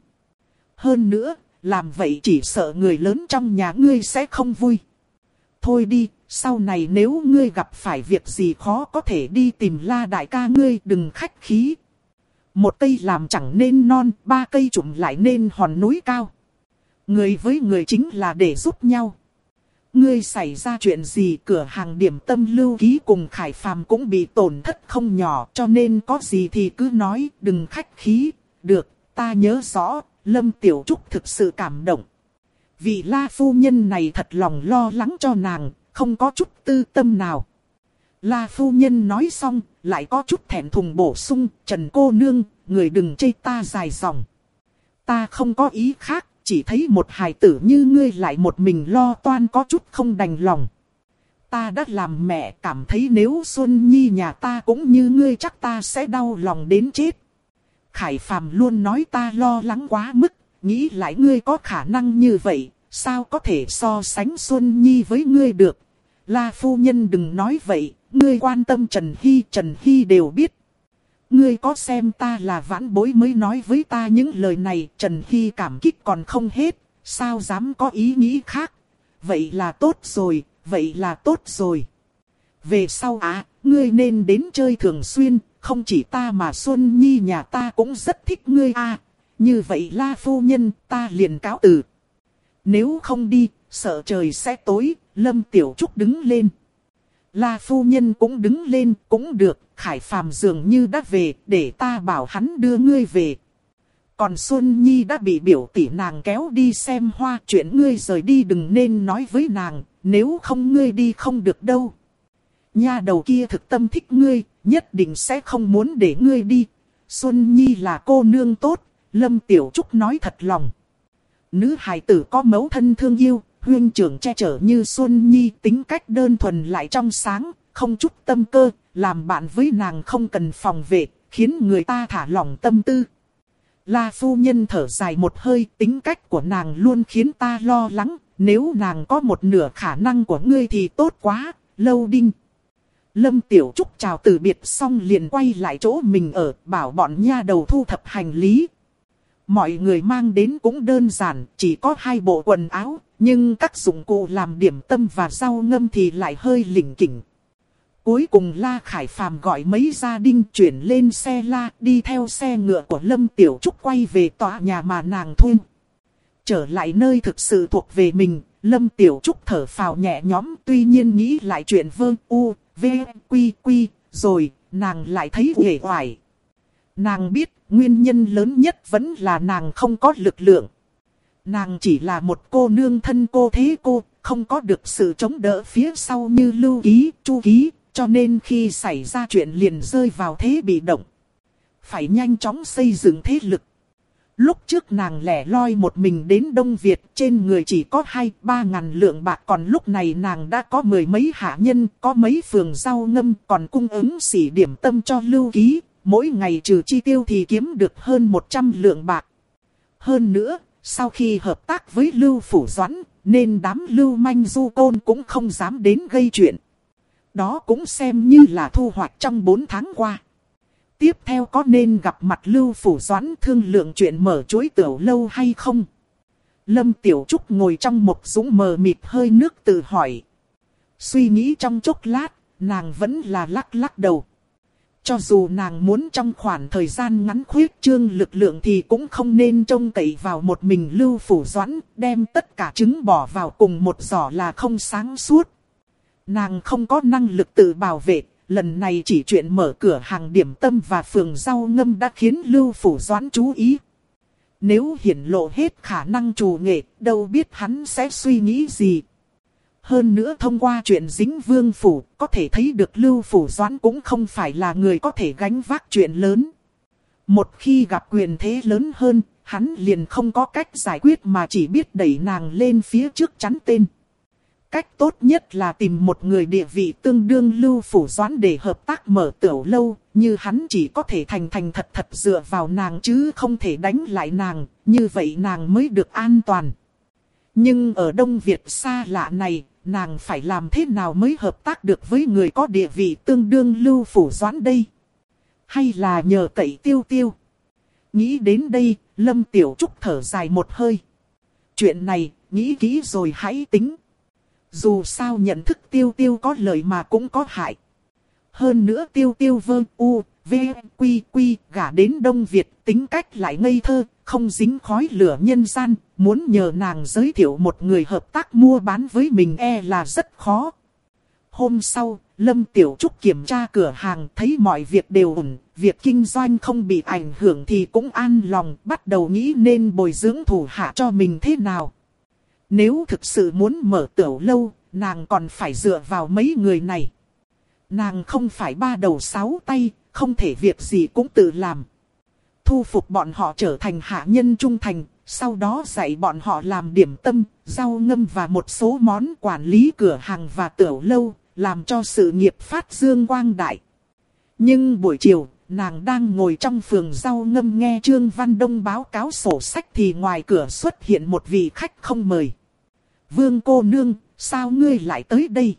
Hơn nữa, làm vậy chỉ sợ người lớn trong nhà ngươi sẽ không vui. Thôi đi, sau này nếu ngươi gặp phải việc gì khó có thể đi tìm la đại ca ngươi đừng khách khí. Một cây làm chẳng nên non, ba cây trụm lại nên hòn núi cao. Người với người chính là để giúp nhau. Ngươi xảy ra chuyện gì cửa hàng điểm tâm lưu ký cùng Khải Phàm cũng bị tổn thất không nhỏ cho nên có gì thì cứ nói đừng khách khí. Được, ta nhớ rõ, Lâm Tiểu Trúc thực sự cảm động vì la phu nhân này thật lòng lo lắng cho nàng, không có chút tư tâm nào. La phu nhân nói xong, lại có chút thẹn thùng bổ sung, Trần cô nương, người đừng chê ta dài dòng. Ta không có ý khác, chỉ thấy một hài tử như ngươi lại một mình lo toan có chút không đành lòng. Ta đã làm mẹ cảm thấy nếu Xuân Nhi nhà ta cũng như ngươi chắc ta sẽ đau lòng đến chết. Khải Phàm luôn nói ta lo lắng quá mức, nghĩ lại ngươi có khả năng như vậy, sao có thể so sánh Xuân Nhi với ngươi được. La phu nhân đừng nói vậy, ngươi quan tâm Trần Hy, Trần Hy đều biết. Ngươi có xem ta là vãn bối mới nói với ta những lời này, Trần Hy cảm kích còn không hết, sao dám có ý nghĩ khác. Vậy là tốt rồi, vậy là tốt rồi. Về sau á, ngươi nên đến chơi thường xuyên, không chỉ ta mà Xuân Nhi nhà ta cũng rất thích ngươi a. Như vậy la phu nhân, ta liền cáo từ. Nếu không đi, sợ trời sẽ tối, Lâm Tiểu Trúc đứng lên. La phu nhân cũng đứng lên, cũng được, Khải Phàm dường như đã về, để ta bảo hắn đưa ngươi về. Còn Xuân Nhi đã bị biểu tỷ nàng kéo đi xem hoa, chuyện ngươi rời đi đừng nên nói với nàng, nếu không ngươi đi không được đâu. Nha đầu kia thực tâm thích ngươi, nhất định sẽ không muốn để ngươi đi. Xuân Nhi là cô nương tốt, Lâm Tiểu Trúc nói thật lòng. Nữ hài tử có mẫu thân thương yêu, huyên trưởng che chở như Xuân Nhi tính cách đơn thuần lại trong sáng, không chút tâm cơ, làm bạn với nàng không cần phòng vệ, khiến người ta thả lỏng tâm tư. La phu nhân thở dài một hơi, tính cách của nàng luôn khiến ta lo lắng, nếu nàng có một nửa khả năng của ngươi thì tốt quá, lâu đinh. Lâm Tiểu Trúc chào từ biệt xong liền quay lại chỗ mình ở, bảo bọn nha đầu thu thập hành lý. Mọi người mang đến cũng đơn giản, chỉ có hai bộ quần áo, nhưng các dụng cụ làm điểm tâm và rau ngâm thì lại hơi lỉnh kỉnh. Cuối cùng La Khải Phàm gọi mấy gia đình chuyển lên xe La đi theo xe ngựa của Lâm Tiểu Trúc quay về tòa nhà mà nàng thuê. Trở lại nơi thực sự thuộc về mình, Lâm Tiểu Trúc thở phào nhẹ nhõm tuy nhiên nghĩ lại chuyện vơ u, v, quy quy, rồi nàng lại thấy uể oải. Nàng biết nguyên nhân lớn nhất vẫn là nàng không có lực lượng. Nàng chỉ là một cô nương thân cô thế cô, không có được sự chống đỡ phía sau như lưu ký, chu ký, cho nên khi xảy ra chuyện liền rơi vào thế bị động. Phải nhanh chóng xây dựng thế lực. Lúc trước nàng lẻ loi một mình đến Đông Việt trên người chỉ có hai ba ngàn lượng bạc còn lúc này nàng đã có mười mấy hạ nhân, có mấy phường rau ngâm còn cung ứng xỉ điểm tâm cho lưu ký, mỗi ngày trừ chi tiêu thì kiếm được hơn 100 lượng bạc. Hơn nữa, sau khi hợp tác với Lưu Phủ Doãn, nên đám Lưu Manh Du Côn cũng không dám đến gây chuyện. Đó cũng xem như là thu hoạch trong 4 tháng qua. Tiếp theo có nên gặp mặt Lưu Phủ Doãn thương lượng chuyện mở chuối tiểu lâu hay không? Lâm Tiểu Trúc ngồi trong một dũng mờ mịt hơi nước tự hỏi. Suy nghĩ trong chốc lát, nàng vẫn là lắc lắc đầu. Cho dù nàng muốn trong khoảng thời gian ngắn khuyết trương lực lượng thì cũng không nên trông cậy vào một mình lưu phủ doãn, đem tất cả trứng bỏ vào cùng một giỏ là không sáng suốt. Nàng không có năng lực tự bảo vệ, lần này chỉ chuyện mở cửa hàng điểm tâm và phường rau ngâm đã khiến lưu phủ doãn chú ý. Nếu hiển lộ hết khả năng trù nghệ, đâu biết hắn sẽ suy nghĩ gì. Hơn nữa thông qua chuyện dính vương phủ, có thể thấy được lưu phủ doãn cũng không phải là người có thể gánh vác chuyện lớn. Một khi gặp quyền thế lớn hơn, hắn liền không có cách giải quyết mà chỉ biết đẩy nàng lên phía trước chắn tên. Cách tốt nhất là tìm một người địa vị tương đương lưu phủ doãn để hợp tác mở tiểu lâu, như hắn chỉ có thể thành thành thật thật dựa vào nàng chứ không thể đánh lại nàng, như vậy nàng mới được an toàn. Nhưng ở Đông Việt xa lạ này, nàng phải làm thế nào mới hợp tác được với người có địa vị tương đương lưu phủ doãn đây? Hay là nhờ cậy tiêu tiêu? Nghĩ đến đây, Lâm Tiểu Trúc thở dài một hơi. Chuyện này, nghĩ kỹ rồi hãy tính. Dù sao nhận thức tiêu tiêu có lợi mà cũng có hại. Hơn nữa tiêu tiêu vơ u, v, quy quy, gả đến Đông Việt, tính cách lại ngây thơ, không dính khói lửa nhân gian, muốn nhờ nàng giới thiệu một người hợp tác mua bán với mình e là rất khó. Hôm sau, Lâm Tiểu Trúc kiểm tra cửa hàng thấy mọi việc đều ổn, việc kinh doanh không bị ảnh hưởng thì cũng an lòng, bắt đầu nghĩ nên bồi dưỡng thủ hạ cho mình thế nào. Nếu thực sự muốn mở tiểu lâu, nàng còn phải dựa vào mấy người này. Nàng không phải ba đầu sáu tay, không thể việc gì cũng tự làm. Thu phục bọn họ trở thành hạ nhân trung thành, sau đó dạy bọn họ làm điểm tâm, rau ngâm và một số món quản lý cửa hàng và tiểu lâu, làm cho sự nghiệp phát dương quang đại. Nhưng buổi chiều, nàng đang ngồi trong phường rau ngâm nghe Trương Văn Đông báo cáo sổ sách thì ngoài cửa xuất hiện một vị khách không mời. Vương cô nương, sao ngươi lại tới đây?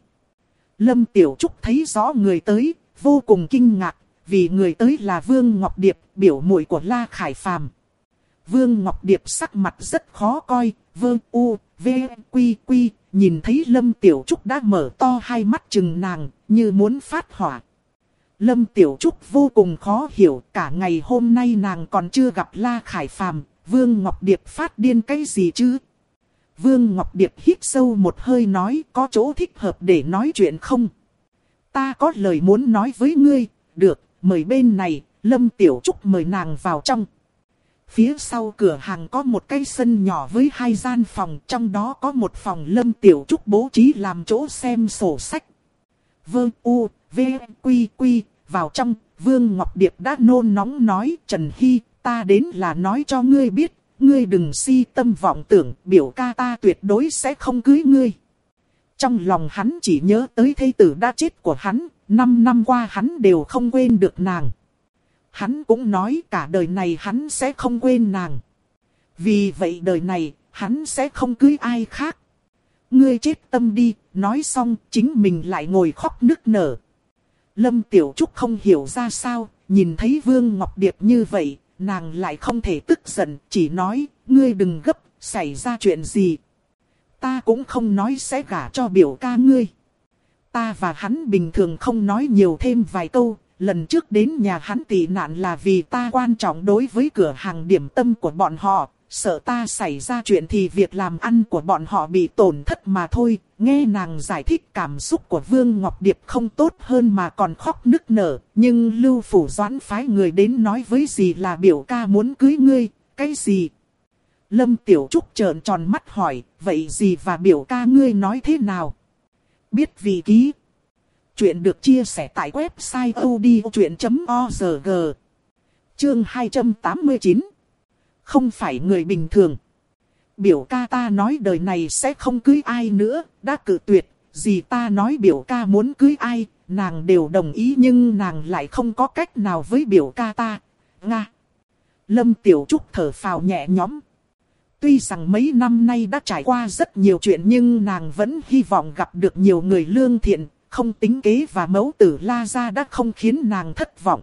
Lâm Tiểu Trúc thấy rõ người tới, vô cùng kinh ngạc, vì người tới là Vương Ngọc Điệp, biểu muội của La Khải Phàm. Vương Ngọc Điệp sắc mặt rất khó coi, vương u, v, quy quy, nhìn thấy Lâm Tiểu Trúc đã mở to hai mắt chừng nàng, như muốn phát hỏa. Lâm Tiểu Trúc vô cùng khó hiểu, cả ngày hôm nay nàng còn chưa gặp La Khải Phàm, Vương Ngọc Điệp phát điên cái gì chứ? Vương Ngọc Điệp hít sâu một hơi nói có chỗ thích hợp để nói chuyện không? Ta có lời muốn nói với ngươi, được, mời bên này, Lâm Tiểu Trúc mời nàng vào trong. Phía sau cửa hàng có một cái sân nhỏ với hai gian phòng, trong đó có một phòng Lâm Tiểu Trúc bố trí làm chỗ xem sổ sách. Vương U, V, Quy, Quy, vào trong, Vương Ngọc Điệp đã nôn nóng nói, Trần Hy, ta đến là nói cho ngươi biết, ngươi đừng si tâm vọng tưởng, biểu ca ta tuyệt đối sẽ không cưới ngươi. Trong lòng hắn chỉ nhớ tới thây tử đã chết của hắn, năm năm qua hắn đều không quên được nàng. Hắn cũng nói cả đời này hắn sẽ không quên nàng. Vì vậy đời này, hắn sẽ không cưới ai khác. Ngươi chết tâm đi, nói xong, chính mình lại ngồi khóc nức nở. Lâm Tiểu Trúc không hiểu ra sao, nhìn thấy Vương Ngọc Điệp như vậy, nàng lại không thể tức giận, chỉ nói, ngươi đừng gấp, xảy ra chuyện gì. Ta cũng không nói sẽ gả cho biểu ca ngươi. Ta và hắn bình thường không nói nhiều thêm vài câu, lần trước đến nhà hắn tị nạn là vì ta quan trọng đối với cửa hàng điểm tâm của bọn họ, sợ ta xảy ra chuyện thì việc làm ăn của bọn họ bị tổn thất mà thôi. Nghe nàng giải thích cảm xúc của Vương Ngọc Điệp không tốt hơn mà còn khóc nức nở, nhưng Lưu Phủ Doãn phái người đến nói với gì là biểu ca muốn cưới ngươi, cái gì? Lâm Tiểu Trúc trợn tròn mắt hỏi, vậy gì và biểu ca ngươi nói thế nào? Biết vị ký. Chuyện được chia sẻ tại website odchuyện.org Chương 289 Không phải người bình thường Biểu ca ta nói đời này sẽ không cưới ai nữa, đã cự tuyệt, gì ta nói biểu ca muốn cưới ai, nàng đều đồng ý nhưng nàng lại không có cách nào với biểu ca ta. Nga Lâm Tiểu Trúc thở phào nhẹ nhõm. Tuy rằng mấy năm nay đã trải qua rất nhiều chuyện nhưng nàng vẫn hy vọng gặp được nhiều người lương thiện, không tính kế và mẫu tử La ra đã không khiến nàng thất vọng.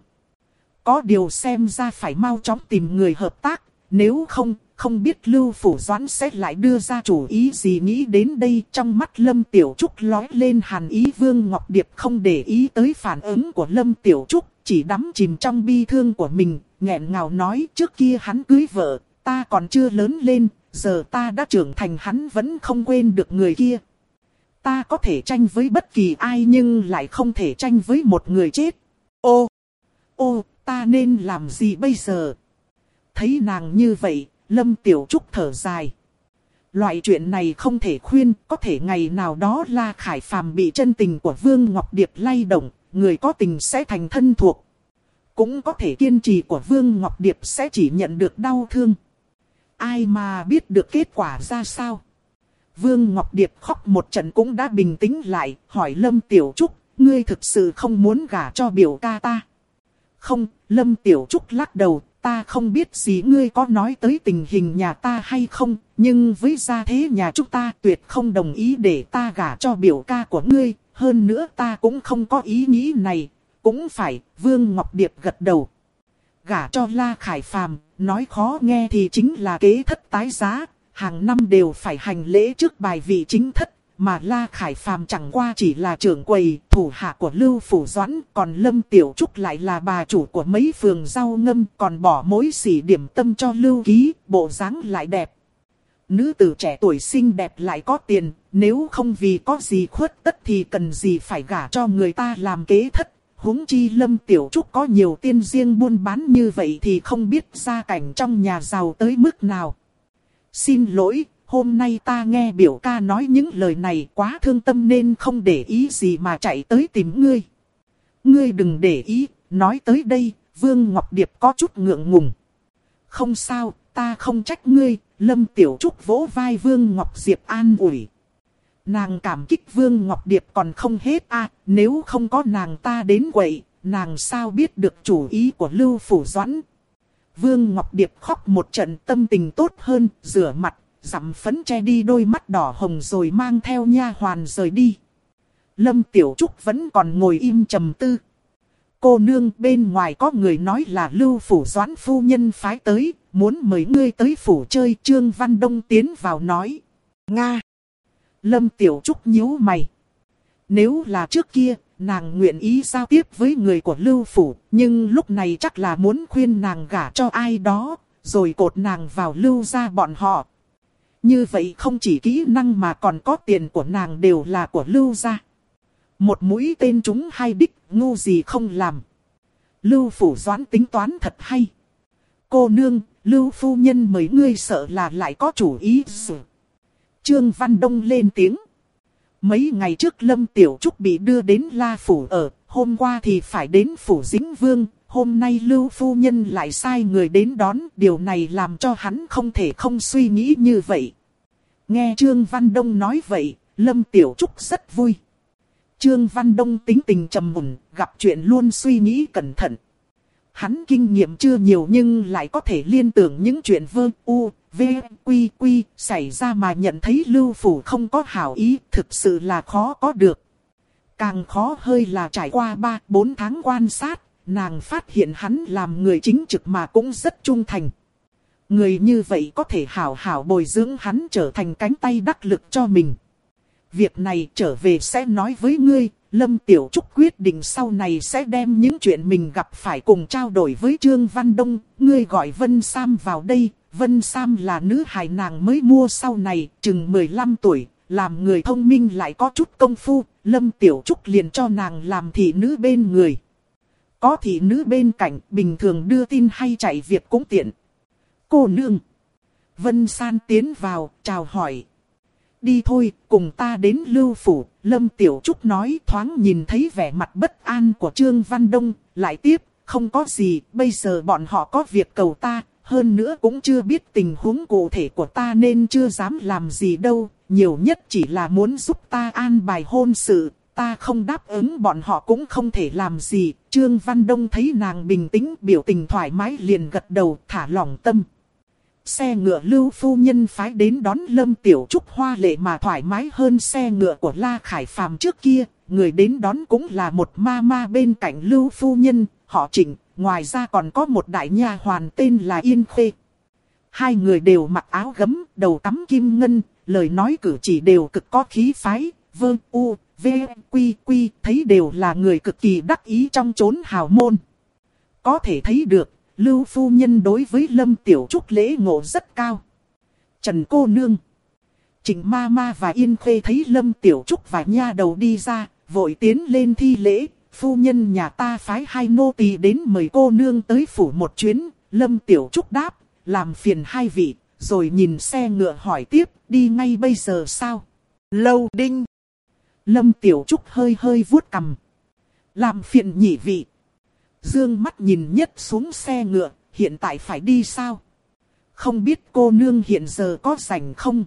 Có điều xem ra phải mau chóng tìm người hợp tác, nếu không, không biết Lưu Phủ Doãn sẽ lại đưa ra chủ ý gì nghĩ đến đây trong mắt Lâm Tiểu Trúc lói lên hàn ý Vương Ngọc Điệp không để ý tới phản ứng của Lâm Tiểu Trúc, chỉ đắm chìm trong bi thương của mình, nghẹn ngào nói trước kia hắn cưới vợ, ta còn chưa lớn lên, giờ ta đã trưởng thành hắn vẫn không quên được người kia. Ta có thể tranh với bất kỳ ai nhưng lại không thể tranh với một người chết. Ô, ô, ta nên làm gì bây giờ? Thấy nàng như vậy, Lâm Tiểu Trúc thở dài. Loại chuyện này không thể khuyên, có thể ngày nào đó La Khải Phàm bị chân tình của Vương Ngọc Điệp lay động, người có tình sẽ thành thân thuộc. Cũng có thể kiên trì của Vương Ngọc Điệp sẽ chỉ nhận được đau thương. Ai mà biết được kết quả ra sao? Vương Ngọc Điệp khóc một trận cũng đã bình tĩnh lại, hỏi Lâm Tiểu Trúc, ngươi thực sự không muốn gả cho biểu ca ta. Không, Lâm Tiểu Trúc lắc đầu, ta không biết gì ngươi có nói tới tình hình nhà ta hay không, nhưng với gia thế nhà chúng ta tuyệt không đồng ý để ta gả cho biểu ca của ngươi, hơn nữa ta cũng không có ý nghĩ này, cũng phải, Vương Ngọc Điệp gật đầu. Gả cho La Khải Phàm, nói khó nghe thì chính là kế thất tái giá, hàng năm đều phải hành lễ trước bài vị chính thất, mà La Khải Phàm chẳng qua chỉ là trưởng quầy, thủ hạ của Lưu Phủ Doãn, còn Lâm Tiểu Trúc lại là bà chủ của mấy phường rau ngâm, còn bỏ mối xỉ điểm tâm cho Lưu Ký, bộ dáng lại đẹp. Nữ tử trẻ tuổi xinh đẹp lại có tiền, nếu không vì có gì khuất tất thì cần gì phải gả cho người ta làm kế thất huống chi Lâm Tiểu Trúc có nhiều tiên riêng buôn bán như vậy thì không biết gia cảnh trong nhà giàu tới mức nào. Xin lỗi, hôm nay ta nghe biểu ca nói những lời này quá thương tâm nên không để ý gì mà chạy tới tìm ngươi. Ngươi đừng để ý, nói tới đây, Vương Ngọc Điệp có chút ngượng ngùng. Không sao, ta không trách ngươi, Lâm Tiểu Trúc vỗ vai Vương Ngọc Diệp an ủi. Nàng cảm kích Vương Ngọc Điệp còn không hết à, nếu không có nàng ta đến quậy, nàng sao biết được chủ ý của Lưu Phủ Doãn. Vương Ngọc Điệp khóc một trận tâm tình tốt hơn, rửa mặt, dặm phấn che đi đôi mắt đỏ hồng rồi mang theo nha hoàn rời đi. Lâm Tiểu Trúc vẫn còn ngồi im trầm tư. Cô nương bên ngoài có người nói là Lưu Phủ Doãn Phu Nhân phái tới, muốn mời ngươi tới phủ chơi. Trương Văn Đông tiến vào nói. Nga. Lâm Tiểu Trúc nhíu mày. Nếu là trước kia, nàng nguyện ý giao tiếp với người của Lưu Phủ, nhưng lúc này chắc là muốn khuyên nàng gả cho ai đó, rồi cột nàng vào Lưu ra bọn họ. Như vậy không chỉ kỹ năng mà còn có tiền của nàng đều là của Lưu ra. Một mũi tên chúng hai đích, ngu gì không làm. Lưu Phủ Doãn tính toán thật hay. Cô nương, Lưu Phu Nhân mấy ngươi sợ là lại có chủ ý rồi. Trương Văn Đông lên tiếng. Mấy ngày trước Lâm Tiểu Trúc bị đưa đến La Phủ ở, hôm qua thì phải đến Phủ Dĩnh Vương, hôm nay Lưu Phu Nhân lại sai người đến đón, điều này làm cho hắn không thể không suy nghĩ như vậy. Nghe Trương Văn Đông nói vậy, Lâm Tiểu Trúc rất vui. Trương Văn Đông tính tình trầm mùn, gặp chuyện luôn suy nghĩ cẩn thận. Hắn kinh nghiệm chưa nhiều nhưng lại có thể liên tưởng những chuyện vơ u, v, quy quy xảy ra mà nhận thấy lưu phủ không có hảo ý thực sự là khó có được. Càng khó hơi là trải qua 3-4 tháng quan sát, nàng phát hiện hắn làm người chính trực mà cũng rất trung thành. Người như vậy có thể hảo hảo bồi dưỡng hắn trở thành cánh tay đắc lực cho mình. Việc này trở về sẽ nói với ngươi, Lâm Tiểu Trúc quyết định sau này sẽ đem những chuyện mình gặp phải cùng trao đổi với Trương Văn Đông. Ngươi gọi Vân Sam vào đây, Vân Sam là nữ hài nàng mới mua sau này, chừng 15 tuổi, làm người thông minh lại có chút công phu, Lâm Tiểu Trúc liền cho nàng làm thị nữ bên người. Có thị nữ bên cạnh, bình thường đưa tin hay chạy việc cũng tiện. Cô nương. Vân San tiến vào, chào hỏi. Đi thôi, cùng ta đến lưu phủ, Lâm Tiểu Trúc nói thoáng nhìn thấy vẻ mặt bất an của Trương Văn Đông, lại tiếp, không có gì, bây giờ bọn họ có việc cầu ta, hơn nữa cũng chưa biết tình huống cụ thể của ta nên chưa dám làm gì đâu, nhiều nhất chỉ là muốn giúp ta an bài hôn sự, ta không đáp ứng bọn họ cũng không thể làm gì. Trương Văn Đông thấy nàng bình tĩnh biểu tình thoải mái liền gật đầu thả lỏng tâm. Xe ngựa lưu phu nhân phái đến đón Lâm Tiểu Trúc hoa lệ mà thoải mái hơn xe ngựa của La Khải Phàm trước kia, người đến đón cũng là một ma ma bên cạnh Lưu Phu Nhân, họ Trịnh, ngoài ra còn có một đại nha hoàn tên là Yên Khê. Hai người đều mặc áo gấm, đầu tắm kim ngân, lời nói cử chỉ đều cực có khí phái, vương u, v, quy quy, thấy đều là người cực kỳ đắc ý trong chốn hào môn. Có thể thấy được, Lưu Phu Nhân đối với Lâm Tiểu Trúc lễ ngộ rất cao. Trần Cô Nương Trịnh Ma Ma và Yên Khê thấy Lâm Tiểu Trúc và nha đầu đi ra, vội tiến lên thi lễ. Phu nhân nhà ta phái hai nô tỳ đến mời cô nương tới phủ một chuyến. Lâm Tiểu Trúc đáp, làm phiền hai vị, rồi nhìn xe ngựa hỏi tiếp, đi ngay bây giờ sao? Lâu đinh. Lâm Tiểu Trúc hơi hơi vuốt cầm. Làm phiền nhị vị. Dương mắt nhìn nhất xuống xe ngựa, hiện tại phải đi sao? Không biết cô nương hiện giờ có rảnh không?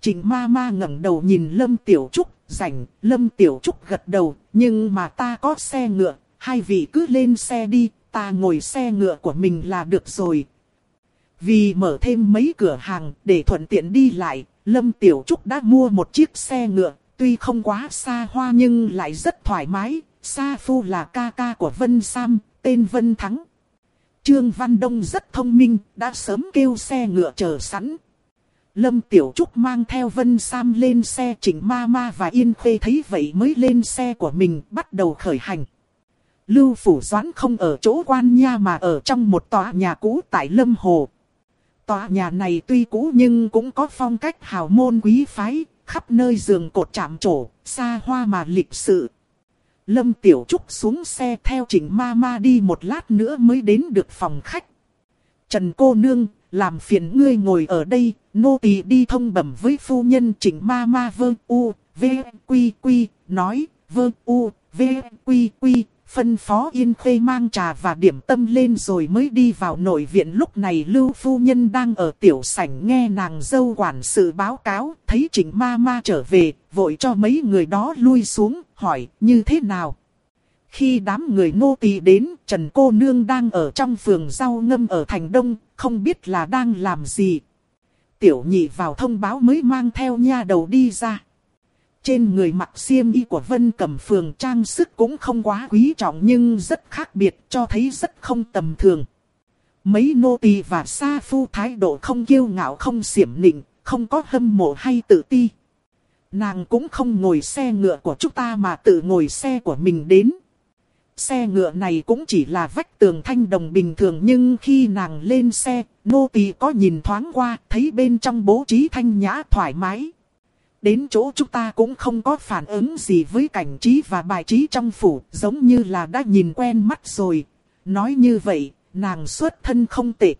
Trình ma ma ngẩng đầu nhìn Lâm Tiểu Trúc, rảnh, Lâm Tiểu Trúc gật đầu, nhưng mà ta có xe ngựa, hai vị cứ lên xe đi, ta ngồi xe ngựa của mình là được rồi. Vì mở thêm mấy cửa hàng để thuận tiện đi lại, Lâm Tiểu Trúc đã mua một chiếc xe ngựa, tuy không quá xa hoa nhưng lại rất thoải mái. Sa Phu là ca ca của Vân Sam, tên Vân Thắng. Trương Văn Đông rất thông minh, đã sớm kêu xe ngựa chờ sẵn. Lâm Tiểu Trúc mang theo Vân Sam lên xe chỉnh ma ma và Yên Khê thấy vậy mới lên xe của mình bắt đầu khởi hành. Lưu Phủ Doãn không ở chỗ quan nha mà ở trong một tòa nhà cũ tại Lâm Hồ. Tòa nhà này tuy cũ nhưng cũng có phong cách hào môn quý phái, khắp nơi giường cột chạm trổ, xa hoa mà lịch sự. Lâm Tiểu Trúc xuống xe theo Trình ma ma đi một lát nữa mới đến được phòng khách. Trần cô nương, làm phiền ngươi ngồi ở đây, nô tỳ đi thông bẩm với phu nhân Trình ma ma vơ u, v, quy quy, nói, vơ u, v, quy quy, phân phó yên Khuê mang trà và điểm tâm lên rồi mới đi vào nội viện lúc này lưu phu nhân đang ở tiểu sảnh nghe nàng dâu quản sự báo cáo, thấy chỉnh ma ma trở về, vội cho mấy người đó lui xuống, hỏi như thế nào. Khi đám người nô tỳ đến, Trần Cô Nương đang ở trong phường rau ngâm ở Thành Đông, không biết là đang làm gì. Tiểu nhị vào thông báo mới mang theo nha đầu đi ra. Trên người mặc xiêm y của Vân Cẩm Phường trang sức cũng không quá quý trọng nhưng rất khác biệt cho thấy rất không tầm thường. Mấy nô tỳ và sa phu thái độ không kiêu ngạo không xiểm nịnh, không có hâm mộ hay tự ti. Nàng cũng không ngồi xe ngựa của chúng ta mà tự ngồi xe của mình đến. Xe ngựa này cũng chỉ là vách tường thanh đồng bình thường nhưng khi nàng lên xe, nô tỳ có nhìn thoáng qua, thấy bên trong bố trí thanh nhã thoải mái. Đến chỗ chúng ta cũng không có phản ứng gì với cảnh trí và bài trí trong phủ, giống như là đã nhìn quen mắt rồi. Nói như vậy, nàng xuất thân không tệ.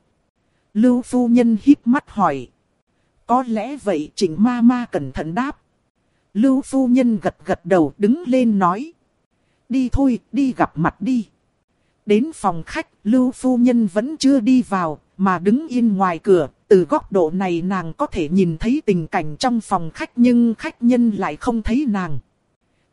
Lưu phu nhân híp mắt hỏi. Có lẽ vậy chỉnh ma ma cẩn thận đáp. Lưu phu nhân gật gật đầu đứng lên nói. Đi thôi, đi gặp mặt đi. Đến phòng khách, Lưu phu nhân vẫn chưa đi vào, mà đứng yên ngoài cửa. Từ góc độ này nàng có thể nhìn thấy tình cảnh trong phòng khách nhưng khách nhân lại không thấy nàng.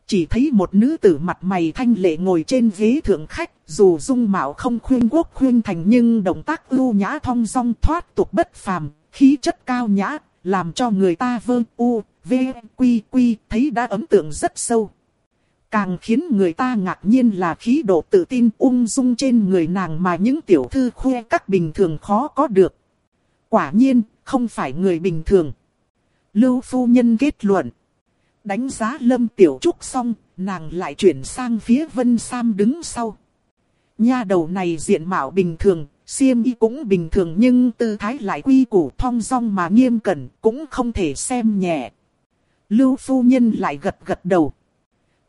Chỉ thấy một nữ tử mặt mày thanh lệ ngồi trên ghế thượng khách, dù dung mạo không khuyên quốc khuyên thành nhưng động tác ưu nhã thong dong thoát tục bất phàm, khí chất cao nhã, làm cho người ta vơ u, v, quy quy, thấy đã ấn tượng rất sâu. Càng khiến người ta ngạc nhiên là khí độ tự tin ung dung trên người nàng mà những tiểu thư khoe các bình thường khó có được. Quả nhiên, không phải người bình thường. Lưu phu nhân kết luận. Đánh giá lâm tiểu trúc xong, nàng lại chuyển sang phía vân sam đứng sau. Nha đầu này diện mạo bình thường, xiêm y cũng bình thường nhưng tư thái lại quy củ thong dong mà nghiêm cẩn, cũng không thể xem nhẹ. Lưu phu nhân lại gật gật đầu.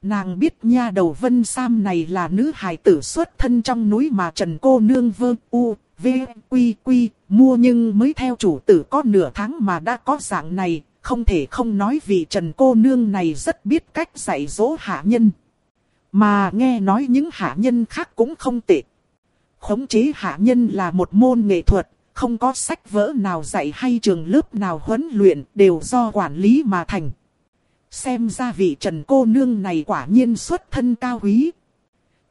Nàng biết nha đầu Vân Sam này là nữ hài tử xuất thân trong núi mà Trần Cô Nương vương u, v, quy quy, mua nhưng mới theo chủ tử có nửa tháng mà đã có dạng này, không thể không nói vì Trần Cô Nương này rất biết cách dạy dỗ hạ nhân. Mà nghe nói những hạ nhân khác cũng không tệ. Khống chế hạ nhân là một môn nghệ thuật, không có sách vỡ nào dạy hay trường lớp nào huấn luyện đều do quản lý mà thành. Xem ra vị trần cô nương này quả nhiên xuất thân cao quý.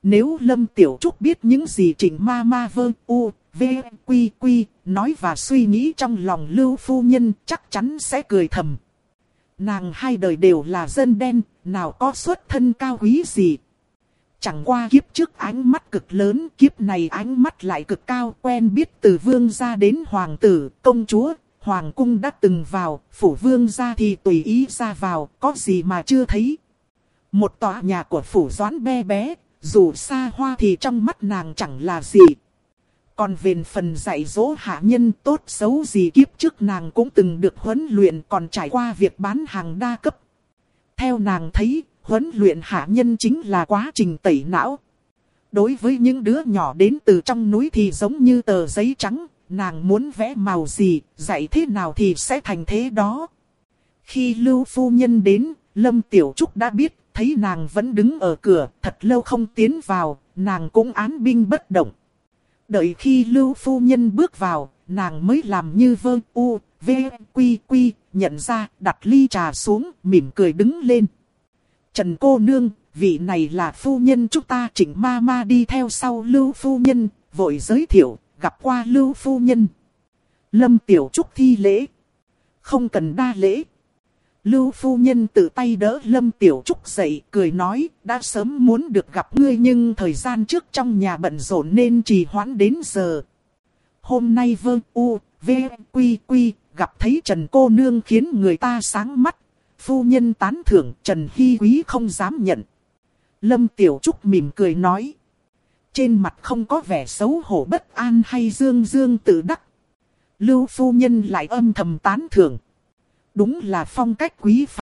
Nếu Lâm Tiểu Trúc biết những gì trình Ma Ma Vơ U, V, Quy Quy, nói và suy nghĩ trong lòng Lưu Phu Nhân chắc chắn sẽ cười thầm. Nàng hai đời đều là dân đen, nào có xuất thân cao quý gì. Chẳng qua kiếp trước ánh mắt cực lớn, kiếp này ánh mắt lại cực cao, quen biết từ vương gia đến hoàng tử, công chúa, hoàng cung đã từng vào, phủ vương ra thì tùy ý ra vào, có gì mà chưa thấy. Một tòa nhà của phủ doãn bé bé, dù xa hoa thì trong mắt nàng chẳng là gì. Còn về phần dạy dỗ hạ nhân tốt xấu gì kiếp trước nàng cũng từng được huấn luyện còn trải qua việc bán hàng đa cấp. Theo nàng thấy, huấn luyện hạ nhân chính là quá trình tẩy não. Đối với những đứa nhỏ đến từ trong núi thì giống như tờ giấy trắng, nàng muốn vẽ màu gì, dạy thế nào thì sẽ thành thế đó. Khi Lưu Phu Nhân đến, Lâm Tiểu Trúc đã biết, thấy nàng vẫn đứng ở cửa, thật lâu không tiến vào, nàng cũng án binh bất động. Đợi khi Lưu Phu Nhân bước vào, nàng mới làm như vơ u, v, quy quy, nhận ra, đặt ly trà xuống, mỉm cười đứng lên. Trần cô nương, vị này là phu nhân chúng ta chỉnh ma ma đi theo sau Lưu Phu Nhân, vội giới thiệu, gặp qua Lưu Phu Nhân. Lâm Tiểu Trúc thi lễ. Không cần đa lễ. Lưu Phu Nhân tự tay đỡ Lâm Tiểu Trúc dậy, cười nói, đã sớm muốn được gặp ngươi nhưng thời gian trước trong nhà bận rộn nên trì hoãn đến giờ. Hôm nay Vương u, v, quy quy, gặp thấy Trần Cô Nương khiến người ta sáng mắt. Phu Nhân tán thưởng Trần Hy Quý không dám nhận. Lâm Tiểu Trúc mỉm cười nói. Trên mặt không có vẻ xấu hổ bất an hay dương dương tự đắc. Lưu Phu Nhân lại âm thầm tán thưởng. Đúng là phong cách quý phái.